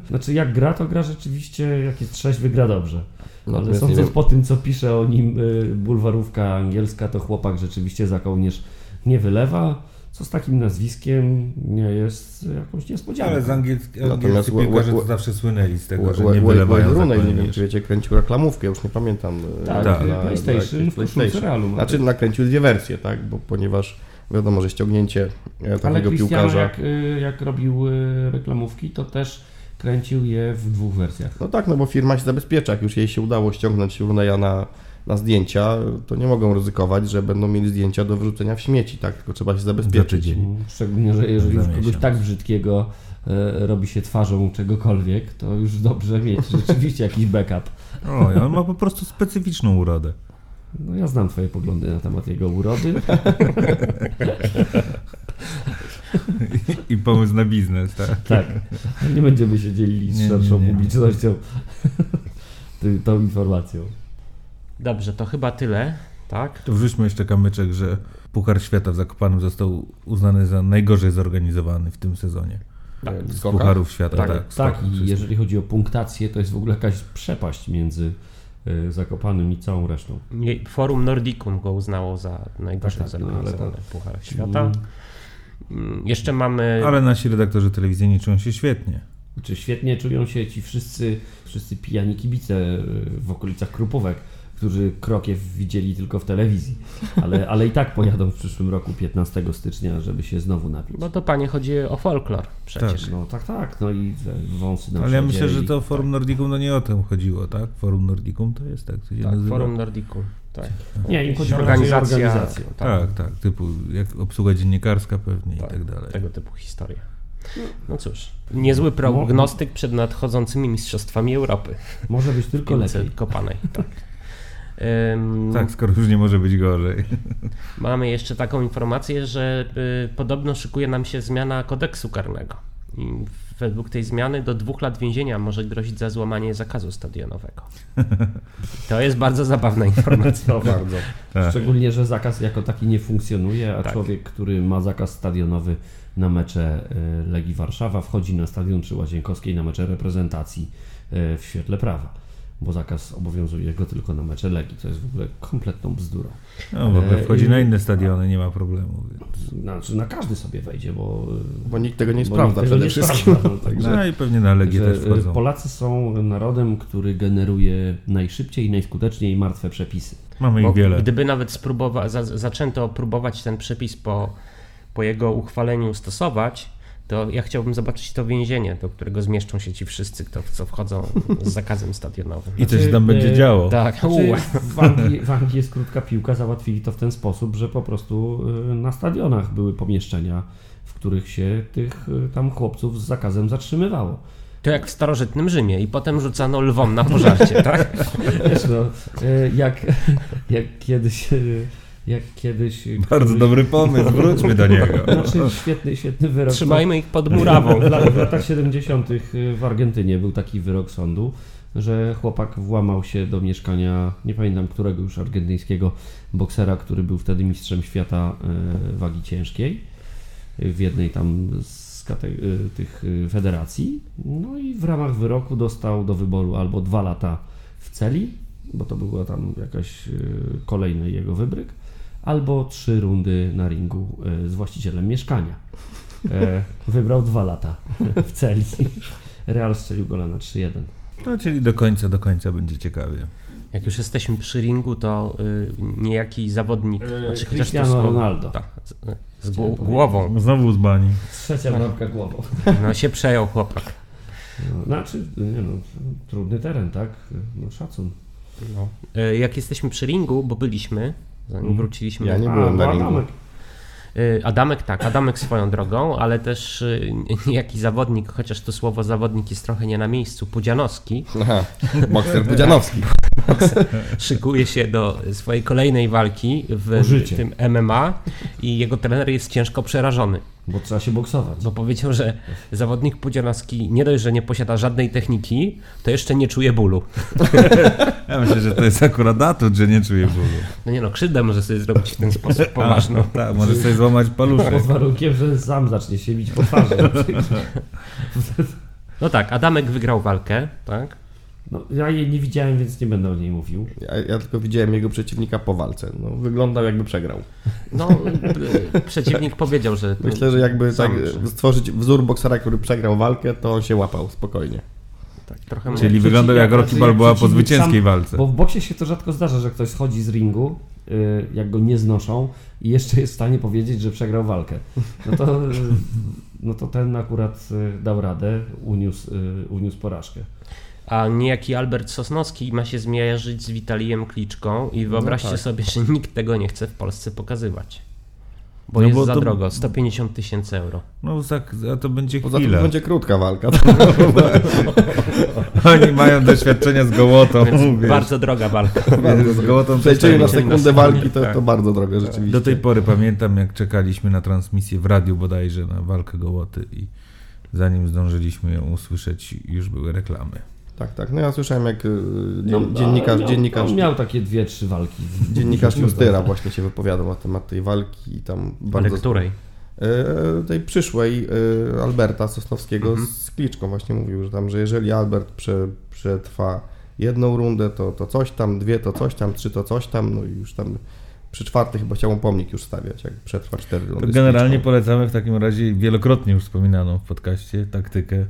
S3: Znaczy jak gra, to gra rzeczywiście, jak jest trzeźwy, gra dobrze. Ale
S4: Natomiast nie
S3: sądząc po tym, co pisze o nim y, bulwarówka angielska, to chłopak rzeczywiście za kołnierz nie wylewa. Co z takim nazwiskiem nie jest jakąś niespodzianką.
S5: Ale z angielski,
S4: Natomiast łe-
S5: to zawsze słynęli z tego, że nie wylewają
S4: Rooney, nie wiem, czy wiecie, kręcił reklamówkę, już nie pamiętam. e,
S3: Tak,
S4: na- na-
S3: PlayStation w Realu ma.
S4: Znaczy nakręcił dwie wersje, tak, bo ponieważ wiadomo, że ściągnięcie e,
S3: Ale
S4: takiego piłkarza...
S3: jak, jak robił reklamówki, to też kręcił je w dwóch wersjach.
S4: No tak, no bo firma się zabezpiecza, jak już jej się udało ściągnąć Rooneya na, na zdjęcia, to nie mogą ryzykować, że będą mieli zdjęcia do wyrzucenia w śmieci, tak, tylko trzeba się
S5: Za
S4: zabezpieczyć.
S3: Szczególnie, że jeżeli już kogoś tak brzydkiego e, robi się twarzą czegokolwiek, to już dobrze mieć *laughs* rzeczywiście jakiś backup.
S5: Oj, on ma po prostu specyficzną urodę.
S3: No ja znam twoje poglądy na temat jego urody.
S5: I pomysł na biznes, tak?
S3: Tak. Nie będziemy się dzielili z szerszą publicznością *laughs* tą informacją.
S2: Dobrze, to chyba tyle, tak?
S5: To wrzućmy jeszcze kamyczek, że Puchar Świata w Zakopanem został uznany za najgorzej zorganizowany w tym sezonie.
S4: E, w
S5: Z
S4: skokach?
S5: Pucharów Świata,
S4: Tak,
S5: tak.
S3: Tak, i
S5: wszystkich.
S3: jeżeli chodzi o punktację, to jest w ogóle jakaś przepaść między y, Zakopanym i całą resztą.
S2: Forum Nordicum go uznało za najgorszy
S3: Tak, tak, no,
S2: zorganizowany
S3: to-
S2: Puchar Świata. Mm, Jeszcze mamy.
S5: Ale nasi redaktorzy telewizyjni czują się świetnie.
S3: Czy świetnie czują się ci wszyscy, wszyscy pijani kibice y, w okolicach Krupówek, którzy Krokiew widzieli tylko w telewizji, ale, ale i tak pojadą w przyszłym roku 15 stycznia, żeby się znowu napić.
S2: Bo to panie chodzi o folklor przecież.
S3: No tak, tak, no i wąsy na
S5: Ale ja myślę, że to Forum Nordicum no nie o tym chodziło, tak? Forum Nordicum to jest tak, co się
S2: Tak,
S5: nazywa?
S2: Forum Nordiku. Tak.
S3: Nie, im chodzi o
S2: Organizacja.
S3: organizację.
S5: Tak, tak, typu jak obsługa dziennikarska pewnie
S2: Tak,
S5: i tak dalej.
S2: Tego typu historie. No cóż, niezły prognostyk przed nadchodzącymi Mistrzostwami Europy.
S3: Może być tylko lepiej.
S2: kopanej. Tak. *laughs* Ym,
S5: Tak, skoro już nie może być gorzej. *laughs*
S2: Mamy jeszcze taką informację, że y, podobno szykuje nam się zmiana kodeksu karnego. I według tej zmiany do dwóch lat więzienia może grozić za złamanie zakazu stadionowego. *laughs* To jest bardzo zabawna informacja.
S3: To bardzo.
S5: Tak.
S3: Szczególnie, że zakaz jako taki nie funkcjonuje, a
S2: Tak.
S3: człowiek, który ma zakaz stadionowy na mecze y, Legii Warszawa, wchodzi na stadion przy Łazienkowskiej na mecze reprezentacji y, w świetle prawa, bo zakaz obowiązuje go tylko na mecze Legii. To jest w ogóle kompletną bzdurą.
S5: No, w ogóle
S3: E,
S5: wchodzi
S3: i-
S5: na inne stadiony, nie ma problemu. Więc...
S3: Znaczy na każdy sobie wejdzie, bo,
S4: Bo nikt tego nie sprawdza przede
S3: nie
S4: wszystkim.
S3: sprawdza, no, także-
S5: No i pewnie na Legię
S3: że,
S5: też wchodzą.
S3: Polacy są narodem, który generuje najszybciej i najskuteczniej martwe przepisy.
S5: Mamy
S2: Bo
S5: ich wiele.
S2: Gdyby nawet spróbowa- za- zaczęto próbować ten przepis po, po jego uchwaleniu stosować, to ja chciałbym zobaczyć to więzienie, do którego zmieszczą się ci wszyscy, kto, co wchodzą z zakazem stadionowym.
S5: I coś
S3: Znaczy,
S5: tam będzie
S3: e,
S5: działo.
S2: Tak,
S3: Znaczy, w, Anglii, w Anglii jest krótka piłka, załatwili to w ten sposób, że po prostu y, na stadionach były pomieszczenia, w których się tych y, tam chłopców z zakazem zatrzymywało.
S2: To jak w starożytnym Rzymie i potem rzucano lwom na pożarcie, tak? *laughs*
S3: Wiesz, no, jak, jak kiedyś... y, Jak kiedyś
S5: Bardzo
S3: któryś-
S5: dobry pomysł, wróćmy do niego. *laughs*
S3: Znaczy, świetny, świetny wyrok.
S2: Trzymajmy ich pod murawą.
S3: W, lat- w latach 70. w Argentynie był taki wyrok sądu, że chłopak włamał się do mieszkania, nie pamiętam którego już argentyńskiego boksera, który był wtedy mistrzem świata e, wagi ciężkiej w jednej tam z e, tych federacji. No i w ramach wyroku dostał do wyboru albo dwa lata w celi, bo to była tam jakaś kolejny jego wybryk, albo trzy rundy na ringu e, z właścicielem mieszkania. E, Wybrał dwa lata *laughs* w celi. Real strzelił gola na 3-1.
S5: No, czyli do końca, do końca będzie ciekawie.
S2: Jak już jesteśmy przy ringu, to y, niejaki zawodnik, znaczy chociaż to
S3: Cristiano
S2: słowo-
S3: Ronaldo.
S2: Tak, z, z gł- głową.
S5: Znowu z bani.
S3: Trzecia bramka głową.
S2: No się przejął chłopak.
S3: No, znaczy, nie no, trudny teren, tak? No szacun.
S2: No. Y, Jak jesteśmy przy ringu, bo byliśmy, zanim wróciliśmy.
S4: Ja nie
S3: A,
S4: byłem na ringu.
S3: Adamek.
S2: Y, Adamek tak, Adamek swoją drogą, ale też y, *laughs* niejaki zawodnik, chociaż to słowo zawodnik jest trochę nie na miejscu, Pudzianowski,
S4: Aha, bokser Budzianowski. *laughs*
S2: szykuje się do swojej kolejnej walki w tym MMA i jego trener jest ciężko przerażony,
S3: Bo trzeba się boksować.
S2: bo powiedział, że zawodnik Pudzianowski nie dość, że nie posiada żadnej techniki, to jeszcze nie czuje bólu. *laughs*
S5: Ja myślę, że to jest akurat atut, że nie czuje bólu.
S2: No nie no, krzywdę może sobie zrobić w ten sposób *laughs* poważną.
S5: Tak, może sobie złamać paluszek.
S3: Pod warunkiem, że sam zacznie się bić po twarzy. *laughs*
S2: No tak, Adamek wygrał walkę, tak?
S3: No, ja jej nie widziałem, więc nie będę o niej mówił.
S4: Ja, ja tylko widziałem jego przeciwnika po walce. No, wyglądał jakby przegrał.
S2: No, *laughs* przeciwnik powiedział, że...
S4: Myślę, że jakby tak stworzyć wzór boksera, który przegrał walkę, to on się łapał spokojnie.
S2: tak, trochę
S5: Czyli wyglądał jak Rocky Balboa po zwycięskiej
S3: sam-
S5: walce.
S3: Bo w boksie się to rzadko zdarza, że ktoś schodzi z ringu, y, jak go nie znoszą i jeszcze jest w stanie powiedzieć, że przegrał walkę. No to, y, no to ten akurat y, dał radę, uniósł, y, uniósł porażkę.
S2: A niejaki Albert Sosnowski ma się zmierzyć z Witalijem Kliczką i wyobraźcie
S4: tak.
S2: sobie, że nikt tego nie chce w Polsce pokazywać. Bo
S5: No
S2: jest
S5: bo
S2: za
S5: to-
S2: drogo, 150 tysięcy euro.
S5: No tak, a to będzie
S4: Poza tym
S5: chwila.
S4: to będzie krótka walka. *laughs*
S5: Oni mają doświadczenia z gołotą.
S2: Bardzo droga walka. *laughs*
S5: Z gołotą
S4: Przejdziemy na
S5: tak-
S4: sekundę walki, to,
S2: Tak.
S4: to bardzo drogo rzeczywiście.
S5: Do tej pory pamiętam, jak czekaliśmy na transmisję w radiu bodajże na walkę gołoty i zanim zdążyliśmy ją usłyszeć, już były reklamy.
S4: Tak, tak. No ja słyszałem jak y,
S3: No,
S4: dzien, dziennikarz,
S3: ale miał,
S4: dziennikarz,
S3: miał takie dwie, trzy walki.
S4: dziennikarz *laughs* Justyra właśnie się wypowiadał na temat tej walki i tam
S2: Ale
S4: bardzo...
S2: której?
S4: E, tej przyszłej e, Alberta Sosnowskiego
S2: Mhm.
S4: z Kliczką właśnie mówił, że tam, że jeżeli Albert prze, przetrwa jedną rundę, to, to coś tam, dwie to coś tam, trzy to coś tam, no i już tam Przy czwartej chyba chciał pomnik już stawiać, jak przetrwa cztery rundy.
S5: To generalnie polecamy w takim razie wielokrotnie już wspominaną w podcaście taktykę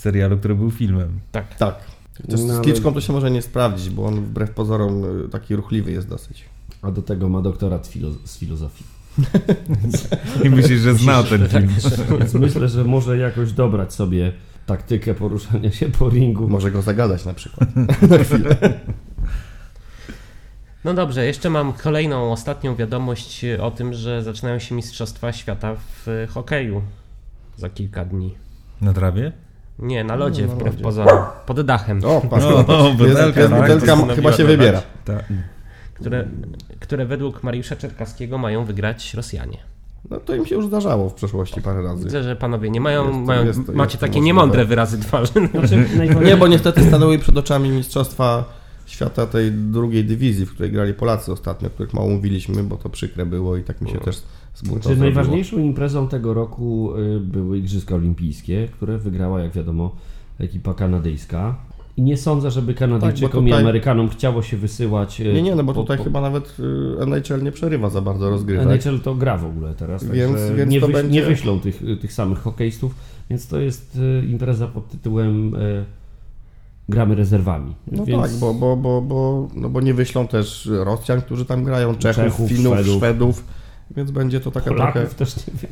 S5: z serialu, który był filmem.
S2: Tak.
S4: Tak. Chociaż
S3: No,
S4: z
S3: ale-
S4: Kliczką to się może nie sprawdzić, bo on wbrew pozorom y, taki ruchliwy jest dosyć.
S3: A do tego ma doktorat filo- z filozofii.
S5: I myślisz, że znał ten film. *laughs*
S3: Więc myślę, że może jakoś dobrać sobie taktykę poruszania się po ringu.
S4: Może go zagadać na przykład. *laughs*
S2: No dobrze, jeszcze mam kolejną, ostatnią wiadomość o tym, że zaczynają się Mistrzostwa Świata w e, hokeju za kilka dni.
S5: Na trawie?
S2: Nie, na lodzie,
S4: No,
S2: wbrew pozorom. Pod dachem.
S4: O, *laughs* patrz,
S5: O,
S4: patrz. Jest-
S5: butelka,
S4: jest
S5: tak?
S4: butelka chyba
S2: Postanowiła
S4: się wybiera.
S5: Tak.
S2: które, które według Mariusza Czerkaskiego mają wygrać Rosjanie.
S4: No to im się już zdarzało w przeszłości parę razy.
S2: Widzę, że panowie nie mają,
S4: Jest
S2: mają
S4: jest
S2: macie
S4: jest
S2: takie
S4: możliwe.
S2: niemądre wyrazy twarzy. *laughs*
S3: Znaczy, *laughs*
S4: Nie, bo niestety stanęły przed oczami Mistrzostwa Świata tej drugiej dywizji, w której grali Polacy ostatnio, o których mało mówiliśmy, bo to przykre było i tak mi się też smutno
S3: Czy
S4: zrobiło.
S3: najważniejszą imprezą tego roku y, były Igrzyska Olimpijskie, które wygrała, jak wiadomo, ekipa kanadyjska. I nie sądzę, żeby Kanadyjczykom
S4: Tak, tutaj-
S3: i Amerykanom chciało się wysyłać. y,
S4: Nie, nie, no bo
S3: po-
S4: tutaj
S3: po-
S4: chyba nawet y, NHL nie przerywa za bardzo rozgrywek.
S3: NHL to gra w ogóle teraz,
S4: Więc-
S3: także
S4: więc
S3: nie,
S4: to
S3: wyś,
S4: będzie-
S3: nie wyślą tych, tych samych hokeistów, więc to jest impreza pod tytułem Gramy rezerwami.
S4: No
S3: więc
S4: tak, bo, bo, bo, bo, no bo nie wyślą też Rosjan, którzy tam grają, Czechów,
S3: Czechów,
S4: Finów,
S3: Szwedów.
S4: Szwedów. Więc będzie to taka trochę...
S3: Polaków też nie wiem.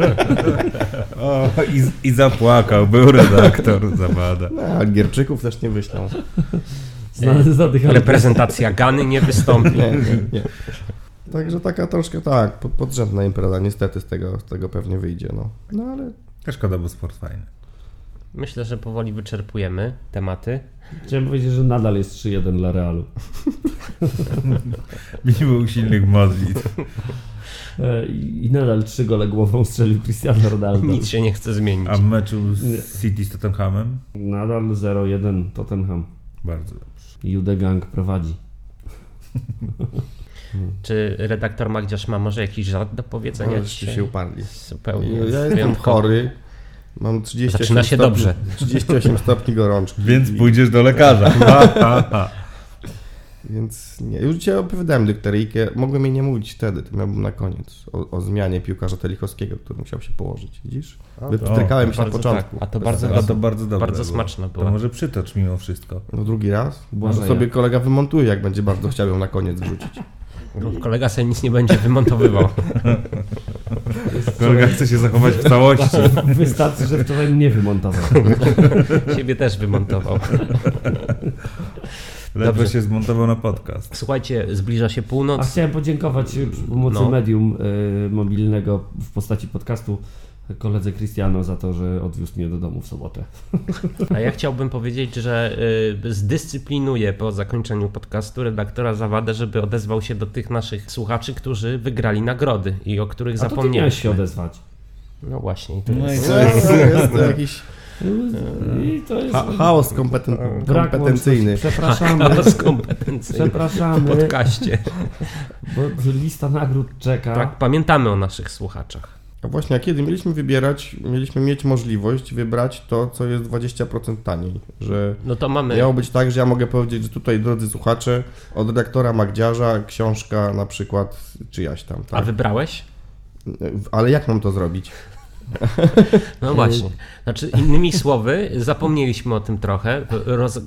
S3: *laughs*
S5: O, i, I zapłakał, był redaktor Zawada.
S4: No, Algierczyków też nie wyślą.
S2: Reprezentacja Gany nie wystąpi.
S4: Nie, nie, nie. Także taka troszkę tak, po- podrzędna impreza, niestety z tego, z tego pewnie wyjdzie. No, no ale
S5: To szkoda, bo sport fajny.
S2: Myślę, że powoli wyczerpujemy tematy.
S3: Chciałem powiedzieć, że nadal jest 3-1 dla Realu. *laughs*
S5: Mimo usilnych modlitw.
S3: E, I, nadal trzy gole głową strzelił Cristiano Ronaldo.
S2: Nic się nie chce zmienić.
S5: A w meczu z City z Tottenhamem?
S3: Nadal 0-1 Tottenham.
S5: Bardzo dobrze.
S3: Jude Gang prowadzi. *laughs*
S2: Czy redaktor Magdziarz ma może jakiś żart do powiedzenia
S4: no,
S2: dzisiaj?
S4: się uparli.
S2: Zupełnie.
S4: Ja jestem
S2: wyjątkowo.
S4: chory, mam 38
S2: Zaczyna się
S4: stopni,
S2: dobrze.
S4: 38 stopni gorączki.
S5: Więc pójdziesz do lekarza. Ha, ha, ha.
S4: Więc nie, już dzisiaj opowiadałem dykteryjkę, mogłem jej nie mówić wtedy, to miałbym na koniec, o, o zmianie piłkarza Telichowskiego, który musiał się położyć, widzisz? Wypstrykałem się na początku.
S2: tak, a to bardzo-
S5: A to bardzo dobre
S2: Bardzo
S5: było.
S2: smaczna
S5: To
S2: była.
S5: może przytocz mimo wszystko.
S4: No drugi raz?
S3: Błażeja.
S4: Może sobie kolega wymontuje, jak będzie bardzo chciał ją na koniec wrzucić.
S2: No, Kolega sobie nic nie będzie wymontowywał. *laughs*
S5: Kolega chce się zachować w całości. *laughs*
S3: Wystarczy, że wczoraj mnie wymontował. *laughs*
S2: Siebie też wymontował.
S5: Ledwo
S2: Dobrze.
S5: się zmontował na podcast.
S2: Słuchajcie, zbliża się
S3: A
S2: północ.
S3: chciałem podziękować y, przy pomocy
S2: No.
S3: medium y, mobilnego w postaci podcastu koledze Cristiano za to, że odwiózł mnie do domu w sobotę.
S2: A ja chciałbym powiedzieć, że y, zdyscyplinuję po zakończeniu podcastu redaktora Zawadę, żeby odezwał się do tych naszych słuchaczy, którzy wygrali nagrody i o których
S3: A
S2: zapomnieliśmy.
S3: się odezwać.
S2: No właśnie. i to
S5: No i
S2: jest...
S5: co?
S4: No, jest to jakiś
S3: I to jest
S4: ha chaos kompeten
S3: brak
S4: kompetencyjny.
S3: Przepraszamy.
S2: Chaos kompetencyjny w
S3: Przepraszamy,
S2: podcaście.
S3: bo lista nagród czeka.
S2: Tak, pamiętamy o naszych słuchaczach.
S4: A właśnie, a kiedy mieliśmy wybierać, mieliśmy mieć możliwość wybrać to, co jest 20% taniej, że
S2: No to mamy...
S4: miało być tak, że ja mogę powiedzieć, że tutaj, drodzy słuchacze, od redaktora Magdziarza książka na przykład czyjaś tam,
S2: A
S4: tak?
S2: wybrałeś?
S4: Ale jak mam to zrobić?
S2: No właśnie. Znaczy, innymi słowy, zapomnieliśmy o tym trochę. Roz,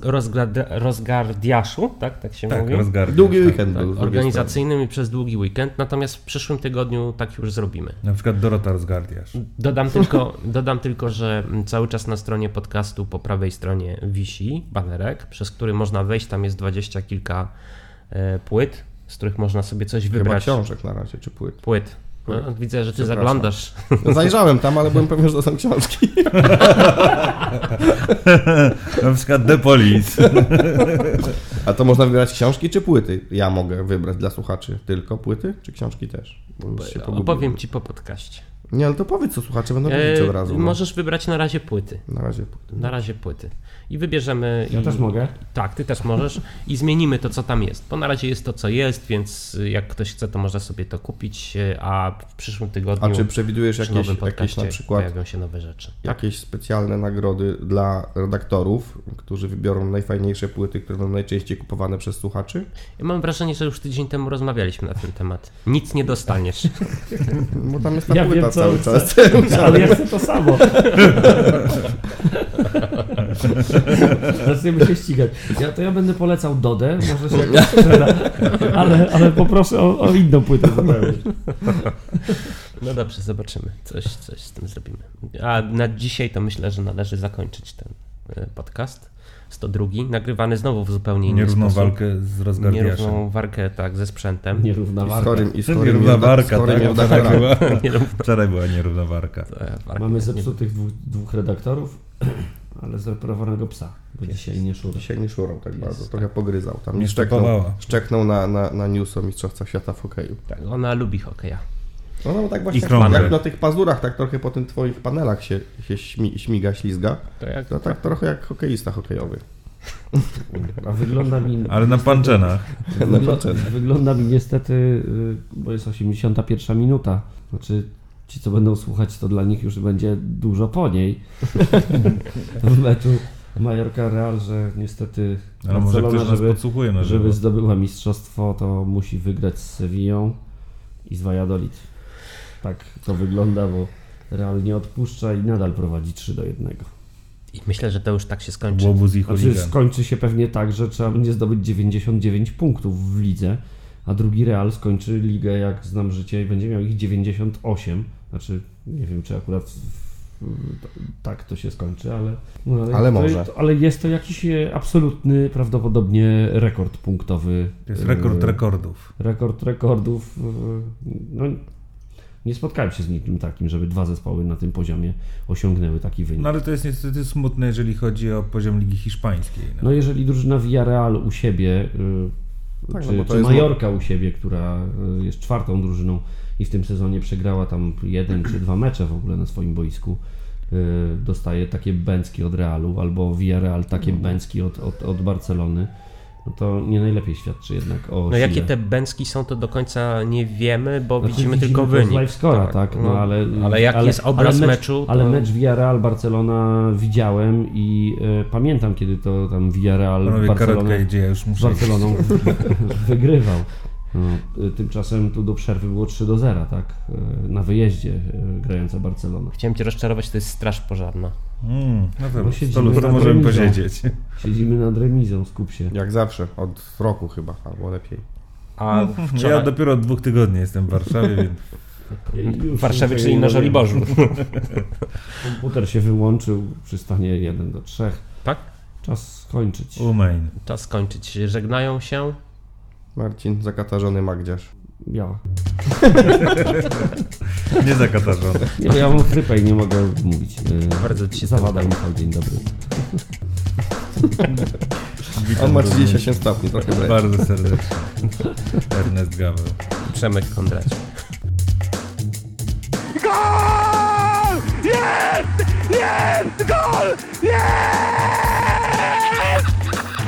S2: rozgardiaszu, tak? Tak się
S5: Tak,
S2: mówi?
S5: rozgardiasz.
S4: Długi
S5: tak.
S4: weekend
S2: Tak,
S4: był. z drugiej
S2: organizacyjnym i przez długi weekend, natomiast w przyszłym tygodniu tak już zrobimy.
S5: Na przykład Dorota rozgardiasz.
S2: Dodam tylko, dodam tylko, że cały czas na stronie podcastu po prawej stronie wisi banerek, przez który można wejść. Tam jest dwadzieścia kilka e, płyt, z których można sobie coś
S4: strony. Chyba
S2: wybrać.
S4: książek na razie, czy płyt.
S2: Płyt. No, widzę, że ty zaglądasz.
S4: No, zajrzałem tam, ale byłem pewien, że to są książki.
S5: Na przykład The Police.
S4: A to można wybrać książki czy płyty? Ja mogę wybrać dla słuchaczy tylko płyty, czy książki też? Bo już się pogubiłem.
S2: Opowiem ci po podcaście.
S4: Nie, ale to powiedz, co słuchacze będą wiedzieć
S2: E,
S4: od razu. no.
S2: możesz wybrać na razie płyty.
S4: Na razie.
S2: Na razie płyty. I wybierzemy.
S3: Ja
S2: i,
S3: też mogę?
S2: Tak, ty też możesz. I zmienimy to, co tam jest. Bo na razie jest to, co jest, więc jak ktoś chce, to może sobie to kupić. y, A w przyszłym tygodniu.
S4: A czy przewidujesz
S2: przy
S4: jakieś, jakieś na przykład
S2: pojawią się nowe rzeczy.
S4: jakieś specjalne nagrody dla redaktorów, którzy wybiorą najfajniejsze płyty, które będą najczęściej kupowane przez słuchaczy?
S2: Ja mam wrażenie, że już tydzień temu rozmawialiśmy na ten temat. Nic nie dostaniesz. *laughs*
S4: Bo tam jest ta
S3: Ja
S4: płyta
S3: wiem, co
S4: cały
S3: chcę.
S4: czas. *laughs* *laughs*
S3: Ale ja chcę to samo. Zaczniemy się ścigać. Ja, to ja będę polecał Dodę, może się *laughs* jakoś sprzeda, ale, ale poproszę o, o inną płytę zupełnie.
S2: No dobrze, zobaczymy. Coś, coś z tym zrobimy. A na dzisiaj to myślę, że należy zakończyć ten y, podcast. 102, nagrywany znowu w zupełnie inny
S5: Nierówną
S2: sposób.
S5: walkę z rozgardiaszem.
S2: Nierówną walkę, tak, ze sprzętem.
S3: Nierówna
S4: chorym, i z chorym
S5: Nierówna warka, tak?
S4: jazda-
S5: Wczoraj była,
S2: Nierówna
S5: wczoraj była nierówna warka.
S2: walka.
S3: Mamy zepsutych dwóch, dwóch redaktorów, *clears throat* ale zreperowanego psa, bo dzisiaj nie szura.
S4: Dzisiaj nie szurał tak bardzo, trochę pogryzał. Tam
S5: Nie
S4: szczeknął, szczeknął na, na, na news o Mistrzostwach Świata w hokeju.
S2: Tak, ona lubi hokeja.
S4: No, no tak właśnie, jak na tych pazurach, tak trochę po tym twoich panelach się, się śmi, śmiga, ślizga.
S2: To jak
S4: To tak trochę jak hokeista hokejowy.
S3: A wygląda mi...
S5: Ale na panczenach.
S3: Wygl wygląda mi niestety, y, bo jest 81 minuta. Znaczy, ci co będą słuchać, to dla nich już będzie dużo po niej. *laughs* w meczu Majorka Real, że niestety
S5: Ale może
S3: Barcelona,
S5: ktoś nas
S3: żeby,
S5: podsłuchuje na żywo.
S3: żeby zdobyła mistrzostwo, to musi wygrać z Sevillą i z Valladolid. Tak to wygląda, bo Real nie odpuszcza i nadal prowadzi 3 do 1.
S2: I myślę, że to już tak się skończy.
S5: Łobuz i
S3: Znaczy skończy się pewnie tak, że trzeba będzie zdobyć 99 punktów w lidze, a drugi Real skończy ligę, jak znam życie, i będzie miał ich 98. Znaczy, nie wiem, czy akurat tak to się skończy, ale... No,
S4: Ale
S3: to,
S4: może.
S3: To, ale jest to jakiś e, absolutny, prawdopodobnie rekord punktowy.
S5: To jest rekord
S3: e,
S5: rekordów.
S3: Rekord rekordów. e, No, nie spotkałem się z nikim takim, żeby dwa zespoły na tym poziomie osiągnęły taki wynik.
S5: No ale to jest niestety smutne, jeżeli chodzi o poziom Ligi Hiszpańskiej. No.
S3: No jeżeli drużyna Villarreal u siebie, y,
S4: Tak,
S3: czy,
S4: no
S3: czy
S4: jest-
S3: Majorka u siebie, która y, jest czwartą drużyną i w tym sezonie przegrała tam jeden czy dwa mecze w ogóle na swoim boisku, y, dostaje takie bęcki od Realu, albo Villarreal takie
S4: Mhm.
S3: bęcki od, od, od Barcelony, no to nie najlepiej świadczy jednak o
S2: No
S3: sile.
S2: jakie te bęcki są, to do końca nie wiemy, bo
S3: Znaczy,
S2: widzimy tylko
S3: to z
S2: wynik.
S3: live score'a, tak, no, ale,
S2: ale jak jest obraz
S3: ale mecz,
S2: meczu, to...
S3: Ale mecz Villarreal-Barcelona widziałem i y, pamiętam, kiedy to tam Villarreal
S5: Panowie,
S3: Barcelona...
S5: karetka idzie, ja już
S3: z
S5: muszę.
S3: Barceloną *laughs* *laughs* wygrywał. No, y, tymczasem tu do przerwy było 3 do 0, tak? Y, Na wyjeździe grająca Barcelona.
S2: Chciałem cię rozczarować, to jest straż pożarna.
S5: Mm, no
S3: No
S5: to
S3: siedzimy
S5: to
S3: nad
S5: możemy
S3: remizą.
S5: posiedzieć.
S3: Siedzimy nad remizą, skup się.
S4: Jak zawsze, od roku chyba, albo lepiej.
S2: A
S5: Ja
S2: wczoraj...
S5: dopiero od dwóch tygodni jestem w Warszawie, *laughs* więc
S2: w Warszawie, czyli na Żoliborzu. *laughs*
S3: Komputer się wyłączył przy stanie 1 do 3.
S2: Tak?
S3: Czas skończyć.
S5: umain.
S2: Czas skończyć. Żegnają się.
S4: Marcin, zakatarzony Magdziarz. *laughs*
S3: Ja.
S5: Nie zakatarzony.
S3: Nie, bo ja mam chrypę i nie mogę mówić. Y,
S2: Bardzo ci się
S3: Zawada. Michał, dzień dobry.
S5: Witam
S4: On ma
S5: również
S4: 38 stopni, trochę wręcz.
S5: Bardzo serdecznie. Ernest Gaweł.
S2: Przemek Kondrać.
S6: Gol! Jest! Jest! Gol!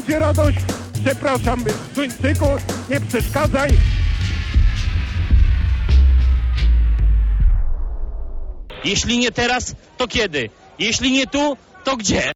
S6: będzie radość. Przepraszam, Duńczyku, nie przeszkadzaj.
S7: Jeśli nie teraz, to kiedy? Jeśli nie tu, to gdzie?